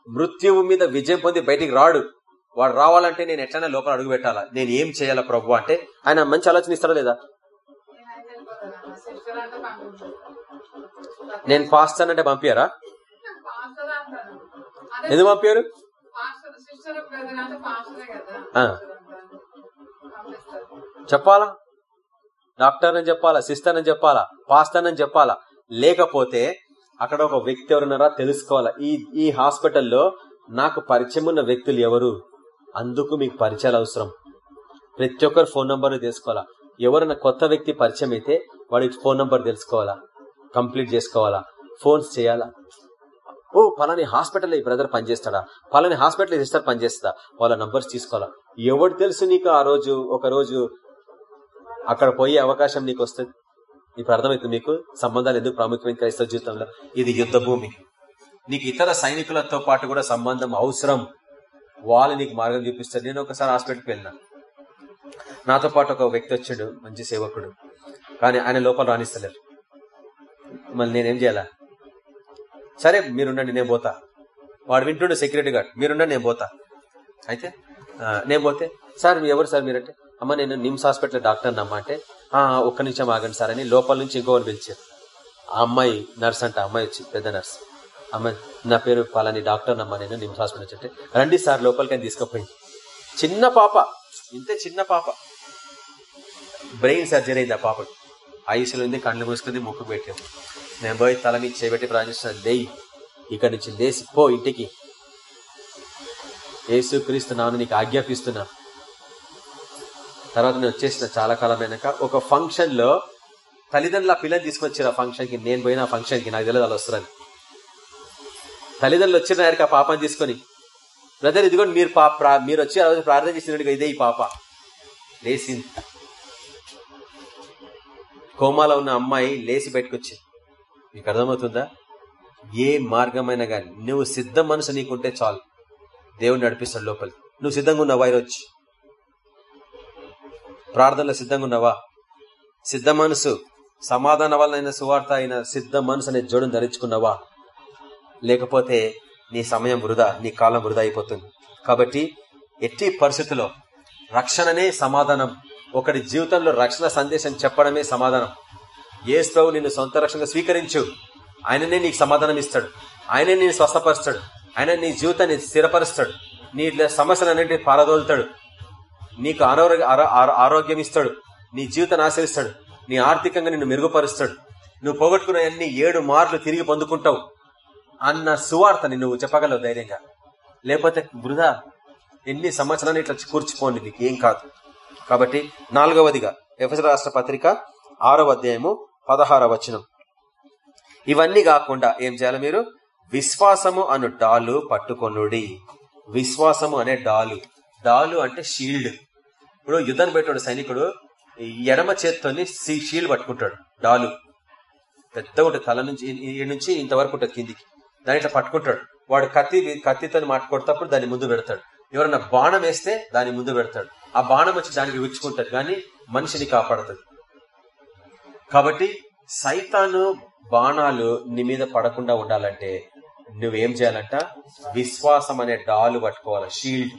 D: మృత్యువు మీద విజయం పొంది బయటికి రాడు. వాడు రావాలంటే నేను ఎట్లైనా లోపల అడుగు పెట్టాలా? నేను ఏం చేయాలా ప్రభు అంటే ఆయన మంచి ఆలోచన ఇస్తాడా లేదా? నేను పాస్టర్ అంటే పంపించారా ఎందుకు పంపారు చెప్పాలా? డాక్టర్ అని చెప్పాలా? సిస్టర్ అని చెప్పాలా? పాస్టర్ అని చెప్పాలా? లేకపోతే అక్కడ ఒక వ్యక్తి ఎవరున్నారా తెలుసుకోవాలా? ఈ ఈ హాస్పిటల్లో నాకు పరిచయం ఉన్న వ్యక్తులు ఎవరు? అందుకు మీకు పరిచయాలు అవసరం. ప్రతి ఒక్కరు ఫోన్ నంబర్ని తెలుసుకోవాలా? ఎవరైనా కొత్త వ్యక్తి పరిచయం అయితే వాడికి ఫోన్ నంబర్ తెలుసుకోవాలా? కంప్లీట్ చేసుకోవాలా? ఫోన్స్ చేయాలా? ఓ పలాని హాస్పిటల్ ఈ బ్రదర్ పనిచేస్తాడా? పలాని హాస్పిటల్ సిస్టర్ పనిచేస్తా వాళ్ళ నంబర్స్ తీసుకోవాలా? ఎవడు తెలుసు నీకు ఆ రోజు ఒక రోజు అక్కడ పోయే అవకాశం నీకు వస్తుంది? ఇప్పుడు అర్థమవుతుంది మీకు? సంబంధాలు ఎందుకు ప్రాముఖ్యమైన క్రైస్తవ జీవితంలో? ఇది యుద్ధ భూమి. నీకు ఇతర సైనికులతో పాటు కూడా సంబంధం అవసరం. వాళ్ళు నీకు మార్గం చూపిస్తారు. నేను ఒకసారి హాస్పిటల్కి వెళ్ళినా. నాతో పాటు ఒక వ్యక్తి వచ్చాడు మంచి సేవకుడు. కానీ ఆయన లోపల రాణిస్తలేరు. మళ్ళీ నేనేం చేయాలా? సరే మీరుండండి నేను పోతా. వాడు వింటుండే సెక్యూరిటీ గార్డ్ మీరుండండి నేను పోతా. అయితే నేను పోతే సార్ మీరు ఎవరు సార్ మీరంటే? అమ్మ నేను నిమ్స్ హాస్పిటల్ డాక్టర్ అమ్మ అంటే ఒక్క నిమిషం ఆగండి సార్ అని లోపల నుంచి ఇంకోని పిలిచారు. ఆ అమ్మాయి నర్స్ అంట అమ్మాయి వచ్చి పెద్ద నర్స్. అమ్మాయి నా పేరు పలాని డాక్టర్ అమ్మ నేను నిమ్స్ హాస్పిటల్ నుంచి అంటే రండి సార్ లోపలికి అని తీసుకుపోయింది చిన్న పాప. ఇంతే చిన్న పాప. బ్రెయిన్ సర్జరీ అయింది ఆ పాపకి. ఐసీలో ఉంది కళ్ళు మూసుకుంది ముక్కు పెట్టాము నేను పోయి తల మీద చేపెట్టి ప్రార్థిస్తున్నాను లేయి. ఇక్కడి నుంచి లేసి పో ఇంటికి. ఏసు క్రీస్తున్నాను నీకు ఆజ్ఞాపిస్తున్నా. తర్వాత నేను వచ్చేసిన చాలా కాలమైనాక ఒక ఫంక్షన్లో తల్లిదండ్రుల పిల్లలు తీసుకొచ్చారు ఆ ఫంక్షన్కి నేను పోయిన ఆ ఫంక్షన్కి నాకు తెలియదు వాళ్ళు వస్తారని. తల్లిదండ్రులు వచ్చిన ఆ పాపం తీసుకొని బ్రదర్ ఇదిగోండి మీరు పాప మీరు వచ్చి ఆ రోజు ప్రార్థన చేసినట్టుగా ఇదే ఈ పాప. లేచింది కోమాలో ఉన్న అమ్మాయి లేచి బయటకొచ్చింది నీకు అర్థమవుతుందా? ఏ మార్గమైనా కానీ నువ్వు సిద్ధ మనసు నీకుంటే చాలు. దేవుడు నడిపిస్తాడు లోపలి నువ్వు సిద్ధంగా ఉన్నావా ఈరోజు? ప్రార్థనలో సిద్ధంగా ఉన్నావా? సిద్ధ మనసు సమాధాన వలన సువార్త అయిన సిద్ధ మనసు అనే జోడును ధరించుకున్నావా? లేకపోతే నీ సమయం వృధా నీ కాలం వృధా అయిపోతుంది. కాబట్టి ఎట్టి పరిస్థితుల్లో రక్షణనే సమాధానం. ఒకటి జీవితంలో రక్షణ సందేశం చెప్పడమే సమాధానం. ఏ నిన్ను సొంత రక్షణ స్వీకరించు. ఆయననే నీకు సమాధానం ఇస్తాడు. ఆయనే నేను స్వస్థపరుస్తాడు. ఆయన నీ జీవితాన్ని స్థిరపరుస్తాడు. నీ సమస్యలన్నింటినీ పారదోలుతాడు. నీకు అనారోగ్య ఆరోగ్యం ఇస్తాడు. నీ జీవితాన్ని ఆశ్రయిస్తాడు. నీ ఆర్థికంగా నిన్ను మెరుగుపరుస్తాడు. నువ్వు పోగొట్టుకున్న అన్ని ఏడు మార్లు తిరిగి పొందుకుంటావు. అన్న సువార్తని నువ్వు చెప్పగలవు ధైర్యంగా. లేకపోతే వృధా ఎన్ని సంవత్సరాలు ఇట్లా కూర్చుకోండి నీకు ఏం కాదు. కాబట్టి నాలుగవదిగా ఎఫ్ఎస్ రాష్ట్ర పత్రిక ఆరవ అధ్యాయము పదహార వచనం. ఇవన్నీ కాకుండా ఏం చేయాలి మీరు? విశ్వాసము అను డాలు పట్టుకొనుడి. విశ్వాసము అనే డాలు. డాలు అంటే షీల్డ్. ఇప్పుడు యుద్ధం పెట్టాడు సైనికుడు ఎడమ చేత్తోని షీల్డ్ పట్టుకుంటాడు. డాలు. పెద్ద ఉంటుంది తల నుంచి నుంచి ఇంతవరకు ఉంటుంది కిందికి. దాని ఇట్లా పట్టుకుంటాడు. వాడు కత్తి కత్తితో మాట కొడతప్పుడు దాన్ని ముందు పెడతాడు. ఎవరన్నా బాణం వేస్తే దాని ముందు పెడతాడు. ఆ బాణం వచ్చి దానికి విచ్చుకుంటాడు కానీ మనిషిని కాపాడుతుంది కాబట్టి సైతాను బాణాలు నీ మీద పడకుండా ఉండాలంటే నువ్వేం చేయాలంట? విశ్వాసం అనే డాలు పట్టుకోవాలి. Shield.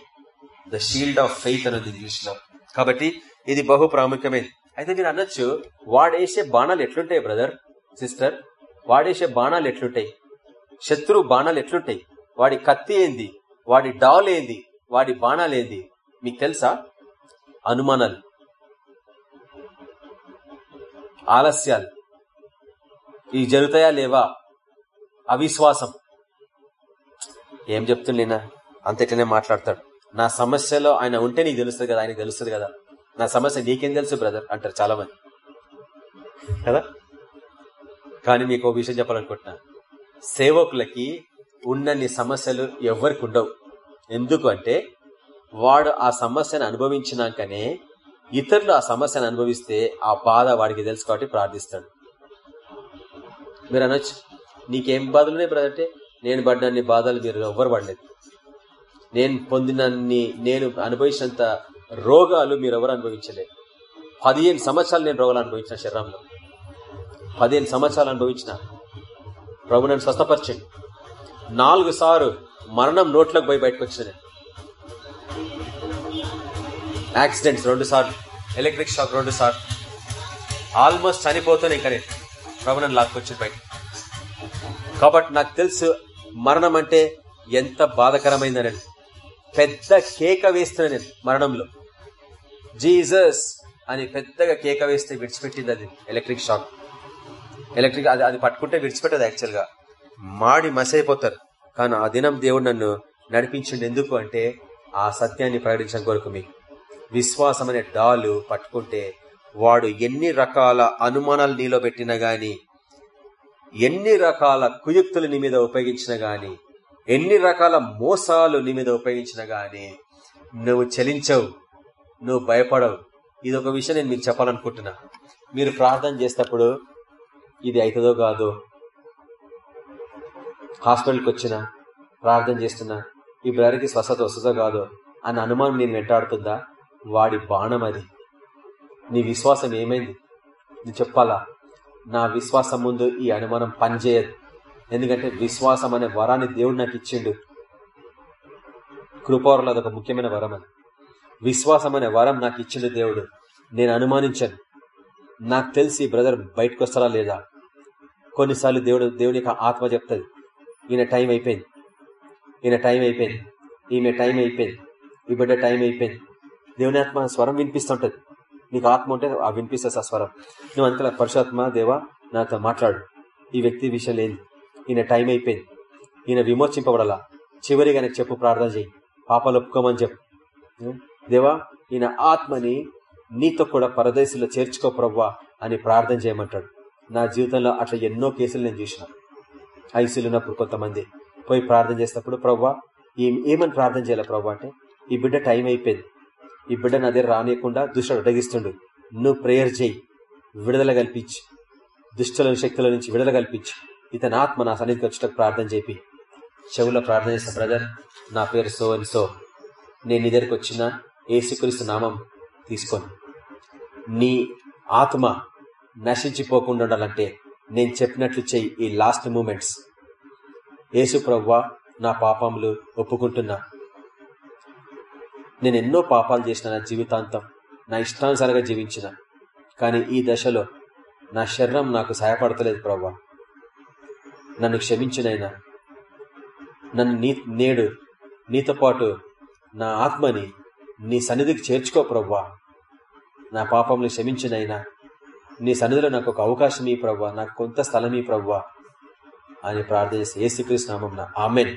D: The shield of faith అనేది ఇంగ్లీష్లో కాబట్టి ఇది బహు ప్రాముఖ్యమైనది. అయితే మీరు అనొచ్చు వాడేసే బాణాలు ఎట్లుంటాయి బ్రదర్ సిస్టర్? వాడేసే బాణాలు ఎట్లుంటాయి? శత్రు బాణాలు ఎట్లుంటాయి? వాడి కత్తి ఏంది? వాడి డాల్ ఏంది? వాడి బాణాలు ఏంది? మీకు తెలుసా? అనుమానాలు. ఆలస్యాలు. ఇవి జరుగుతాయా లేవా? అవిశ్వాసం. ఏం చెప్తుండేనా అంతటనే మాట్లాడతాడు. నా సమస్యలో ఆయన ఉంటే నీకు తెలుస్తుంది కదా ఆయనకు తెలుస్తుంది కదా. నా సమస్య నీకేం తెలుసు బ్రదర్? అంటారు చాలా మంది కదా? కానీ మీకు ఒక విషయం చెప్పాలనుకుంటున్నా. సేవకులకి ఉన్నన్ని సమస్యలు ఎవరికి ఉండవు ఎందుకు అంటే వాడు ఆ సమస్యను అనుభవించినాకనే ఇతరులు ఆ సమస్యను అనుభవిస్తే ఆ బాధ వాడికి తెలుసు కాబట్టి ప్రార్థిస్తాడు. మీరు అనొచ్చు నీకేం బాధలు ఉన్నాయి నేను పడినన్ని బాధలు మీరు ఎవ్వరు పడలేదు. నేను పొందినన్ని నేను అనుభవించినంత రోగాలు మీరు ఎవరు అనుభవించలేదు పదిహేను సంవత్సరాలు నేను రోగాలు అనుభవించిన శరీరంలో. పదిహేను సంవత్సరాలు అనుభవించిన. ప్రభు నన్ను స్వస్థపరచండి నాలుగు సార్లు మరణం నోట్లోకి పోయి బయటకు వచ్చింది నేను. యాక్సిడెంట్స్ రెండు సార్లు ఎలక్ట్రిక్ షాక్ రెండు సార్లు. ఆల్మోస్ట్ చనిపోతూనే ఇంకా నేను. ప్రభు నన్ను లాక్కొచ్చింది బయట. కాబట్టి నాకు తెలుసు మరణం అంటే ఎంత బాధకరమైందని పెద్ద కేక వేస్తున్నా నేను మరణంలో. జీసస్ అని పెద్దగా కేక వేస్తే విడిచిపెట్టింది అది ఎలక్ట్రిక్ షాక్. ఎలక్ట్రిక్ అది అది పట్టుకుంటే విడిచిపెట్టదు యాక్చువల్గా మాడి మసైపోతారు. కానీ ఆ దినం దేవుడు నన్ను నడిపించిండు ఎందుకు అంటే ఆ సత్యాన్ని ప్రకటించడం కొరకు మీకు. విశ్వాసం అనే డాలు పట్టుకుంటే వాడు ఎన్ని రకాల అనుమానాలు నీలో పెట్టినా గాని ఎన్ని రకాల కుయుక్తులు నీ మీద ఉపయోగించినా గాని ఎన్ని రకాల మోసాలు నీ మీద ఉపయోగించినా గాని నువ్వు చలించవు నువ్వు భయపడవు. ఇది ఒక విషయం నేను మీకు చెప్పాలనుకుంటున్నా. మీరు ప్రార్థన చేసేటప్పుడు ఇది అవుతుందో కాదో. హాస్పిటల్కి వచ్చినా ప్రార్థన చేస్తున్నా ఈ బ్రదర్కి స్వస్థత వస్తుందో కాదో అన్న అనుమానం నేను వెంటాడుతుందా వాడి బాణం అది. నీ విశ్వాసం ఏమైంది? నువ్వు చెప్పాలా? నా విశ్వాసం ముందు ఈ అనుమానం పనిచేయదు. ఎందుకంటే విశ్వాసం అనే వరాన్ని దేవుడు నాకు ఇచ్చిండు. కృపారులు అదొక ముఖ్యమైన వరం అది. విశ్వాసం అనే వరం నాకు ఇచ్చిండు దేవుడు. నేను అనుమానించాను. నాకు తెలిసి బ్రదర్ బయటకు వస్తారా లేదా? కొన్నిసార్లు దేవుడు దేవుని యొక్క ఆత్మ చెప్తుంది. ఈయన టైం అయిపోయింది. ఈయన టైం అయిపోయింది. ఈమె టైం అయిపోయింది. ఈ బిడ్డ టైం అయిపోయింది. దేవుని ఆత్మ స్వరం వినిపిస్తుంటది. నీకు ఆత్మ ఉంటే ఆ వినిపిస్తుంది ఆ స్వరం. నువ్వు అంతలా పరుషాత్మ దేవా నాతో మాట్లాడు. ఈ వ్యక్తి విషయం లేదు ఈయన టైం అయిపోయింది. ఈయన విమోచింపబడాలా? చివరిగా నాకు చెప్పు ప్రార్థన చేయి పాపాలు ఒప్పుకోమని చెప్పు. దేవా ఈయన ఆత్మని నీతో కూడా పరదేశంలో చేర్చుకో ప్రవ్వా అని ప్రార్థన చేయమంటాడు. నా జీవితంలో అట్లా ఎన్నో కేసులు నేను చూసిన. ఐసీలు ఉన్నప్పుడు కొంతమంది పోయి ప్రార్థన చేసినప్పుడు ప్రవ్వా ఏమని ప్రార్థన చేయాలి ప్రవ్వా? అంటే ఈ బిడ్డ టైం అయిపోయింది. ఈ బిడ్డ నా దగ్గర రానియకుండా దుష్టుడు అడ్డగిస్తుండు. నువ్వు ప్రేయర్ చేయి. విడుదల కల్పించి. దుష్టుల శక్తుల నుంచి విడుదల కల్పించి. ఇతని ఆత్మ నా సన్నిధికి వచ్చేటప్పుడు ప్రార్థన చేపి చెవులో ప్రార్థన చేసిన బ్రదర్ నా పేరు సో అని సో. నేను నీ దగ్గరికి వచ్చిన ఏసుక్రీస్తు నామం తీసుకొని. నీ ఆత్మ నశించిపోకుండా ఉండాలంటే నేను చెప్పినట్లు చెయ్యి ఈ లాస్ట్ మూమెంట్స్. యేసు ప్రవ్వా నా పాపములు ఒప్పుకుంటున్నా. నేను ఎన్నో పాపాలు చేసిన నా జీవితాంతం నా ఇష్టానుసారంగా జీవించిన. కానీ ఈ దశలో నా శరీరం నాకు సహాయపడతలేదు ప్రవ్వా నన్ను క్షమించినైనా నన్ను నీ నేడు నీతో పాటు నా ఆత్మని నీ సన్నిధికి చేర్చుకో ప్రవ్వా నా పాపంలో క్షమించినైనా నీ సన్నిధిలో నాకు ఒక అవకాశం ఈ ప్రవ్వా నాకు కొంత స్థలం ఈ ప్రవ్వా అని ప్రార్థన చేసి ఏసుక్రీస్తు నామం ఆమెన్.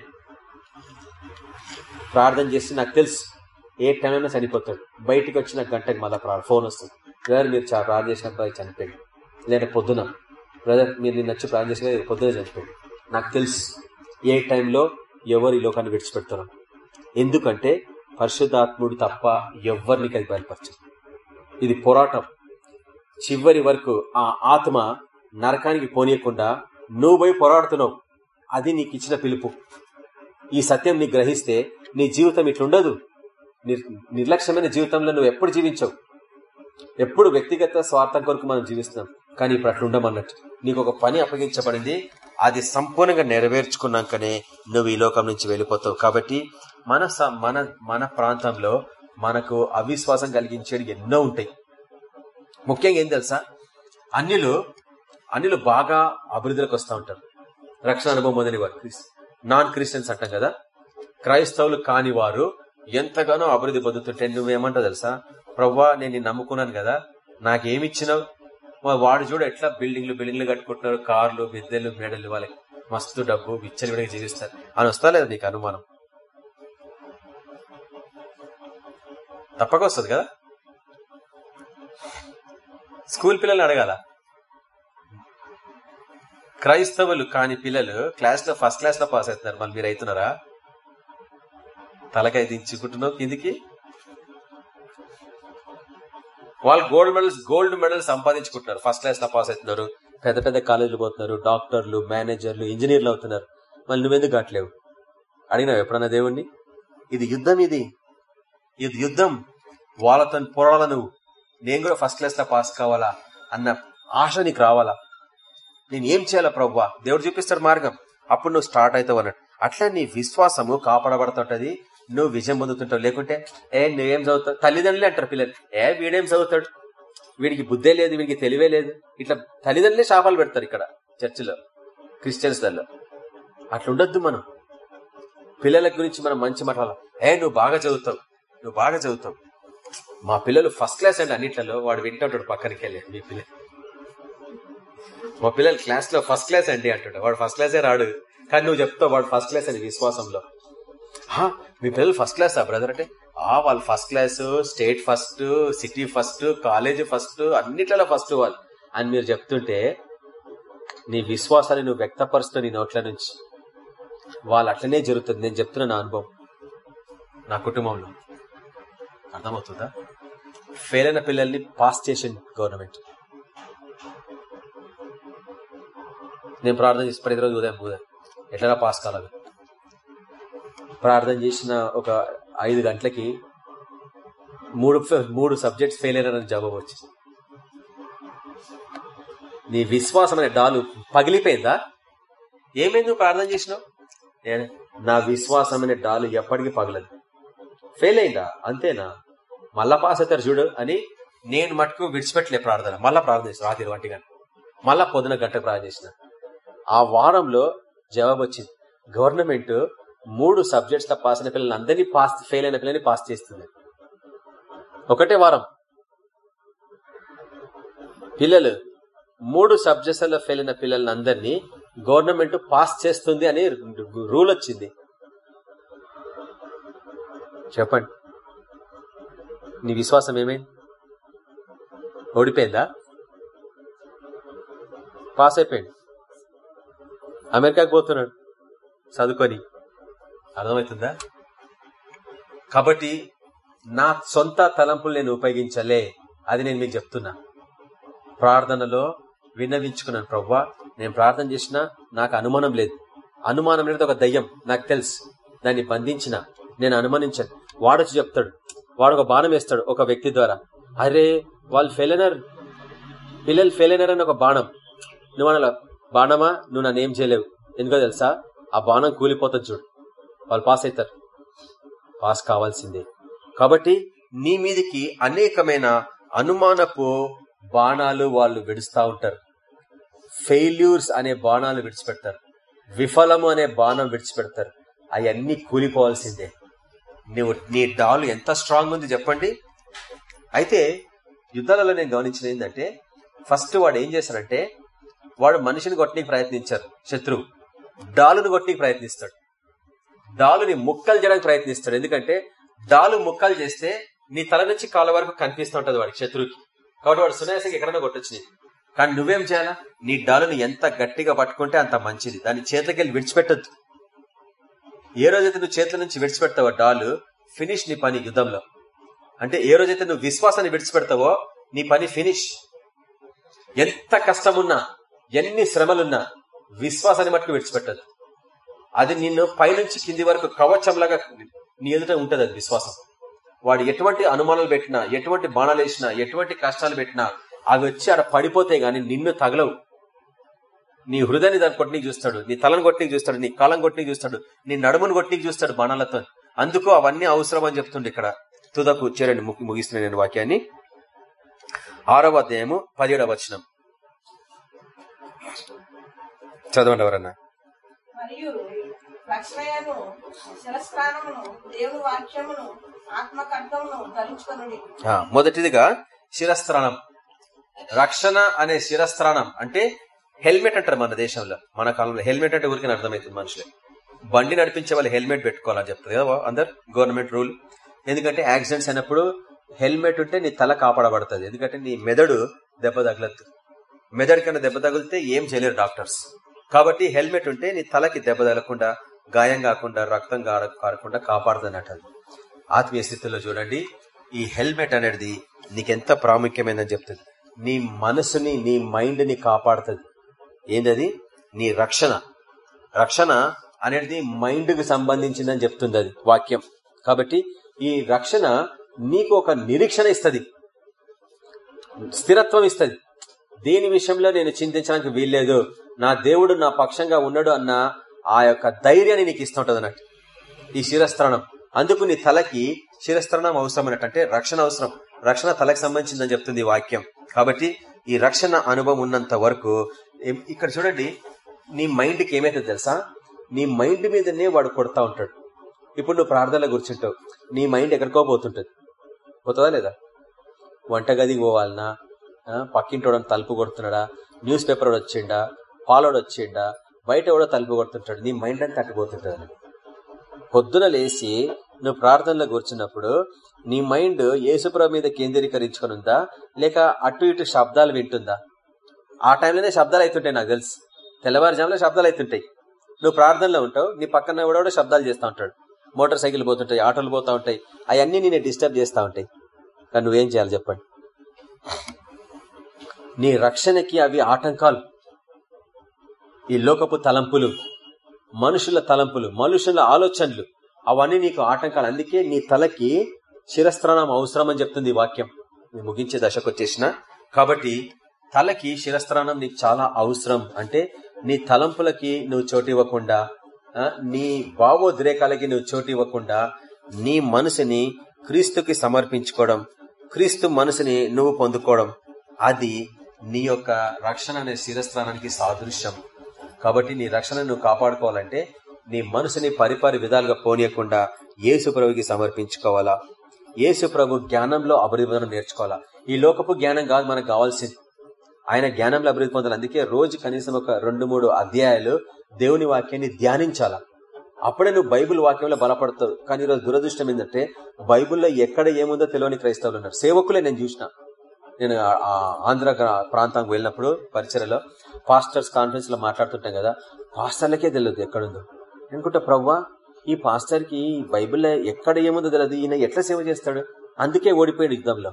D: ప్రార్థన చేసి నాకు తెలుసు ఏ టైంలో చనిపోతాడు. బయటికి వచ్చిన గంటకి మళ్ళీ ఫోన్ వస్తుంది. బ్రదర్ మీరు ప్రార్థన చేసినప్పుడు చనిపోయాడు లేదంటే పొద్దున. బ్రదర్ మీరు నేను నచ్చి ప్రార్థన చేసిన పొద్దున చనిపోయాడు నాకు తెలుసు ఏ టైంలో ఎవరు ఈ లోకాన్ని విడిచిపెడతారు. ఎందుకంటే పరిశుద్ధాత్ముడు తప్ప ఎవరిని అది బయలుపరచదు ఇది పోరాటం. చివరి వరకు ఆ ఆత్మ నరకానికి పోనీయకుండా నువ్వు పోయి పోరాడుతున్నావు. అది నీకు ఇచ్చిన పిలుపు. ఈ సత్యం నీ గ్రహిస్తే నీ జీవితం ఇట్లుండదు. నిర్లక్ష్యమైన జీవితంలో నువ్వు ఎప్పుడు జీవించవు. ఎప్పుడు వ్యక్తిగత స్వార్థం కొరకు మనం జీవిస్తున్నాం. కానీ ఇప్పుడు అట్లుండమన్నట్టు. నీకు ఒక పని అప్పగించబడింది. అది సంపూర్ణంగా నెరవేర్చుకున్నాకనే నువ్వు ఈ లోకం నుంచి వెళ్ళిపోతావు. కాబట్టి మన స- మన మన ప్రాంతంలో మనకు అవిశ్వాసం కలిగించేవి ఎన్నో ఉంటాయి. ముఖ్యంగా ఏం తెలుసా? అన్యులు అన్యులు బాగా అభివృద్ధిలోకి వస్తూ ఉంటారు. రక్షణ అనుభవం పొందని వారు. నాన్ క్రిస్టియన్స్ అంటాం కదా? క్రైస్తవులు కాని వారు ఎంతగానో అభివృద్ధి పొందుతుంటే నువ్వేమంటావు తెలుసా? ప్రవ్వా నేను నిన్ను నమ్ముకున్నాను కదా? నాకేమిచ్చినావు? మా వాడు చూడు ఎట్లా బిల్డింగ్లు బిల్డింగ్లు కట్టుకుంటున్నారు. కార్లు బిద్దెలు మేడలు వాళ్ళకి మస్తు డబ్బు విచ్చలు విడిగా జీవిస్తారు. అని వస్తా లేదా నీకు అనుమానం? తప్పక వస్తుంది కదా? స్కూల్ పిల్లల్ని అడగాల? క్రైస్తవులు కాని పిల్లలు క్లాస్లో ఫస్ట్ క్లాస్లో పాస్ అవుతున్నారు. మళ్ళీ మీరు అవుతున్నారా? తలకాయ దించుకుంటున్నావు కిందికి? వాళ్ళు గోల్డ్ మెడల్స్ గోల్డ్ మెడల్ సంపాదించుకుంటున్నారు. ఫస్ట్ క్లాస్లో పాస్ అవుతున్నారు. పెద్ద పెద్ద కాలేజీలు పోతున్నారు. డాక్టర్లు మేనేజర్లు ఇంజనీర్లు అవుతున్నారు. మళ్ళీ నువ్వెందుకు కావట్లేవు అడిగినావు ఎప్పుడన్నా దేవుణ్ణి? ఇది యుద్ధం ఇది. ఇది యుద్ధం. వాళ్ళతో పోరాడాల నువ్వు. నేను కూడా ఫస్ట్ క్లాస్లో పాస్ కావాలా అన్న ఆశ నీకు రావాలా? నేను ఏం చేయాలా ప్రవ్వా దేవుడు చూపిస్తాడు మార్గం. అప్పుడు నువ్వు స్టార్ట్ అవుతావు అన్నట్టు. అట్లా నీ విశ్వాసము కాపాడబడుతుంటది నువ్వు విజయం పొందుతుంటావు. లేకుంటే ఏ నువ్వేం చదువుతావు? తల్లిదండ్రులే అంటారు పిల్లలు. ఏ వీడేం చదువుతాడు? వీడికి బుద్ధే లేదు వీడికి తెలివే లేదు. ఇట్లా తల్లిదండ్రులే శాపాలు పెడతారు ఇక్కడ చర్చిలో క్రిస్టియన్స్లలో అట్లా మనం. పిల్లల గురించి మనం మంచి మాట్లాడాలి? ఏ నువ్వు బాగా చదువుతావు. నువ్వు బాగా చదువుతావు. మా పిల్లలు ఫస్ట్ క్లాస్ అండి అన్నిట్లలో. వాడు వింటుంటాడు పక్కనకి వెళ్ళి మీ పిల్లలు మా పిల్లలు క్లాస్లో ఫస్ట్ క్లాస్ అండి అంటాడు. వాడు ఫస్ట్ క్లాసే రాడు. కానీ నువ్వు చెప్తావు వాడు ఫస్ట్ క్లాస్ అని విశ్వాసంలో. మీ పిల్లలు ఫస్ట్ క్లాసా బ్రదర్ అంటే? ఆ వాళ్ళు first class state first city first college first అన్నిట్లలో ఫస్ట్ వాళ్ళు. అని మీరు చెప్తుంటే నీ విశ్వాసాన్ని నువ్వు వ్యక్తపరుస్తూ నీ నోట్ల నుంచి. వాళ్ళు అట్లనే జరుగుతుంది. నేను చెప్తున్నా నా అనుభవం. నా కుటుంబంలో. అర్థమవుతుందా? ఫెయిల్ అయిన పిల్లల్ని పాస్ చేసింది గవర్నమెంట్. నేను ప్రార్థన చేసి ప్రతిరోజు ఉదయం ఉదయం ఎట్లా పాస్ కావాలి. ప్రార్థన చేసిన ఒక ఐదు గంటలకి మూడు మూడు సబ్జెక్ట్స్ ఫెయిల్ అయినారని జవాబు వచ్చింది. నీ విశ్వాసం అనే డాలు పగిలిపోయిందా? ఏమైంది నువ్వు ప్రార్థన చేసినావు? నా విశ్వాసం అనే డాలు ఎప్పటికీ పగలదు. ఫెయిల్ అయిందా? అంతేనా? మళ్ళా పాస్ అవుతారు చూడు అని నేను మటుకు విడిచిపెట్టలే ప్రార్థన. మళ్ళా ప్రార్థన చేసిన రాత్రి గంట మళ్ళా పొద్దున గంట ప్రార్థన చేసిన. ఆ వారంలో జవాబు వచ్చింది. గవర్నమెంట్ మూడు సబ్జెక్ట్స్లో పాస్ అయిన పిల్లల్ని అందరినీ పాస్ ఫెయిల్ అయిన పిల్లల్ని పాస్ చేస్తుంది. ఒకటే వారం. పిల్లలు మూడు సబ్జెక్ట్స్లో ఫెయిల్ అయిన పిల్లల్ని అందరినీ గవర్నమెంట్ పాస్ చేస్తుంది అని రూల్ వచ్చింది. చెప్పండి. నీ విశ్వాసం ఏమైంది? ఓడిపోయిందా? పాస్ అయిపోయింది. అమెరికాకు పోతున్నాడు. చదువుకొని. అర్థమవుతుందా? కాబట్టి నా సొంత తలంపులు నేను ఉపయోగించలే. అది నేను మీకు చెప్తున్నా. ప్రార్థనలో విన్నవించుకున్నాను ప్రవ్వా. నేను ప్రార్థన చేసినా నాకు అనుమానం లేదు. అనుమానం అనేది ఒక దయ్యం. నాకు తెలుసు. దాన్ని బంధించిన. నేను అనుమానించాను. వాడొచ్చి చెప్తాడు. వాడు ఒక బాణం వేస్తాడు ఒక వ్యక్తి ద్వారా. అరే వాళ్ళు ఫెయిల్ అయినారు పిల్లలు ఫెయిల్ అని ఒక బాణం. నువ్వు అనాల బాణమా? నువ్వు నన్ను ఏం చేయలేవు. ఎందుకో తెలుసా? ఆ బాణం కూలిపోతుంది చూడు. వాళ్ళు పాస్ అవుతారు పాస్ కావాల్సిందే. కాబట్టి నీ మీదికి అనేకమైన అనుమానపు బాణాలు వాళ్ళు విడుస్తూ ఉంటారు. ఫెయిల్యూర్స్ అనే బాణాలు విడిచిపెడతారు. విఫలము అనే బాణం విడిచిపెడతారు. అవన్నీ కూలిపోవాల్సిందే. నువ్వు నీ డాలు ఎంత స్ట్రాంగ్ ఉంది చెప్పండి. అయితే యుద్ధాలలో నేను గమనించిన ఏంటంటే ఫస్ట్ వాడు ఏం చేశాడంటే వాడు మనిషిని కొట్టడానికి ప్రయత్నించారు శత్రువు. డాలును కొట్టడానికి ప్రయత్నిస్తాడు. డాలుని ముక్కలు చేయడానికి ప్రయత్నిస్తాడు. ఎందుకంటే డాలు ముక్కలు చేస్తే నీ తల నుంచి కాళ్ళ వరకు కనిపిస్తూ ఉంటుంది వాడికి శత్రువుకి. కాబట్టి వాడు సునాయాసంగా ఎక్కడైనా కొట్టొచ్చు నీకు కానీ నువ్వేం చేయాలా? నీ డాలుని ఎంత గట్టిగా పట్టుకుంటే అంత మంచిది. దాని చేతికి వెళ్ళి విడిచిపెట్టద్దు. ఏ రోజైతే నువ్వు చేతుల నుంచి విడిచిపెడతావో డాలు ఫినిష్ నీ పని యుద్ధంలో. అంటే ఏ రోజైతే నువ్వు విశ్వాసాన్ని విడిచిపెడతావో నీ పని ఫినిష్ ఎంత కష్టమున్నా ఎన్ని శ్రమలున్నా విశ్వాసాన్ని మట్టుకు విడిచిపెట్టదు. అది నిన్ను పైనుంచి కింది వరకు కవచంలాగా నీ ఎదుట ఉంటుంది అది విశ్వాసం. వాడు ఎటువంటి అనుమానాలు పెట్టినా ఎటువంటి బాణాలు వేసినా ఎటువంటి కష్టాలు పెట్టినా అవి వచ్చి ఆడ పడిపోతే గాని నిన్ను తగలవు. నీ హృదయాన్ని దాన్ని కొట్టినీకి చూస్తాడు నీ తలను కొట్టినీకి చూస్తాడు నీ కాలం కొట్టినీకి చూస్తాడు నీ నడుమును కొట్టినీకి చూస్తాడు బాణాలతో. అందుకు అవన్నీ అవసరం అని చెప్తుండే ఇక్కడ. తుదకు చేరండి ముగిస్తున్న నేను వాక్యాన్ని. ఆరవ అధ్యాయము పదిహేడవ వచనం. చదవండి ఎవరన్నా?
H: మరియు రక్షణయను శిరస్నానమును దేవుని వాక్యమును ఆత్మకర్తమును ధరించుకొనుడి.
D: ఆ, మొదటిదిగా శిరస్త్రాణం. రక్షణ అనే శిరస్త్రాణం అంటే హెల్మెట్ అంటారు మన దేశంలో మన కాలంలో. హెల్మెట్ అంటే ఊరికి అర్థమవుతుంది మనుషులే. బండి నడిపించే వాళ్ళు హెల్మెట్ పెట్టుకోవాలని చెప్తుంది కదా అందరు గవర్నమెంట్ రూల్. ఎందుకంటే యాక్సిడెంట్స్ అయినప్పుడు హెల్మెట్ ఉంటే నీ తల కాపాడబడుతుంది. ఎందుకంటే నీ మెదడు దెబ్బ తగలదు. మెదడు కన్నా దెబ్బ తగిలితే ఏం చేయలేరు డాక్టర్స్. కాబట్టి హెల్మెట్ ఉంటే నీ తలకి దెబ్బ తగలకుండా గాయం కాకుండా రక్తం కారకుండా కాపాడుతుంది అంటది ఆత్మీయ స్థితిలో చూడండి ఈ హెల్మెట్ అనేది నీకెంత ప్రాముఖ్యమైనదని చెప్తుంది. నీ మనసుని నీ మైండ్ని కాపాడుతుంది. ఏందది? నీ రక్షణ. రక్షణ అనేది మైండ్కు సంబంధించిందని చెప్తుంది అది వాక్యం. కాబట్టి ఈ రక్షణ నీకు ఒక నిరీక్షణ ఇస్తుంది. స్థిరత్వం ఇస్తుంది. దేని విషయంలో నేను చింతించడానికి వీల్లేదు నా దేవుడు నా పక్షంగా ఉన్నాడు అన్న ఆ యొక్క ధైర్యాన్ని నీకు ఇస్తుంటది అన్నట్టు. ఈ శిరస్త్రాణం. అందుకు నీ తలకి శిరస్త్రాణం అవసరం అన్నట్టు. అంటే రక్షణ అవసరం. రక్షణ తలకు సంబంధించిందని చెప్తుంది వాక్యం. కాబట్టి ఈ రక్షణ అనుభవం ఉన్నంత వరకు ఇక్కడ చూడండి నీ మైండ్కి ఏమైతే తెలుసా? నీ మైండ్ మీదనే వాడు కొడతా ఉంటాడు. ఇప్పుడు నువ్వు ప్రార్థనలో కూర్చుంటావు. నీ మైండ్ ఎక్కడికో పోతుంటుంది. పోతుందా లేదా? వంటగదికి పోవాలనా ఆ, పక్కింటోడని తలుపు కొడుతున్నాడా న్యూస్ పేపర్ వాడు వచ్చిండా పాలోడు వచ్చిండా బయట కూడా తలుపు కొడుతుంటాడు నీ మైండ్ అంతా అట్టుపోతుంటుంది పొద్దున లేచి నువ్వు ప్రార్థనలో కూర్చున్నప్పుడు నీ మైండ్ యేసుప్రభు మీద కేంద్రీకరించుకొని ఉందా? లేక అటు ఇటు శబ్దాలు వింటుందా? ఆ టైంలోనే శబ్దాలు అవుతుంటాయి నాకు తెలుసు. తెల్లవారుజాములో శబ్దాలు అవుతుంటాయి. నువ్వు ప్రార్థనలో ఉంటావు నీ పక్కన కూడా కూడా శబ్దాలు చేస్తూ ఉంటాడు. మోటార్ సైకిల్ పోతుంటాయి ఆటోలు పోతూ ఉంటాయి. అవన్నీ నేను డిస్టర్బ్ చేస్తూ ఉంటాయి. కానీ నువ్వేం చేయాలి చెప్పండి? నీ రక్షణకి అవి ఆటంకాలు. ఈ లోకపు తలంపులు మనుషుల తలంపులు మనుషుల ఆలోచనలు అవన్నీ నీకు ఆటంకాలు. అందుకే నీ తలకి శిరస్త్రాణం అవసరం అని చెప్తుంది ఈ వాక్యం. ముగించే దశకు వచ్చేసిన. కాబట్టి తలకి శిరస్త్రానం నీకు చాలా అవసరం. అంటే నీ తలంపులకి నువ్వు చోటు ఇవ్వకుండా నీ భావోద్రేకాలకి నువ్వు చోటు ఇవ్వకుండా నీ మనసుని క్రీస్తుకి సమర్పించుకోవడం క్రీస్తు మనసుని నువ్వు పొందుకోవడం అది నీ యొక్క రక్షణ అనే శిరస్త్రానానికి సాదృశ్యం. కాబట్టి నీ రక్షణ నువ్వు కాపాడుకోవాలంటే నీ మనసుని పరిపరి విధాలుగా పోనీయకుండా యేసు ప్రభుకి సమర్పించుకోవాలా? యేసు ప్రభు జ్ఞానంలో అభివృద్ధి నేర్చుకోవాలా? ఈ లోకపు జ్ఞానం కాదు మనకు కావాల్సింది. ఆయన జ్ఞానంలో అభివృద్ధి పొందాలి. అందుకే రోజు కనీసం ఒక రెండు మూడు అధ్యాయాలు దేవుని వాక్యాన్ని ధ్యానించాలా? అప్పుడే నువ్వు బైబిల్ వాక్యంలో బలపడతావు. కానీ ఈరోజు దురదృష్టం ఏంటంటే బైబిల్లో ఎక్కడ ఏముందో తెలియని క్రైస్తవులు ఉన్నారు. సేవకులే నేను చూసిన. నేను ఆ- ఆంధ్ర ప్రాంతానికి వెళ్ళినప్పుడు పరిచయలో పాస్టర్స్ కాన్ఫరెన్స్లో మాట్లాడుతుంటాం కదా పాస్టర్లకే తెలియదు ఎక్కడుందో. అనుకుంటా ప్రవ్వా ఈ పాస్టర్కి బైబిల్లో ఎక్కడ ఏముందో తెలియదు. ఈయన ఎట్లా సేవ చేస్తాడు? అందుకే ఓడిపోయాడు యుద్ధంలో.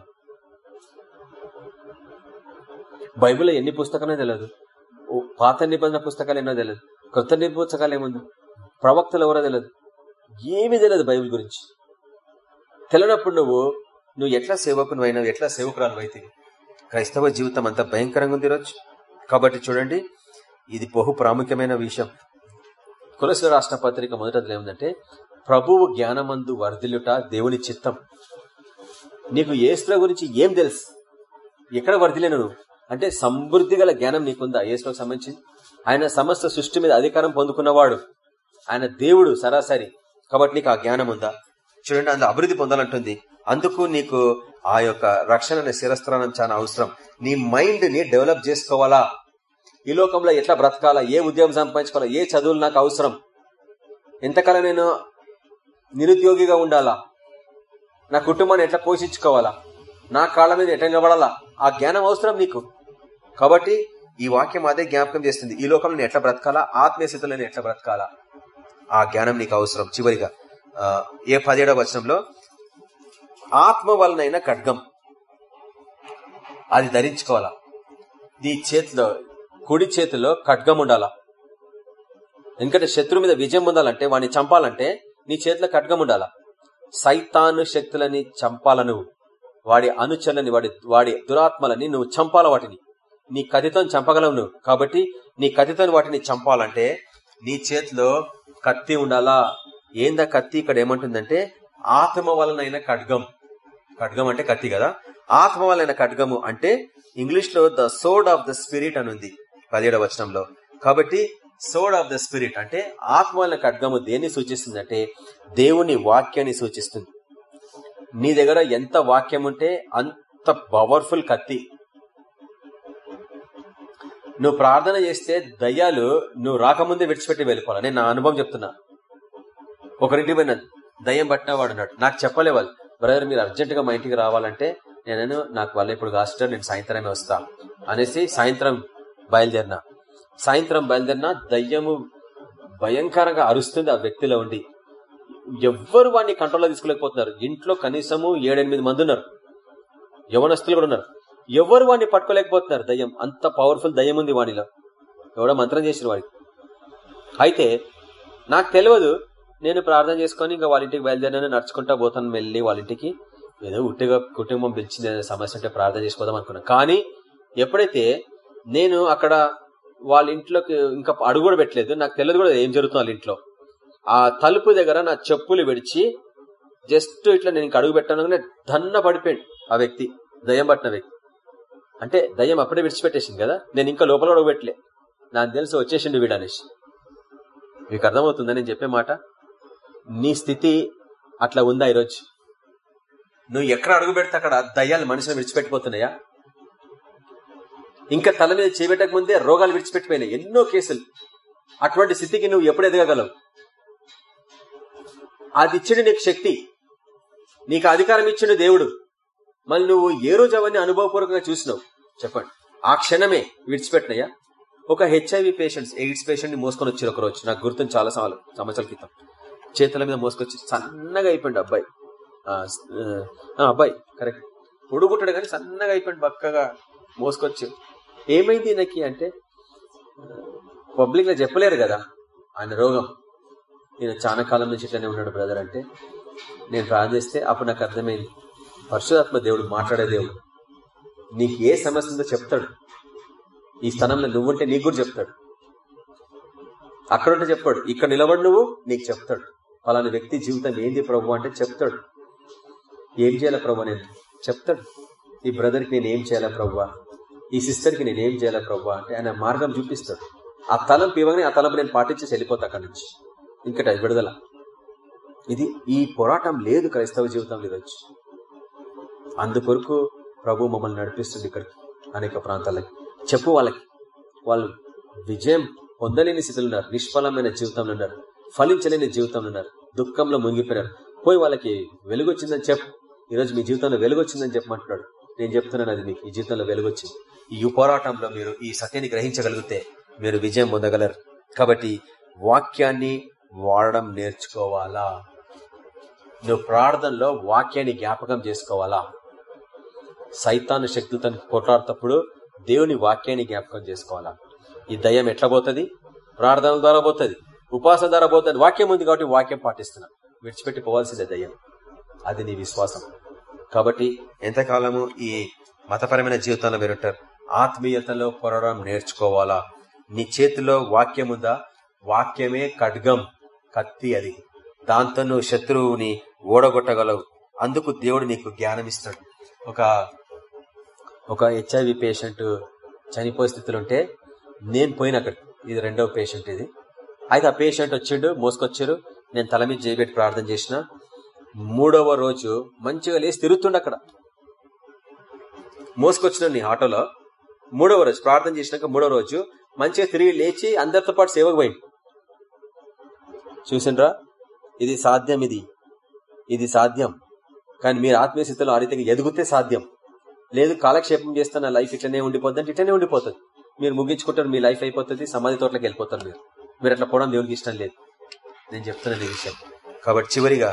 D: బైబిల్లో ఎన్ని పుస్తకాలే తెలియదు ఓ పాత నిబంధన పుస్తకాలు ఎన్నో తెలియదు కృత నిబంధన పుస్తకాలు ఏముంది? ప్రవక్తలు ఎవరో తెలియదు ఏమీ తెలియదు బైబిల్ గురించి. తెలియనప్పుడు నువ్వు నువ్వు ఎట్లా సేవకును అయినావు ఎట్లా సేవకురాలు అయితే క్రైస్తవ జీవితం అంత భయంకరంగా ఉంది ఈరోజు. కాబట్టి చూడండి ఇది బహు ప్రాముఖ్యమైన విషయం. కులసి రాష్ట్ర పత్రిక మొదటది ఏముందంటే ప్రభువు జ్ఞానమందు వర్ధిల్లుట దేవుని చిత్తం. నీకు ఏసుల గురించి ఏం తెలుసు? ఎక్కడ వర్ధిలేను నువ్వు? అంటే సమృద్ధి గల జ్ఞానం నీకుందా? యేసుకు సంబంధించి ఆయన సమస్త సృష్టి మీద అధికారం పొందుకున్నవాడు. ఆయన దేవుడు సరాసరి. కాబట్టి నీకు ఆ జ్ఞానం ఉందా? చూడండి అందులో అభివృద్ధి పొందాలంటుంది. అందుకు నీకు ఆ యొక్క రక్షణ అనే శిరస్త్రానం చాలా అవసరం. నీ మైండ్ని డెవలప్ చేసుకోవాలా? ఈ లోకంలో ఎట్లా బ్రతకాలా? ఏ ఉద్యోగం సంపాదించుకోవాలా? ఏ చదువులు నాకు అవసరం? ఎంతకాలం నేను నిరుద్యోగిగా ఉండాలా? నా కుటుంబాన్ని ఎట్లా పోషించుకోవాలా? నా కాళ్ళ మీద ఎట్లా నిలబడాలా? ఆ జ్ఞానం అవసరం నీకు. కాబట్టి ఈ వాక్యం అదే జ్ఞాపకం చేస్తుంది. ఈ లోకంలో నేను ఎట్లా బ్రతకాలా? ఆత్మీయస్థితిలో నేను ఎట్లా బ్రతకాలా? ఆ జ్ఞానం నీకు అవసరం. చివరిగా ఏ పదిహేడవ వచనంలో? ఆత్మ వలనైన ఖడ్గం. అది ధరించుకోవాలా? నీ చేతిలో కుడి చేతిలో ఖడ్గం ఉండాలా? ఎందుకంటే శత్రు మీద విజయం పొందాలంటే వాడిని చంపాలంటే నీ చేతిలో ఖడ్గం ఉండాలా? సైతాను శక్తులని చంపాల నువ్వు? వాడి అనుచరులని వాడి వాడి దురాత్మలని నువ్వు చంపాల వాటిని? నీ కథతో చంపగలవు నువ్వు. కాబట్టి నీ కథితో వాటిని చంపాలంటే నీ చేతిలో కత్తి ఉండాలా? ఏందా కత్తి ఇక్కడ ఏమంటుందంటే ఆత్మ వలనైన ఖడ్గం. ఖడ్గం అంటే కత్తి కదా? ఆత్మ వలన ఖడ్గము అంటే ఇంగ్లీష్లో the sword of the spirit అని ఉంది పదిహేడవ వచనంలో. కాబట్టి సోడ్ ఆఫ్ ద స్పిరిట్ అంటే ఆత్మ వలన ఖడ్గము దేన్ని సూచిస్తుంది దేవుని వాక్యాన్ని సూచిస్తుంది. నీ దగ్గర ఎంత వాక్యం ఉంటే అంత పవర్ఫుల్ కత్తి. నువ్వు ప్రార్థన చేస్తే దయ్యాలు నువ్వు రాకముందే విడిచిపెట్టి వెళ్ళిపోవాలి. నేను నా అనుభవం చెప్తున్నా. ఒకరింటి పోయిన దయ్యం పట్టిన వాడు నాకు చెప్పలే వాళ్ళు బ్రదర్ మీరు అర్జెంట్గా మా ఇంటికి రావాలంటే నేను నాకు వాళ్ళు ఇప్పుడు కాస్టర్ నేను సాయంత్రమే వస్తా అనేసి సాయంత్రం బయలుదేరిన. సాయంత్రం బయలుదేరిన దయ్యము భయంకరంగా అరుస్తుంది ఆ వ్యక్తిలో ఉండి. ఎవ్వరు వాడిని కంట్రోల్లో తీసుకోలేకపోతున్నారు. ఇంట్లో కనీసము ఏడెనిమిది మంది ఉన్నారు. యవనస్తులు కూడా ఉన్నారు. ఎవరు వాడిని పట్టుకోలేకపోతున్నారు? దయ్యం. అంత పవర్ఫుల్ దయ్యం ఉంది వాడిలో. ఎవడో మంత్రం చేసిన వాడికి. అయితే నాకు తెలియదు నేను ప్రార్థన చేసుకొని ఇంకా వాళ్ళ ఇంటికి బయలుదేరిన నడుచుకుంటా పోతాను వెళ్ళి వాళ్ళ ఇంటికి. ఏదో ఉట్టిగా కుటుంబం పిలిచింది అనే సమస్య ఉంటే ప్రార్థన చేసుకోదాం అనుకున్నాను కానీ ఎప్పుడైతే నేను అక్కడ వాళ్ళ ఇంట్లోకి ఇంకా అడుగు కూడా పెట్టలేదు నాకు తెలియదు కూడా ఏం జరుగుతుంది వాళ్ళ ఇంట్లో. ఆ తలుపు దగ్గర నా చెప్పులు విడిచి జస్ట్ ఇట్లా నేను ఇంకా అడుగు పెట్టాను దన్న పడిపోయాడు ఆ వ్యక్తి దయ్యం పట్టిన వ్యక్తి. అంటే దయ్యం అప్పుడే విడిచిపెట్టేసింది కదా? నేను ఇంకా లోపల అడుగు నాకు తెలిసి వచ్చేసిండు వీడు అనేసి. మీకు అర్థమవుతుందా నేను చెప్పే మాట? నీ స్థితి అట్లా ఉందా ఈరోజు? నువ్వు ఎక్కడ అడుగు పెడితే అక్కడ దయ్యాలు మనుషులు విడిచిపెట్టిపోతున్నాయా? ఇంకా తల మీద చేపెట్టక ముందే రోగాలు విడిచిపెట్టిపోయినాయి. ఎన్నో కేసులు. అటువంటి స్థితికి నువ్వు ఎప్పుడు ఎదగగలవు? అది ఇచ్చిండు నీకు శక్తి. నీకు అధికారం ఇచ్చిండు దేవుడు. మళ్ళీ నువ్వు ఏ రోజు అవన్నీ అనుభవపూర్వకంగా చూసినావు? చెప్పండి. ఆ క్షణమే విడిచిపెట్టినయ్యా? ఒక హెచ్ఐవి పేషెంట్స్ ఎయిడ్స్ పేషెంట్ని మోసుకొని వచ్చారు ఒక రోజు నాకు గుర్తుంది చాలా సార్లు సంవత్సరాల క్రితం. చేతుల మీద మోసుకొచ్చి సన్నగా అయిపోయింది అబ్బాయి. ఆ, అబ్బాయి కరెక్ట్ పొడుగుంటాడు కానీ సన్నగా అయిపోయింది బక్కగా మోసుకొచ్చి. ఏమైంది ఈయనకి అంటే పబ్లిక్లో చెప్పలేరు కదా ఆయన రోగం. నేను చాలా కాలం నుంచి ఇట్లానే ఉన్నాడు బ్రదర్ అంటే నేను ప్రార్థిస్తే అప్పుడు నాకు అర్థమైంది. పరిశుధాత్మ దేవుడు మాట్లాడే దేవుడు. నీకు ఏ సమస్య ఉందో చెప్తాడు. ఈ స్థలంలో నువ్వుంటే నీకు కూడా చెప్తాడు. అక్కడుంటే చెప్పాడు ఇక్కడ నిలబడి నువ్వు నీకు చెప్తాడు. పలాని వ్యక్తి జీవితం ఏంది ప్రభు అంటే చెప్తాడు. ఏం చేయాలా ప్రభు నేను? చెప్తాడు. ఈ బ్రదర్కి నేను ఏం చేయాలా ప్రభు? ఈ సిస్టర్కి నేను ఏం చేయాలా ప్రభు అంటే ఆయన మార్గం చూపిస్తాడు. ఆ తలంపు ఇవ్వగానే ఆ తలంపు నేను పాటించేసి వెళ్ళిపోతా అక్కడి నుంచి. ఇంకట విడుదల. ఇది ఈ పోరాటం లేదు క్రైస్తవ జీవితంలో వచ్చి అందుకొరకు ప్రభు మమ్మల్ని నడిపిస్తుంది ఇక్కడికి అనేక ప్రాంతాలకి. చెప్పు వాళ్ళకి. వాళ్ళు విజయం పొందలేని స్థితిలో ఉన్నారు నిష్ఫలమైన జీవితంలో ఉన్నారు ఫలించలేని జీవితంలో ఉన్నారు దుఃఖంలో మునిగిపోయారు పోయి వాళ్ళకి వెలుగొచ్చిందని చెప్పు. ఈరోజు మీ జీవితంలో వెలుగొచ్చిందని చెప్పమంటున్నాడు. నేను చెప్తున్నాను అది మీకు. ఈ జీవితంలో వెలుగొచ్చింది. ఈ పోరాటంలో మీరు ఈ సత్యాన్ని గ్రహించగలిగితే మీరు విజయం పొందగలరు. కాబట్టి వాక్యాన్ని వాడడం నేర్చుకోవాలా? నువ్వు ప్రార్థనలో వాక్యాన్ని జ్ఞాపకం చేసుకోవాలా? సైతాను శక్తులతో కొట్లాడుతప్పుడు దేవుని వాక్యాన్ని జ్ఞాపకం చేసుకోవాలా? ఈ దయ్యం ఎట్లా పోతుంది? ప్రార్థన ద్వారా పోతుంది? ఉపాసన ద్వారా పోతుంది? వాక్యం ఉంది కాబట్టి వాక్యం పాటిస్తున్నా. విడిచిపెట్టి పోవాల్సిందే దయ్యం. అది నీ విశ్వాసం. కాబట్టి ఎంతకాలము ఈ మతపరమైన జీవితంలో మీరుంటారు ఆత్మీయతలో పొరడం నేర్చుకోవాలా? నీ చేతిలో వాక్యం ఉందా? వాక్యమే ఖడ్గం కత్తి అది. దాంతో నువ్వు శత్రువుని ఓడగొట్టగలవు. అందుకు దేవుడు నీకు జ్ఞానం ఇస్తాడు ఒక ఒక హెచ్ఐవి పేషెంట్ చనిపోయే స్థితిలో ఉంటే నేను పోయిన అక్కడ. ఇది రెండవ పేషెంట్ ఇది. అయితే ఆ పేషెంట్ వచ్చిండు మోసుకొచ్చారు. నేను తల మీద చేయబెట్టి ప్రార్థన చేసిన. మూడవ రోజు మంచిగా లేచి తిరుగుతుండ అక్కడ. మోసుకొచ్చిన నీ ఆటోలో. మూడవ రోజు ప్రార్థన చేసినాక మూడవ రోజు మంచిగా తిరిగి లేచి అందరితో పాటు సేవకు పోయింది చూసిండ్రా? ఇది సాధ్యం ఇది. ఇది సాధ్యం. కానీ మీరు ఆత్మీయ స్థితిలో ఆ రీతిగా ఎదిగితే సాధ్యం. లేదు కాలక్షేపం చేస్తున్న లైఫ్ ఇట్లనే ఉండిపోద్ది ఇట్లనే ఉండిపోతుంది. మీరు ముగించుకుంటారు మీ లైఫ్ అయిపోతుంది సమాధి తోటలకు వెళ్ళిపోతారు మీరు. మీరు అట్లా పోవడం దేవునికి ఇష్టం లేదు. నేను చెప్తున్నాను ఈ విషయం. కాబట్టి చివరిగా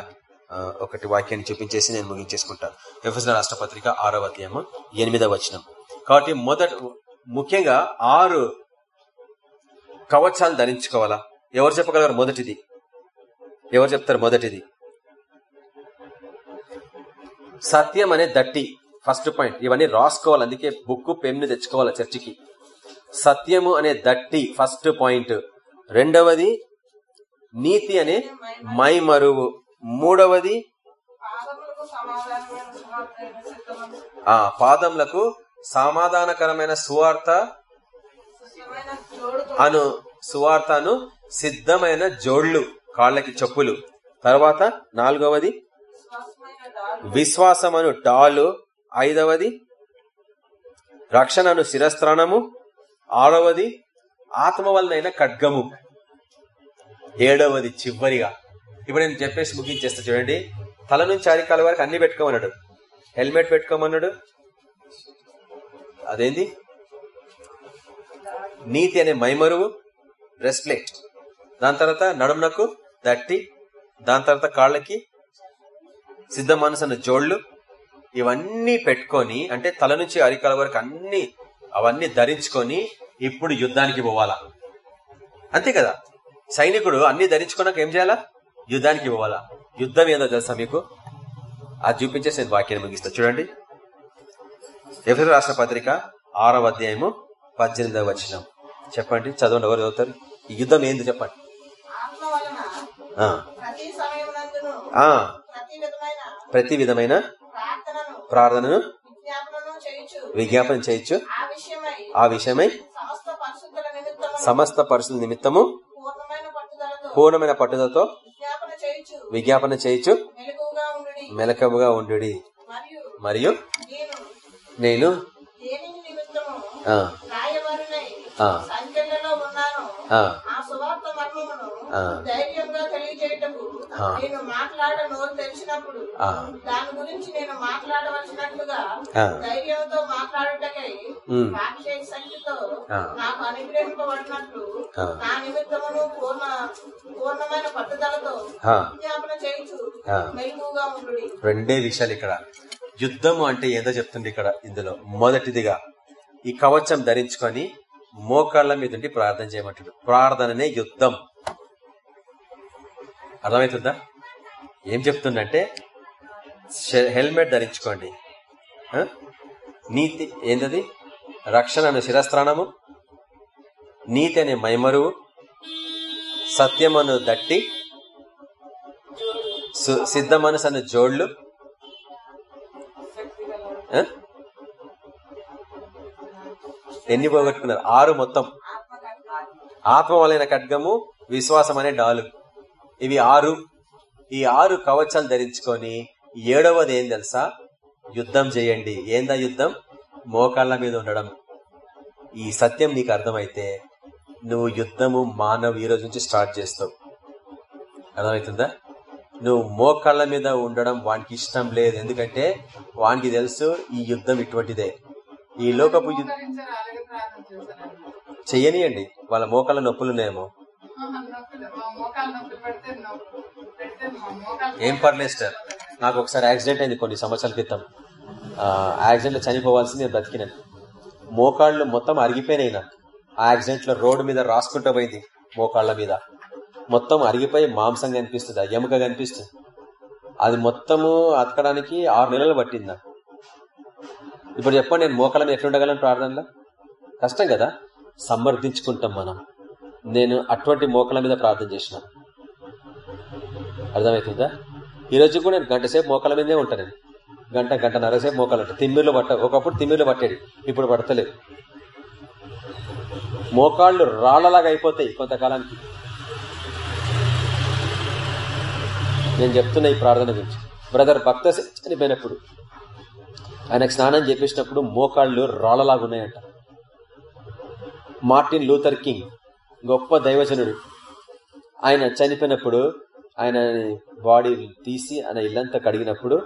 D: ఒకటి వాక్యాన్ని చూపించేసి నేను ముగించేసుకుంటాను. ఎఫ్ఎస్ఎల్ రాష్ట్ర పత్రిక ఆరవ అధ్యాయము ఎనిమిదవ వచనం. కాబట్టి మొదట ముఖ్యంగా ఆరు కవచాలు ధరించుకోవాలా? ఎవరు చెప్పగలరు మొదటిది? ఎవరు చెప్తారు మొదటిది? సత్యం అనే దట్టి. First point. ఇవన్నీ రాసుకోవాలి. అందుకే బుక్ పెన్ను తెచ్చుకోవాలి చర్చికి. సత్యము అనే దట్టి ఫస్ట్ పాయింట్. రెండవది నీతి అనే మైమరువు. మూడవది ఆ పాదములకు సమాధానకరమైన సువార్త అను సువార్తను సిద్ధమైన జోళ్ళు కాళ్ళకి చెప్పులు. తర్వాత నాలుగవది
H: విశ్వాసం అను
D: విశ్వాసమను డాలు ఐదవది రక్షణను శిరస్త్రాణము. ఆరవది ఆత్మ వలనైన ఖడ్గము. ఏడవది చివరిగా. ఇప్పుడు నేను చెప్పేసి ముగించేస్తా చూడండి. తల నుంచి అరికాల వరకు అన్ని పెట్టుకోమన్నాడు. హెల్మెట్ పెట్టుకోమన్నాడు. అదేంది? నీతి అనే మైమరువు బ్రెస్ప్లేట్ దాని తర్వాత నడుమునకు దట్టి దాని తర్వాత కాళ్ళకి సిద్ధ మనసున్న జోళ్ళు ఇవన్నీ పెట్టుకొని అంటే తల నుంచి అరికాల వరకు అన్ని అవన్నీ ధరించుకొని ఇప్పుడు యుద్ధానికి పోవాలా? అంతే కదా? సైనికుడు అన్ని ధరించుకున్నాక ఏం చేయాలా? యుద్ధానికి పోవాలా? యుద్ధం ఏదో తెలుసా మీకు? అది చూపించేసి నేను వాక్యాన్ని ముగిస్తా. చూడండి. ఎవరి రాష్ట్ర పత్రిక ఆరవ అధ్యాయము పద్దెనిమిదవ వచనం. చెప్పండి చదవండి ఎవరు చదువుతారు? ఈ యుద్ధం ఏంది చెప్పండి.
H: ప్రతి విధమైన ప్రార్థనను
D: విజ్ఞాపన చేయొచ్చు
H: ఆ విషయమై సమస్త నిమిత్తము
D: పరిస్థితుల నిమిత్తము
H: పూర్ణమైన పట్టుదలతో విజ్ఞాపన చేయుచు.
D: విజ్ఞాపన చేయొచ్చు మెలకముగా ఉండు
H: మరియు నేను
D: ఆ,
H: నేను మాట్లాడ నోరు తెరిచినప్పుడు
D: ఆ.
H: దాని గురించి నేను మాట్లాడవలసినట్లుగా. ధైర్యంతో మాట్లాడుటకై. వాక్య శక్తితో. నాకు అనుగ్రహింపబడినట్లు. నా నిమిత్తమును పూర్ణ పూర్ణమైన పట్టుదలతో. విజ్ఞాపన. మెలకుగా ఉండు
D: రెండే విషయాలు ఇక్కడ యుద్ధము అంటే ఏదో చెప్తుంది ఇక్కడ ఇందులో మొదటిదిగా ఈ కవచం ధరించుకొని మోకాళ్ళ మీద ఉండి ప్రార్థన చేయమంటాడు ప్రార్థననే యుద్ధం అర్థమవుతుందా? ఏం చెప్తుందంటే హెల్మెట్ ధరించుకోండి. నీతి ఏంటది రక్షణ అనే శిరస్త్రాణము నీతి అనే మైమరువు సత్యమను దట్టి సిద్ధ మనసు అనే జోళ్ళు ఎన్ని పోగొట్టుకున్నారు? ఆరు మొత్తం. ఆత్మ వలైన ఖడ్గము విశ్వాసం అనే డాలు. ఇవి ఆరు. ఈ ఆరు కవచాలు ధరించుకొని ఏడవది ఏం తెలుసా? యుద్ధం చేయండి. ఏందా యుద్ధం? మోకాళ్ళ మీద ఉండడం. ఈ సత్యం నీకు అర్థమైతే నువ్వు యుద్ధము మానవ్ ఈ రోజు నుంచి స్టార్ట్ చేస్తావు. అర్థమవుతుందా? నువ్వు మోకాళ్ళ మీద ఉండడం వానికి ఇష్టం లేదు. ఎందుకంటే వానికి తెలుసు ఈ యుద్ధం ఇటువంటిదే. ఈ లోకపు యుద్ధం. చెయ్యనియండి. వాళ్ళ మోకాళ్ళ నొప్పులు ఉన్నాయేమో
C: ఆహా, నొప్పులు మా మోకాలు నొప్పులు పెడితే నొప్పులు పెడితే మా మోకాలు
D: ఏం పర్లేదు సార్. నాకు ఒకసారి యాక్సిడెంట్ అయింది కొన్ని సంవత్సరాల క్రితం. యాక్సిడెంట్లో చనిపోవాల్సి నేను బ్రతికినాను మోకాళ్ళు మొత్తం అరిగిపోయినాయి నాకు ఆ యాక్సిడెంట్లో రోడ్డు మీద రాసుకుంటూ పోయింది మోకాళ్ళ మీద. మొత్తం అరిగిపోయి మాంసం కనిపిస్తుంది ఆ ఎముక కనిపిస్తుంది. అది మొత్తము అతకడానికి ఆరు నెలలు పట్టింది నాకు ఇప్పుడు చెప్పండి నేను మోకాళ్ళ మీద ఎట్లుండగలను ప్రార్థనలో? కష్టం కదా. సమర్థించుకుంటాం మనం. నేను అటువంటి మోకాళ్ళ మీద ప్రార్థన చేసిన. అర్థమవుతుందా? ఈ రోజు కూడా నేను గంట సేపు మోకాల మీదే ఉంటాను. గంట గంట గంటన్నర సేపు మోకాలు తిమ్మిర్లు పట్ట ఒకప్పుడు తిమ్మిర్లు పట్టాడు ఇప్పుడు పడతలేదు. మోకాళ్ళు రాళ్ళలాగా అయిపోతాయి కొంతకాలానికి. నేను చెప్తున్నా ఈ ప్రార్థన గురించి. బ్రదర్ భక్త చనిపోయినప్పుడు ఆయనకు స్నానం చేపించినప్పుడు మోకాళ్ళు రాళ్ళలాగా ఉన్నాయంట. మార్టిన్ లూథర్ కింగ్ గొప్ప దైవజనుడు ఆయన చనిపోయినప్పుడు ఆయన బాడీ తీసి ఆయన ఇల్లంతా కడిగినప్పుడు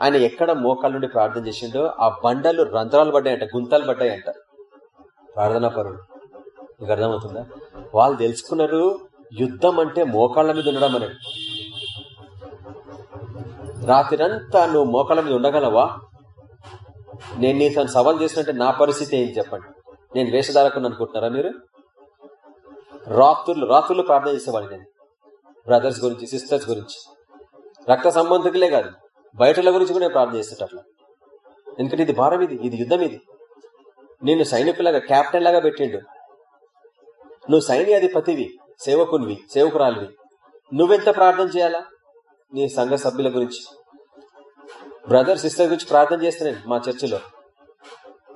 D: ఆయన ఎక్కడ మోకాళ్ళ నుండి ప్రార్థన చేసిండో ఆ బండలు రంధ్రాలు పడ్డాయంట గుంతలు పడ్డాయంట. ప్రార్థనా పరుడు. మీకు అర్థమవుతుందా? వాళ్ళు తెలుసుకున్నారు యుద్ధం అంటే మోకాళ్ళ మీద ఉండడం అనేది. రాత్రిరంతా నువ్వు మోకాళ్ళ మీద ఉండగలవా? నేను నీ తను సవాల్ చేసినట్టే నా పరిస్థితి ఏంటి చెప్పండి. నేను వేషధారకుని అనుకుంటున్నారా మీరు? రాత్రులు రాత్రులు ప్రార్థన చేసేవాడిని నేను. బ్రదర్స్ గురించి సిస్టర్స్ గురించి. రక్త సంబంధికులే కాదు బయటల గురించి కూడా నేను ప్రార్థన చేస్తుంటా అట్లా. ఎందుకంటే ఇది భారం ఇది ఇది యుద్ధం ఇది. నేను సైనికులాగా క్యాప్టెన్ లాగా పెట్టిండు. నువ్వు సైన్యాధిపతివి సేవకునివి సేవకురాలివి. నువ్వెంత ప్రార్థన చేయాలా? నీ సంఘ సభ్యుల గురించి. బ్రదర్ సిస్టర్ గురించి ప్రార్థన చేస్తున్నాను మా చర్చిలో.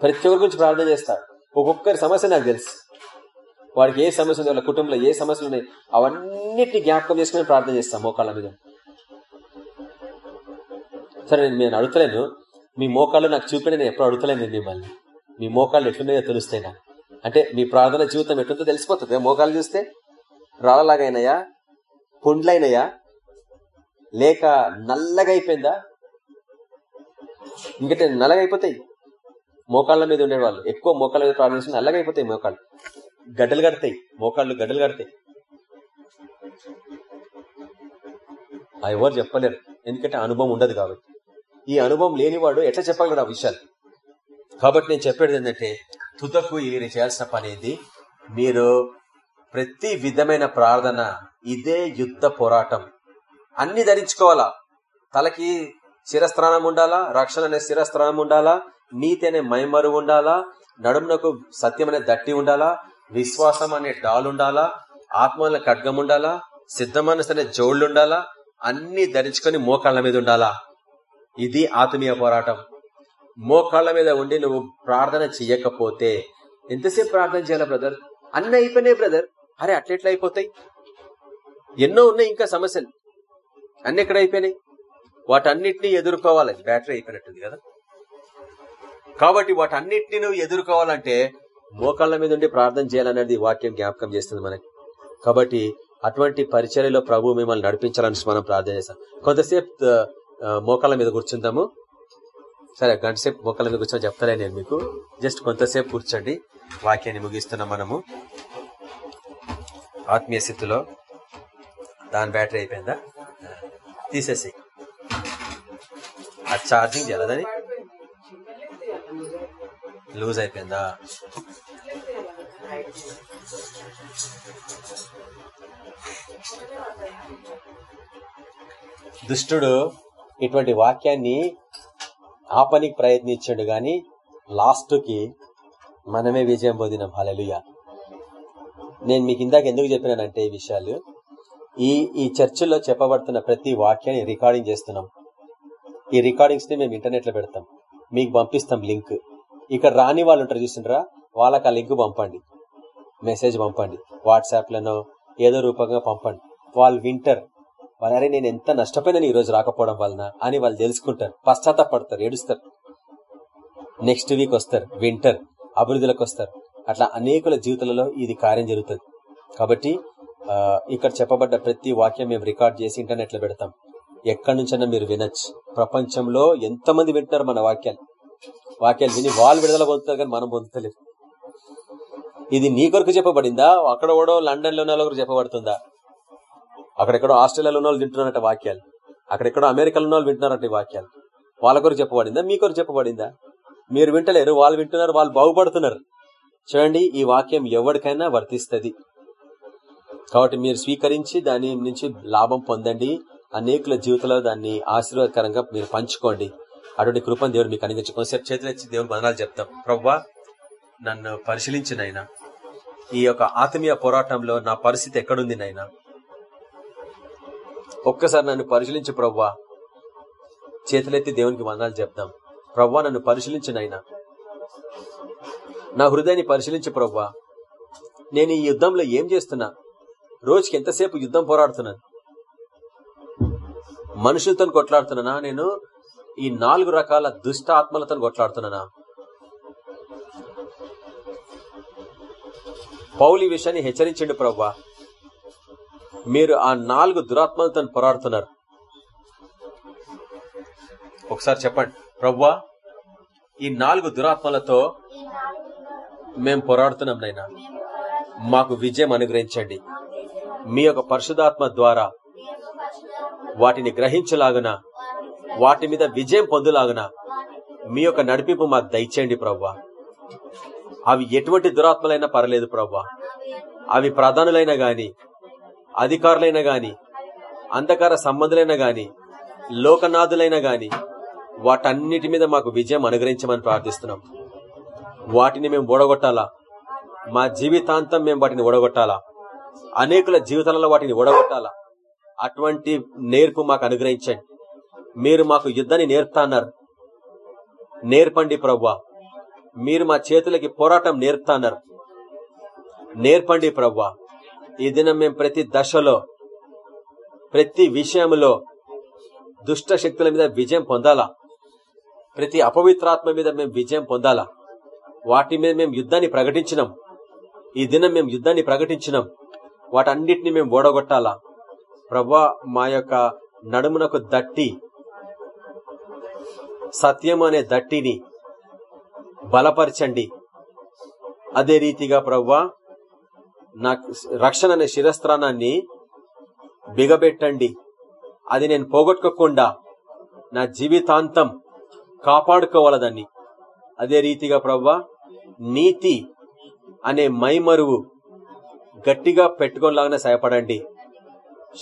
D: ప్రతి ఒక్కరి గురించి ప్రార్థన చేస్తా. ఒక్కొక్కరి సమస్య నాకు తెలుసు. వాడికి ఏ సమస్య ఉంది వాళ్ళ కుటుంబంలో ఏ సమస్యలు ఉన్నాయి అవన్నిటిని జ్ఞాపకం చేసుకుని ప్రార్థన చేస్తాం మోకాళ్ళ మీద. సరే నేను నేను అడుగుతలేను. మీ మోకాళ్ళు నాకు చూపిన నేను ఎప్పుడు అడుగుతలేను మిమ్మల్ని. మీ మోకాళ్ళు ఎట్లున్నాయో తెలుస్తాయి నాకు. అంటే మీ ప్రార్థన జీవితం ఎట్లుందో తెలిసిపోతుంది. మోకాళ్ళు చూస్తే రాళ్ళలాగైనాయా? పుండ్లైనయా? లేక నల్లగా అయిపోయిందా? ఇంకటే నల్లగా అయిపోతాయి. మోకాళ్ళ మీద ఉండేవాళ్ళు. ఎక్కువ మోకాళ్ళ మీద ప్రార్థన చేసి నల్లగా అయిపోతాయి మోకాళ్ళు. గడ్డలు కడతాయి మోకాళ్ళు గడ్డలు కడతాయి. ఆ ఎవరు చెప్పలేరు ఎందుకంటే అనుభవం ఉండదు కాబట్టి. ఈ అనుభవం లేనివాడు ఎట్లా చెప్పగలడు ఆ విషయాలు? కాబట్టి నేను చెప్పేది ఏంటంటే తుదకు మీరు చేయాల్సిన పని ఏంది? మీరు ప్రతి విధమైన ప్రార్థన ఇదే యుద్ధ పోరాటం. అన్ని ధరించుకోవాలా? తలకి శిరస్త్రాణం ఉండాలా? రక్షణ అనే శిరస్త్రాణం ఉండాలా? నీతి అనే మైమరు ఉండాలా? నడుమునకు సత్యం అనే దట్టి ఉండాలా? విశ్వాసం అనే డాలుండాలా ఆత్మల ఖడ్గం ఉండాలా? సిద్ధ మనసు అనే జోళ్ళుండాలా అన్ని ధరించుకొని మోకాళ్ళ మీద ఉండాలా? ఇది ఆత్మీయ పోరాటం. మోకాళ్ళ మీద ఉండి నువ్వు ప్రార్థన చెయ్యకపోతే ఎంతసేపు ప్రార్థన చేయాలా బ్రదర్? అన్ని అయిపోయినాయి బ్రదర్? అరే అట్లెట్లా అయిపోతాయి? ఎన్నో ఉన్నాయి ఇంకా సమస్యలు. అన్ని ఎక్కడ అయిపోయినాయి? వాటన్నిటిని ఎదుర్కోవాలి. బ్యాటరీ అయిపోయినట్టుంది కదా? కాబట్టి వాటన్నిటిని నువ్వు ఎదుర్కోవాలంటే మోకాళ్ళ మీద ఉండి ప్రార్థన చేయాలనేది వాక్యం జ్ఞాపకం చేస్తుంది మనకి. కాబట్టి అటువంటి పరిచర్యలో ప్రభు మిమ్మల్ని నడిపించాలని మనం ప్రార్థన చేస్తాం. కొంతసేపు మోకాళ్ళ మీద కూర్చుందాము. సరే గంట సేపు మోకాళ్ళ మీద కూర్చొని చెప్తాలే నేను మీకు. జస్ట్ కొంతసేపు కూర్చోండి. వాక్యాన్ని ముగిస్తున్నాం మనము. ఆత్మీయ స్థితిలో దాని బ్యాటరీ అయిపోయిందా? తీసేసి. ఆ ఛార్జింగ్ చేయాలి లూజ్ అయిపోయిందా? దుష్టుడు ఇటువంటి వాక్యాన్ని ఆపనికి ప్రయత్నించాడు గాని లాస్ట్కి మనమే విజయం పొందినాం. హలలుయ నేను మీకు ఇందాక ఎందుకు చెప్పినానంటే ఈ విషయాలు ఈ ఈ చర్చిలో చెప్పబడుతున్న ప్రతి వాక్యాన్ని రికార్డింగ్ చేస్తున్నాం. ఈ రికార్డింగ్స్ని మేము ఇంటర్నెట్లో పెడతాం. మీకు పంపిస్తాం లింక్. ఇక్కడ రాని వాళ్ళు ఉంటారు చూసిండ్రా వాళ్ళకి ఆ లింక్ పంపండి. మెసేజ్ పంపండి. వాట్సాప్లను ఏదో రూపంగా పంపండి. వాళ్ళు వింటర్. వాళ్ళరే నేను ఎంత నష్టపోయినా ఈ రోజు రాకపోవడం వలన? అని వాళ్ళు తెలుసుకుంటారు. పశ్చాత్తాపడతారు ఏడుస్తారు. నెక్స్ట్ వీక్ వస్తారు వింటర్ అభివృద్ధిలోకి వస్తారు. అట్లా అనేకుల జీవితాలలో ఇది కార్యం జరుగుతుంది. కాబట్టి ఇక్కడ చెప్పబడ్డ ప్రతి వాక్యం మేము రికార్డ్ చేసి ఇంటర్నెట్లో పెడతాం. ఎక్కడి నుంచైనా మీరు వినొచ్చు. ప్రపంచంలో ఎంతమంది వింటున్నారు మన వాక్యాలు? వాక్యాలు విని వాళ్ళు విడుదల పొందుతారు కానీ మనం పొందుతలేదు ఇది నీ కొరకు చెప్పబడిందా? అక్కడ కూడా లండన్లో ఉన్న చెప్పబడుతుందా? అక్కడెక్కడో ఆస్ట్రేలియాలో ఉన్న వాళ్ళు వింటున్నారట వాక్యాలు. అక్కడెక్కడో అమెరికాలో ఉన్న వాళ్ళు వింటున్నారట వాక్యాలు. వాళ్ళ కొరకు చెప్పబడిందా? మీ కొరకు చెప్పబడిందా? మీరు వింటలేరు వాళ్ళు వింటున్నారు వాళ్ళు బాగుపడుతున్నారు. చూడండి ఈ వాక్యం ఎవరికైనా వర్తిస్తుంది. కాబట్టి మీరు స్వీకరించి దాని నుంచి లాభం పొందండి. అనేకుల జీవితంలో దాన్ని ఆశీర్వాదకరంగా మీరు పంచుకోండి. అటువంటి కృపను దేవుడు మీకు అనుగ్రహించి కొంతసేపు చేతులు ఇచ్చి దేవుడు బదనాలు చెప్తాం. ప్రవ్వా నన్ను పరిశీలించినైనా ఈ యొక్క ఆత్మీయ పోరాటంలో నా పరిస్థితి ఎక్కడుంది నైనా? ఒక్కసారి నన్ను పరిశీలించి ప్రవ్వా. చేతులెత్తి దేవునికి వందాలు చెప్దాం. ప్రవ్వా నన్ను పరిశీలించినైనా నా హృదయాన్ని పరిశీలించి ప్రవ్వా. నేను ఈ యుద్ధంలో ఏం చేస్తున్నా? రోజుకి ఎంతసేపు యుద్ధం పోరాడుతున్నాను? మనుషులతో కొట్లాడుతున్నానా? నేను ఈ నాలుగు రకాల దుష్ట ఆత్మలతో కొట్లాడుతున్నానా? పౌలి విషయాన్ని హెచ్చరించండి ప్రవ్వా మీరు ఆ నాలుగు దురాత్మలతో పోరాడుతున్నారు. ఒకసారి చెప్పండి. ప్రవ్వా ఈ నాలుగు దురాత్మలతో మేము పోరాడుతున్నాం నైనా మాకు విజయం అనుగ్రహించండి. మీ యొక్క పరిశుధాత్మ ద్వారా వాటిని గ్రహించలాగున వాటి మీద విజయం పొందులాగున మీ యొక్క నడిపింపు మాకు దయచేయండి ప్రవ్వా అవి ఎటువంటి దురాత్మలైనా పర్లేదు ప్రవ్వా. అవి ప్రధానులైనా గాని అధికారులైనా గాని అంధకార సంబంధులైనా గాని లోకనాథులైనా గాని వాటన్నిటి మీద మాకు విజయం అనుగ్రహించమని ప్రార్థిస్తున్నాం. వాటిని మేము ఓడగొట్టాలా? మా జీవితాంతం మేము వాటిని ఓడగొట్టాలా? అనేకుల జీవితాలలో వాటిని ఓడగొట్టాలా? అటువంటి నేర్పు మాకు అనుగ్రహించండి. మీరు మాకు యుద్ధాన్ని నేర్పుతాన్నారు నేర్పండి ప్రవ్వా. మీరు మా చేతులకి పోరాటం నేర్పుతాన్నారు. నేర్పండి ప్రవ్వా. ఈ దినం మేము ప్రతి దశలో ప్రతి విషయంలో దుష్ట శక్తుల మీద విజయం పొందాలా? ప్రతి అపవిత్రాత్మ మీద మేము విజయం పొందాలా? వాటి మీద మేము యుద్ధాన్ని ప్రకటించినాం. ఈ దినం మేము యుద్ధాన్ని ప్రకటించినాం. వాటన్నిటిని మేము ఓడగొట్టాలా? ప్రభా మా యొక్క నడుమునకు దట్టి సత్యం అనే దట్టిని బలపరచండి. అదే రీతిగా ప్రవ్వా నాకు రక్షణ అనే శిరస్త్రానాన్ని బిగబెట్టండి. అది నేను పోగొట్టుకోకుండా నా జీవితాంతం కాపాడుకోవాలదాన్ని అదే రీతిగా ప్రవ్వా నీతి అనే మైమరువు గట్టిగా పెట్టుకోలాగానే సహాయపడండి.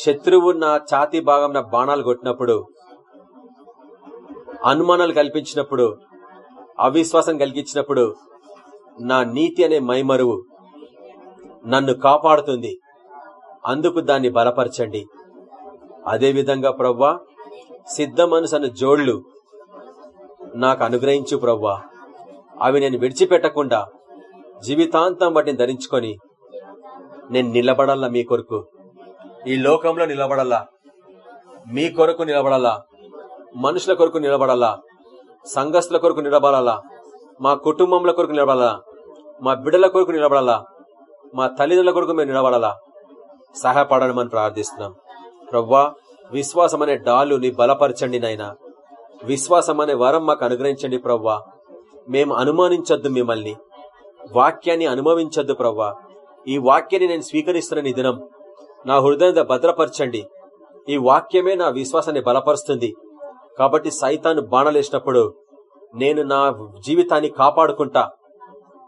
D: శత్రువు నా ఛాతి భాగం నా బాణాలు కొట్టినప్పుడు అనుమానాలు కల్పించినప్పుడు అవిశ్వాసం కలిగించినప్పుడు నా నీతి అనే మైమరువు నన్ను కాపాడుతుంది. అందుకు దాన్ని బలపరచండి. అదేవిధంగా ప్రవ్వా సిద్ధ మనసను జోళ్ళు నాకు అనుగ్రహించు ప్రవ్వా. అవి నేను విడిచిపెట్టకుండా జీవితాంతం వాటిని ధరించుకొని నేను నిలబడాలా మీ కొరకు. ఈ లోకంలో నిలబడాలా మీ కొరకు నిలబడాలా మనుషుల కొరకు నిలబడాలా సంఘస్థుల కొరకు నిలబడాలా? మా కుటుంబంల కొరకు నిలబడాలా? మా బిడ్డల కొరకు నిలబడాలా? మా తల్లిదండ్రుల కొరకు మేము నిలబడాలా? సహాయపడమని ప్రార్థిస్తున్నాం. ప్రవ్వా విశ్వాసం అనే డాలుని బలపరచండి నాయన. విశ్వాసం అనే వరం మాకు అనుగ్రహించండి ప్రవ్వా. మేము అనుమానించొద్దు మిమ్మల్ని. వాక్యాన్ని అనుభవించొద్దు ప్రవ్వా. ఈ వాక్యాన్ని నేను స్వీకరిస్తున్న ఈ దినం నా హృదయంలో భద్రపరచండి. ఈ వాక్యమే నా విశ్వాసాన్ని బలపరుస్తుంది. కాబట్టి సైతాను బాణలేసినప్పుడు నేను నా జీవితాన్ని కాపాడుకుంటా.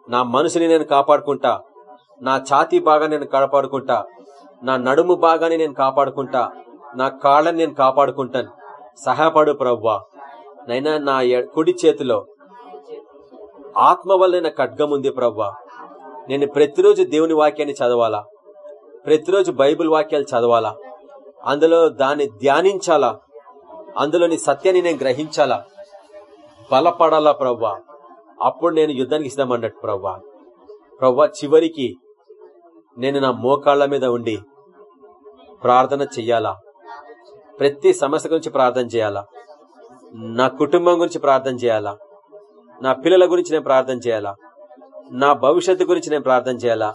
D: నా మనసుని నేను కాపాడుకుంటా. నా ఛాతీ బాగా నేను కాపాడుకుంటా. నా నడుము బాగానే నేను కాపాడుకుంటా. నా కాళ్ళని నేను కాపాడుకుంటాను. సహాయపడు ప్రవ్వా నైనా నా కుడి చేతిలో ఆత్మ వల్లైన ఖడ్గం ఉంది ప్రవ్వా నేను ప్రతిరోజు దేవుని వాక్యాన్ని చదవాలా? ప్రతిరోజు బైబిల్ వాక్యాలు చదవాలా? అందులో దాన్ని ధ్యానించాలా? అందులోని సత్యాన్ని నేను గ్రహించాలా? బలపడాలా ప్రవ్వా? అప్పుడు నేను యుద్ధానికి ఇస్తామన్నట్టు ప్రవ్వా. ప్రవ్వా చివరికి నేను నా మోకాళ్ళ మీద ఉండి ప్రార్థన చెయ్యాలా? ప్రతి సమస్య గురించి ప్రార్థన చేయాలా? నా కుటుంబం గురించి ప్రార్థన చేయాలా? నా పిల్లల గురించి నేను ప్రార్థన చేయాలా? నా భవిష్యత్తు గురించి నేను ప్రార్థన చేయాలా?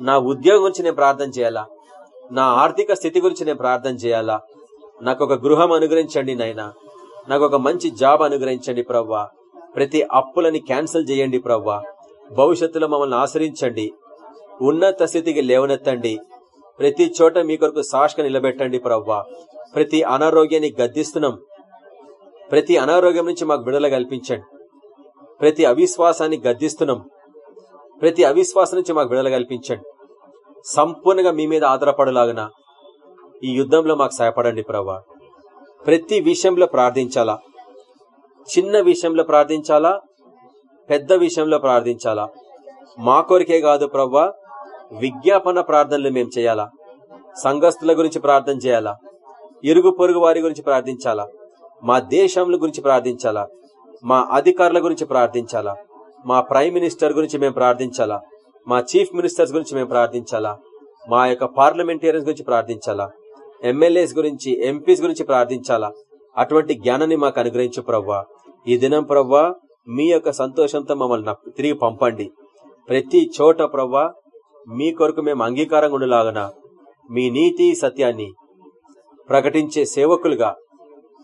D: నా ఉద్యోగం గురించి నేను ప్రార్థన చేయాలా? నా ఆర్థిక స్థితి గురించి నేను ప్రార్థన చేయాలా? నాకు ఒక గృహం అనుగ్రహించండి నాయనా. నాకు ఒక మంచి జాబ్ అనుగ్రహించండి ప్రవ్వా. ప్రతి అప్పులని క్యాన్సిల్ చేయండి ప్రవ్వా. భవిష్యత్తులో మమ్మల్ని ఆశ్రయించండి. ఉన్నత స్థితికి లేవనెత్తండి. ప్రతి చోట మీ కొరకు సాక్షిగా నిలబెట్టండి ప్రవ్వా. ప్రతి అనారోగ్యాన్ని గద్దిస్తున్నాం. ప్రతి అనారోగ్యం నుంచి మాకు విడుదల కల్పించండి. ప్రతి అవిశ్వాసాన్ని గద్దిస్తున్నాం. ప్రతి అవిశ్వాసం నుంచి మాకు విడుదల కల్పించండి. సంపూర్ణంగా మీ మీద ఆధారపడలాగన ఈ యుద్ధంలో మాకు సహాయపడండి ప్రభా. ప్రతి విషయంలో ప్రార్థించాలా? చిన్న విషయంలో ప్రార్థించాలా? పెద్ద విషయంలో ప్రార్థించాలా? మా కోరికే కాదు ప్రవ్వా విజ్ఞాపన ప్రార్థనలు మేము చేయాలా? సంఘస్థుల గురించి ప్రార్థన చేయాలా? ఇరుగు పొరుగు వారి గురించి ప్రార్థించాలా? మా దేశంల గురించి ప్రార్థించాలా? మా అధికారుల గురించి ప్రార్థించాలా? మా ప్రైమ్ మినిస్టర్ గురించి మేము ప్రార్థించాలా? మా చీఫ్ మినిస్టర్స్ గురించి మేము ప్రార్థించాలా? మా యొక్క పార్లమెంటేరియన్స్ గురించి ప్రార్థించాలా? ఎమ్మెల్యేస్ గురించి ఎంపీస్ గురించి ప్రార్థించాలా? అటువంటి జ్ఞానాన్ని మాకు అనుగ్రహించు ప్రవ్వా. ఈ దినం ప్రవ్వా మీ యొక్క సంతోషంతో మమ్మల్ని తిరిగి పంపండి. ప్రతి చోట ప్రవ్వా మీ కొరకు మేము అంగీకారంగా ఉండలాగన మీ నీతి సత్యాన్ని ప్రకటించే సేవకులుగా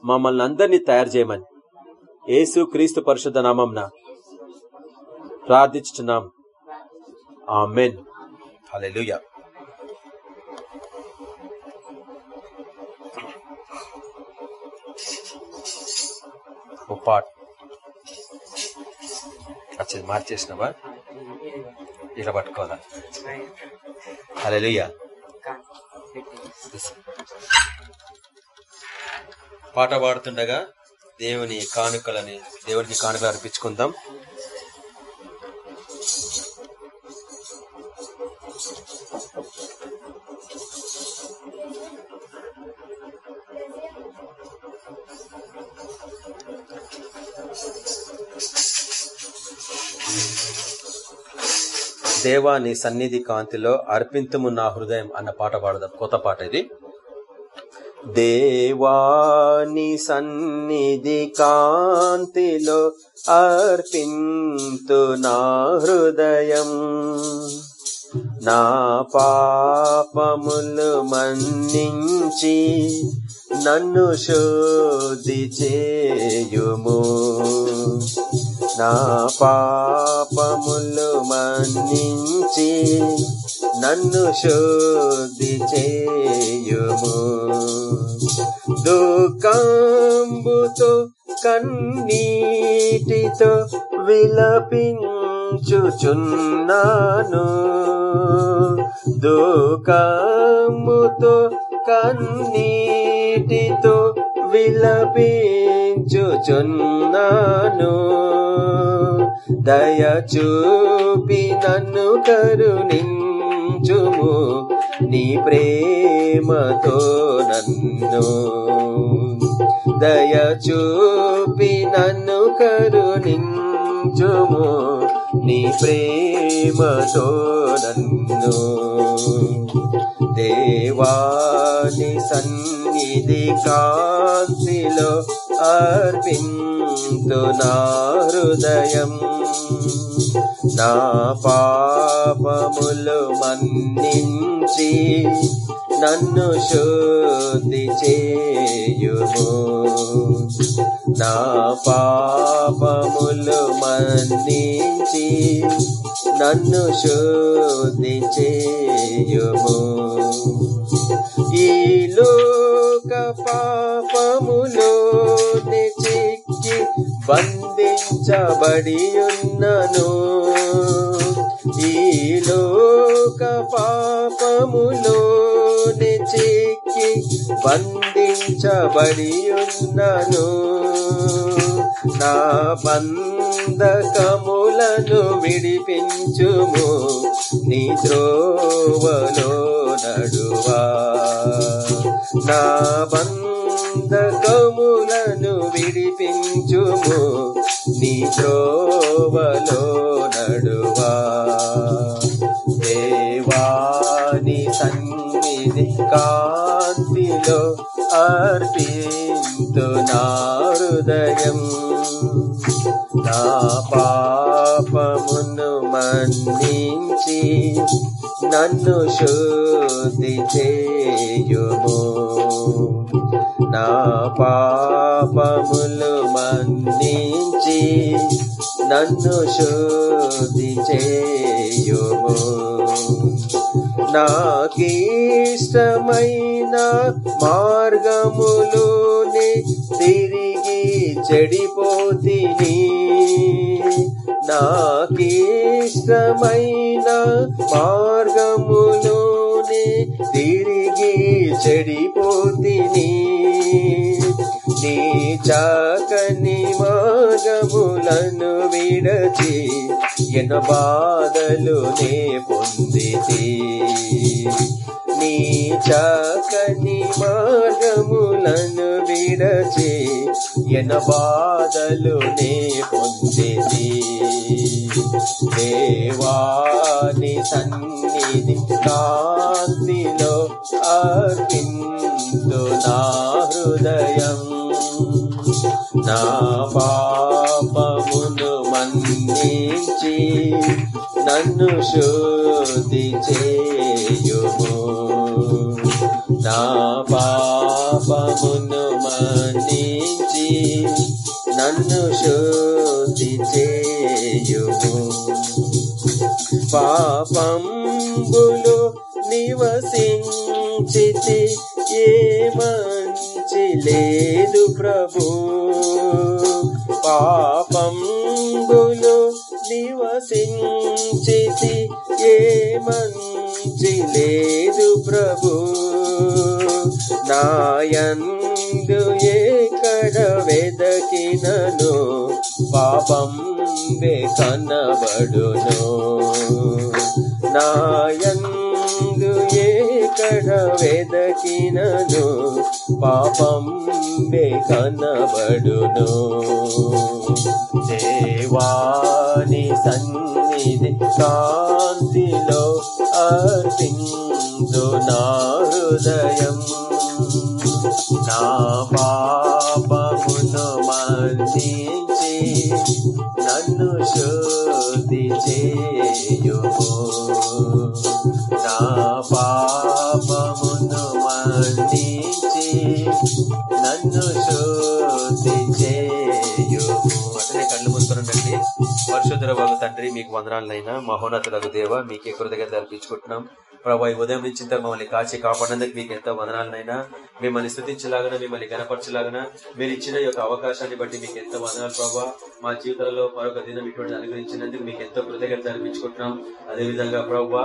D: మమ్మల్ని అందరినీ తయారు చేయమని యేసు క్రీస్తు పరిశుద్ధ నామంన ప్రార్థించుతున్నాం ఆమెన్.
I: హల్లెలూయా. ఓ పాట్. అచ్చది మార్చేసినవా? ఇలా పట్టుకోవాలా? హల్లెలూయా. పాట పాడుతుండగా దేవుని కానుకలని దేవునికి కానుకలు అర్పించుకుందాం.
D: దేవా నీ సన్నిధి కాంతిలో అర్పింతము నా హృదయం అన్న పాట పాడదాం. కొత్త పాట ఇది. దేవాని సన్నిధి కాంతిలో అర్పింతు నా హృదయం. నా పాపములు మన్నించి నన్ను శోధి చేయుము పాపములు మన్నించి నన్ను శుద్ధి చేయుము. దుఃఖంబుతో కన్నీటితో విలపించుచున్నాను. దుఃఖముతో కన్నీటితో విలపించుచున్నాను. దయ చూపి నన్ను కరుణించుము. నీ ప్రేమతో నన్ను దయ చూపి నన్ను కరుణించుము. నీ ప్రేమతో నన్ను దేవా దేవాని సన్నిధి కాంతిలో అర్పింతు నా హృదయం. నా పాపములు మన్నించి నన్ను శుద్ధి చేయుము. నా పాపములు మన్నించి నన్ను శుద్ధి చేయుము. ఈ లోక పాపములో చిక్కి బంధించబడి ఉన్నను ఈ లోక పాపములో చిక్కి బంధించబడి ఉన్నను నా బంధకములను విడిపించుము నీ ద్రోవలో నడువా. నా బంధకములను విడిపించుము నీ ద్రోవలో నడువా. దేవాని సన్నిధి కాంతిలో అర్పింతు నా హృదయం. నా పాపమును మన్నించి నన్ను శుద్ధి చేయుము. నా పాపములు మన్నించి నన్ను శుద్ధి చేయుము. నాకిష్టమైన మార్గములోనే తిరిగి చెడిపోతిని నాకిష్టమైన మార్గములోనే తిరిగి చెడిపోతిని నీ చాకని మార్గములను విడచి ఎన్న బాధలు నే పొందితి. నీ చాకని మార్గములను విడచి ఎన్న బాధలు నే పొందితి. దేవాని సన్నిధి కాంతిలో అర్పిందు నా హృదయం. నా పాపమును మన్నించి నన్ను శుద్ధి చేయుము. నా పాపమును మన్నించి నన్ను శుద్ధి చేయుము. పాపంబులు నివసించితి ఏ మంచి లేదు ప్రభు. పాపంబులు నివసించితి ఏ మంచి లేదు ప్రభు. నాయందు ఎక్కడ వెదకినను పాపం వే నాయన్ నందు ఏకడ వెదకినను? పాపం బే కనబడును దేవాని సన్నిధి కాంతిలో అర్పించు నా హృదయం. నా పాపమును మంచి నన్ను శుద్ధి చేయుము. పరిశుద్ధుల బాగు తండ్రి మీకు వందనాలనైనా. మహోన్నతులకు దేవ మీకే కృతజ్ఞత అర్పించుకుంటున్నాం. ప్రభా ఈ ఉదయం నుంచి మమ్మల్ని కాచి కాపాడినందుకు మీకు ఎంతో వందనాలనైనా. మిమ్మల్ని స్థుతించలాగన మిమ్మల్ని గనపరచలాగన మీరు ఇచ్చిన యొక్క అవకాశాన్ని బట్టి మీకు ఎంతో వందనాలు ప్రభా. మా జీవితాలలో మరొక దినం ఇటువంటి అనుగ్రహించినందుకు మీకు ఎంతో కృతజ్ఞత అర్పించుకుంటున్నాం. అదేవిధంగా ప్రభా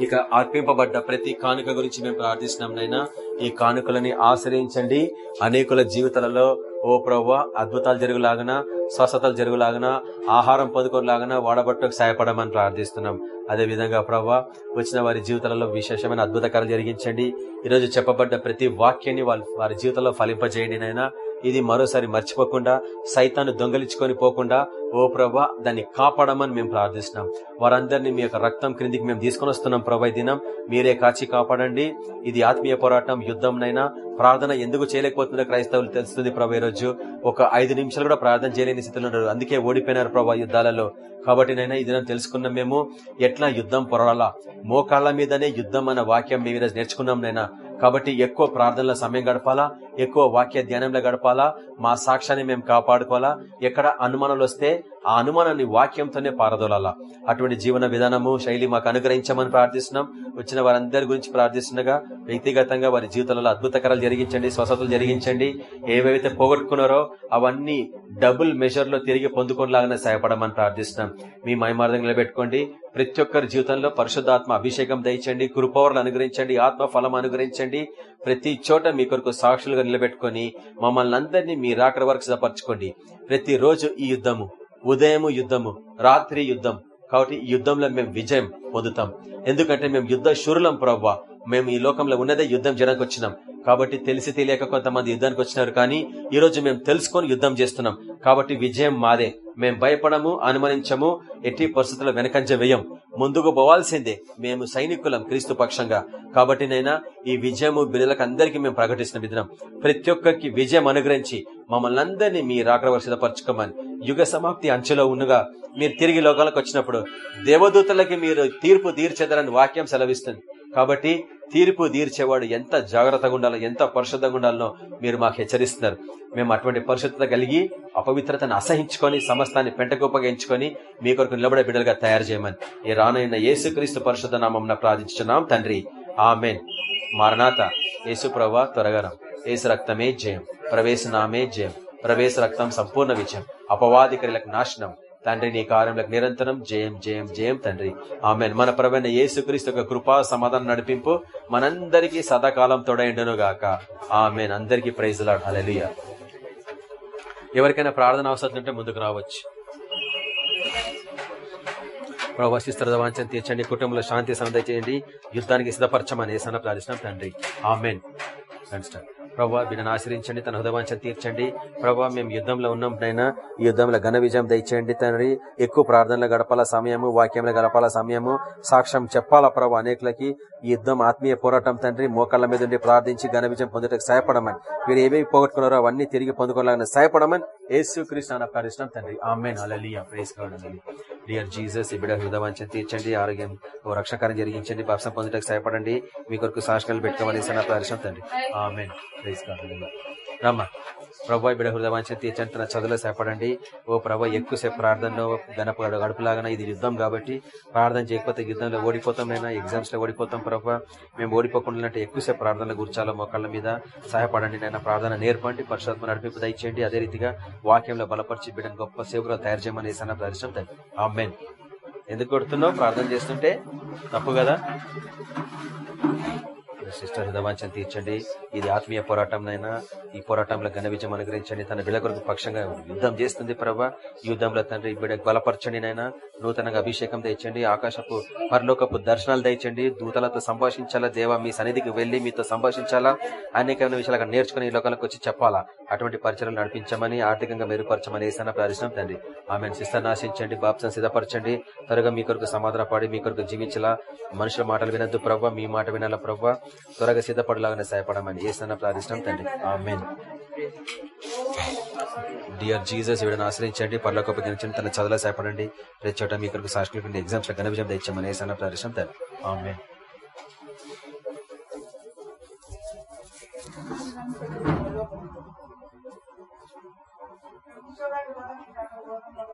D: ఇక అర్పింపబడ్డ ప్రతి కానుక గురించి మేము ప్రార్థిస్తున్నాం నైనా. ఈ కానుకలని ఆశ్రయించండి. అనేకుల జీవితాలలో ఓ ప్రవ్వ అద్భుతాలు జరుగులాగన స్వస్థతలు జరుగులాగన ఆహారం పొందుకోలాగన వాడబట్టకు సహాయపడమని ప్రార్థిస్తున్నాం. అదే విధంగా ప్రవ్వ వచ్చిన వారి జీవితాలలో విశేషమైన అద్భుతకాలు జరిగించండి. ఈరోజు చెప్పబడ్డ ప్రతి వాక్యాన్ని వారి జీవితంలో ఫలింపజేయండి నైనా ఇది మరోసారి మర్చిపోకుండా సైతాన్ని దొంగలించుకొని పోకుండా ఓ ప్రభా దాన్ని కాపాడమని మేము ప్రార్థిస్తున్నాం. వారందరినీ మీ యొక్క రక్తం క్రిందికి మేము తీసుకొని వస్తున్నాం ప్రభా దినం. మీరే కాచి కాపాడండి. ఇది ఆత్మీయ పోరాటం యుద్ధంనైనా ప్రార్థన ఎందుకు చేయలేకపోతుందో క్రైస్తవులు తెలుస్తుంది ప్రభా రోజు. ఒక ఐదు నిమిషాలు కూడా ప్రార్థన చేయలేని స్థితిలో ఉన్నారు. అందుకే ఓడిపోయినారు ప్రభా యుద్ధాలలో. కాబట్టి నైనా ఇది తెలుసుకున్నాం మేము ఎట్లా యుద్ధం పొరవాలా మోకాళ్ళ మీదనే యుద్ధం అన్న వాక్యం మేము ఈరోజు నేర్చుకున్నాం నైనా. కాబట్టి ఎక్కువ ప్రార్థనలో సమయం గడపాలా? ఎక్కువ వాక్య ధ్యానంలో గడపాలా? మా సాక్ష్యాన్ని మేము కాపాడుకోవాలా? ఎక్కడ అనుమానాలు వస్తే ఆ అనుమానాన్ని వాక్యంతోనే పారదోలాలా? అటువంటి జీవన విధానము శైలి మాకు అనుగ్రహించమని ప్రార్థిస్తున్నాం. వచ్చిన వారందరి గురించి ప్రార్థిస్తుండగా వ్యక్తిగతంగా వారి జీవితంలో అద్భుతకరాలు జరిగించండి స్వస్థతలు జరిగించండి. ఏవైతే పోగొట్టుకున్నారో అవన్నీ డబుల్ మెజర్లో తిరిగి పొందుకోలాగానే సహాయపడమని ప్రార్థిస్తున్నాం. మీ మైమార్గం నిలబెట్టుకోండి. ప్రతి ఒక్కరి జీవితంలో పరిశుద్ధాత్మ అభిషేకం దయచండి కృపవరలు అనుగ్రహించండి ఆత్మ ఫలం అనుగ్రహించండి. ప్రతి చోట మీ కొరకు సాక్షులుగా నిలబెట్టుకుని మమ్మల్ని అందరినీ మీ రాకడ వరకు సిద్ధపరచుకోండి. ప్రతి రోజు ఈ యుద్ధము ఉదయము యుద్ధము రాత్రి యుద్ధం. కాబట్టి ఈ యుద్ధంలో మేము విజయం పొందుతాం. ఎందుకంటే మేము యుద్ధ శూరులం ప్రవ్వా. మేము ఈ లోకంలో ఉన్నదే యుద్ధం జనానికి వచ్చినాం. కాబట్టి తెలిసి తెలియక కొంతమంది యుద్ధానికి వచ్చినారు కానీ ఈ రోజు మేము తెలుసుకొని యుద్ధం చేస్తున్నాం. కాబట్టి విజయం మాదే. మేము భయపడము అనుమానించము ఎట్టి పరిస్థితుల్లో వెనకంజ వేయం. ముందుకు పోవాల్సిందే. మేము సైనికులం క్రీస్తు పక్షంగా. కాబట్టి నైనా ఈ విజయము బిడ్డలకు అందరికీ మేము ప్రకటిస్తున్న విధానం. ప్రతి ఒక్కరికి విజయం అనుగ్రహించి మమ్మల్ని అందరినీ మీ రాకడ సిద్ధపరచుకోమని యుగ సమాప్తి అంచెలో ఉన్నగా మీరు తిరిగి లోకాలకు వచ్చినప్పుడు దేవదూతలకి మీరు తీర్పు తీర్చేదరని వాక్యం సెలవిస్తుంది. కాబట్టి తీర్పు తీర్చేవాడు ఎంత జాగ్రత్తగా ఉండాలో ఎంత పరిశుద్ధంగా ఉండాలనో మీరు మాకు హెచ్చరిస్తున్నారు. మేము అటువంటి పరిశుద్ధత కలిగి అపవిత్రతను అసహించుకొని సమస్తాన్ని పెంటగొప్పగా ఎంచుకొని మీ కొరకు నిలబడే బిడ్డలుగా తయారు చేయమని ఈ రానైన యేసుక్రీస్తు పరిశుద్ధ నామం ప్రార్థించున్నాం తండ్రి ఆమెన్. మారనాథ యేసు ప్రభా త్వరగా యేసు రక్తమే జయం. ప్రవేశ నామే జయం. ప్రవేశ రక్తం సంపూర్ణ విజయం. అపవాదికరులకు నాశనం. తండ్రి నీ కార్యములకు నిరంతరం జయం జయం జయం తండ్రి. ఆమెన్. మన ప్రవైన యేసుక్రీస్తు యొక్క కృపా సమాధానం నడిపింపు మనందరికీ సదాకాలం తోడైండును గాక ఆమెన్. అందరికీ ప్రైజ్ లాడ్. ఎవరికైనా ప్రార్థన అవసరం ఉంటే ముందుకు రావచ్చు. ప్రభావ శిస్త్ర వాంఛన తీర్చండి. కుటుంబంలో శాంతి సందయ చేయండి. యుద్ధానికి సిద్ధపరచమని ఏసన్న ప్రార్థిస్తున్నాం తండ్రి. ఆమెన్. ప్రభా బిడ్డను ఆశ్రయించండి తన హృదవాంఛ తీర్చండి. ప్రభా మేము యుద్ధంలో ఉన్నాం నైనా ఈ యుద్ధంలో ఘన విజయం దయచేయండి తండ్రి. ఎక్కువ ప్రార్థనలు గడపాల సమయము వాక్యంలో గడపాల సమయము సాక్ష్యం చెప్పాలా ప్రభా అనేకులకి. ఈ యుద్ధం ఆత్మీయ పోరాటం తండ్రి. మోకాళ్ళ మీద ఉండి ప్రార్థించి ఘన విజయం పొందటకు సహాయపడమని. మీరు ఏమేమి పోగొట్టుకున్నారో అవన్నీ తిరిగి పొందుకోవాలని సహాయపడమని యేసు కృష్ణ ప్రార్థిస్తున్నాం తండ్రి. ఆమె అలలియా ప్రేస్ డియర్ జీసస్ ఈ బిడ్డ హృదవాంఛ తీర్చండి. ఆరోగ్యం ఓ రక్షకారం జరిగించండి. పాపసం పొందటకు సహాయపడండి. మీ కొరకు సాక్షాలు పెట్టుకోమని ప్రార్థిస్తున్నాం తండ్రి. ఆమెన్. రమ్మా. ప్రభా బిడ హృదయవాంఛన తీర్చండి తన చదువులో సేపడండి. ఓ ప్రభా ఎక్కువసేపు ప్రార్థనలో గణప గడుపులాగా ఇది యుద్ధం కాబట్టి ప్రార్థన చేయకపోతే యుద్ధంలో ఓడిపోతాం నైనా ఎగ్జామ్స్లో ఓడిపోతాం ప్రభా. మేము ఓడిపోకుండా ఎక్కువసేపు ప్రార్థనలు కూర్చాలో మొక్కల మీద? సహాయపడండి నైనా ప్రార్థన నేర్పండి పరిశోధన నడిపింపు దయచేయండి. అదే రీతిగా వాక్యంలో బలపరిచి బిడ్డను గొప్ప సేవకులు తయారు చేయమని సన్న ప్రదర్శన అమ్మేన్ ఎందుకు కొడుతున్నావు? ప్రార్థన చేస్తుంటే తప్పు కదా? సిస్టర్ హృదవాంఛన తీర్చండి. ఇది ఆత్మీయ పోరాటంనైనా ఈ పోరాటంలో ఘన విజయం అనుగ్రహించండి. తన బిడ కొరకు పక్షంగా యుద్ధం చేస్తుంది ప్రభా. యుద్ధంలో తండ్రి బిడ బలపరచండి నైనా నూతనంగా అభిషేకం తెచ్చండి ఆకాశపు పరలోకపు దర్శనాలు తెచ్చండి దూతలతో సంభాషించాలా? దేవ మీ సన్నిధికి వెళ్ళి మీతో సంభాషించాలా? అనేకమైన విషయాలు నేర్చుకుని ఈ లోకాలకు వచ్చి చెప్పాలా? అటువంటి పరిచయం నడిపించమని ఆర్థికంగా మెరుగుపరచమని ఏసన్న తండ్రి. ఆమె సిస్టర్ నాశించండి. బాప్సం సిద్ధపరచండి. త్వరగా మీ కొరకు సమాధానపడి మీ కొరకు జీవించాలా? మనుషుల మాటలు వినద్దు ప్రభావ మీ మాట వినాలా ప్రభావ త్వరగా సిద్ధపడలాగానే సహాయపడమని ఏ సన్న ప్రార్థిష్టం తండ్రి. ఆమెన్. డియర్ జీసస్ వీడిని ఆశ్రయించండి. పర్లోకొప్ప జ్ఞానించండి తన చదువులో సహాయపడండి. ప్రతి చోట మీ కొరకు సాక్షులు ఎగ్జామ్స్లో ఘన విజయం తెచ్చామని సన్న ప్రార్థిస్తాం తండ్రి. ఆమెన్. Thank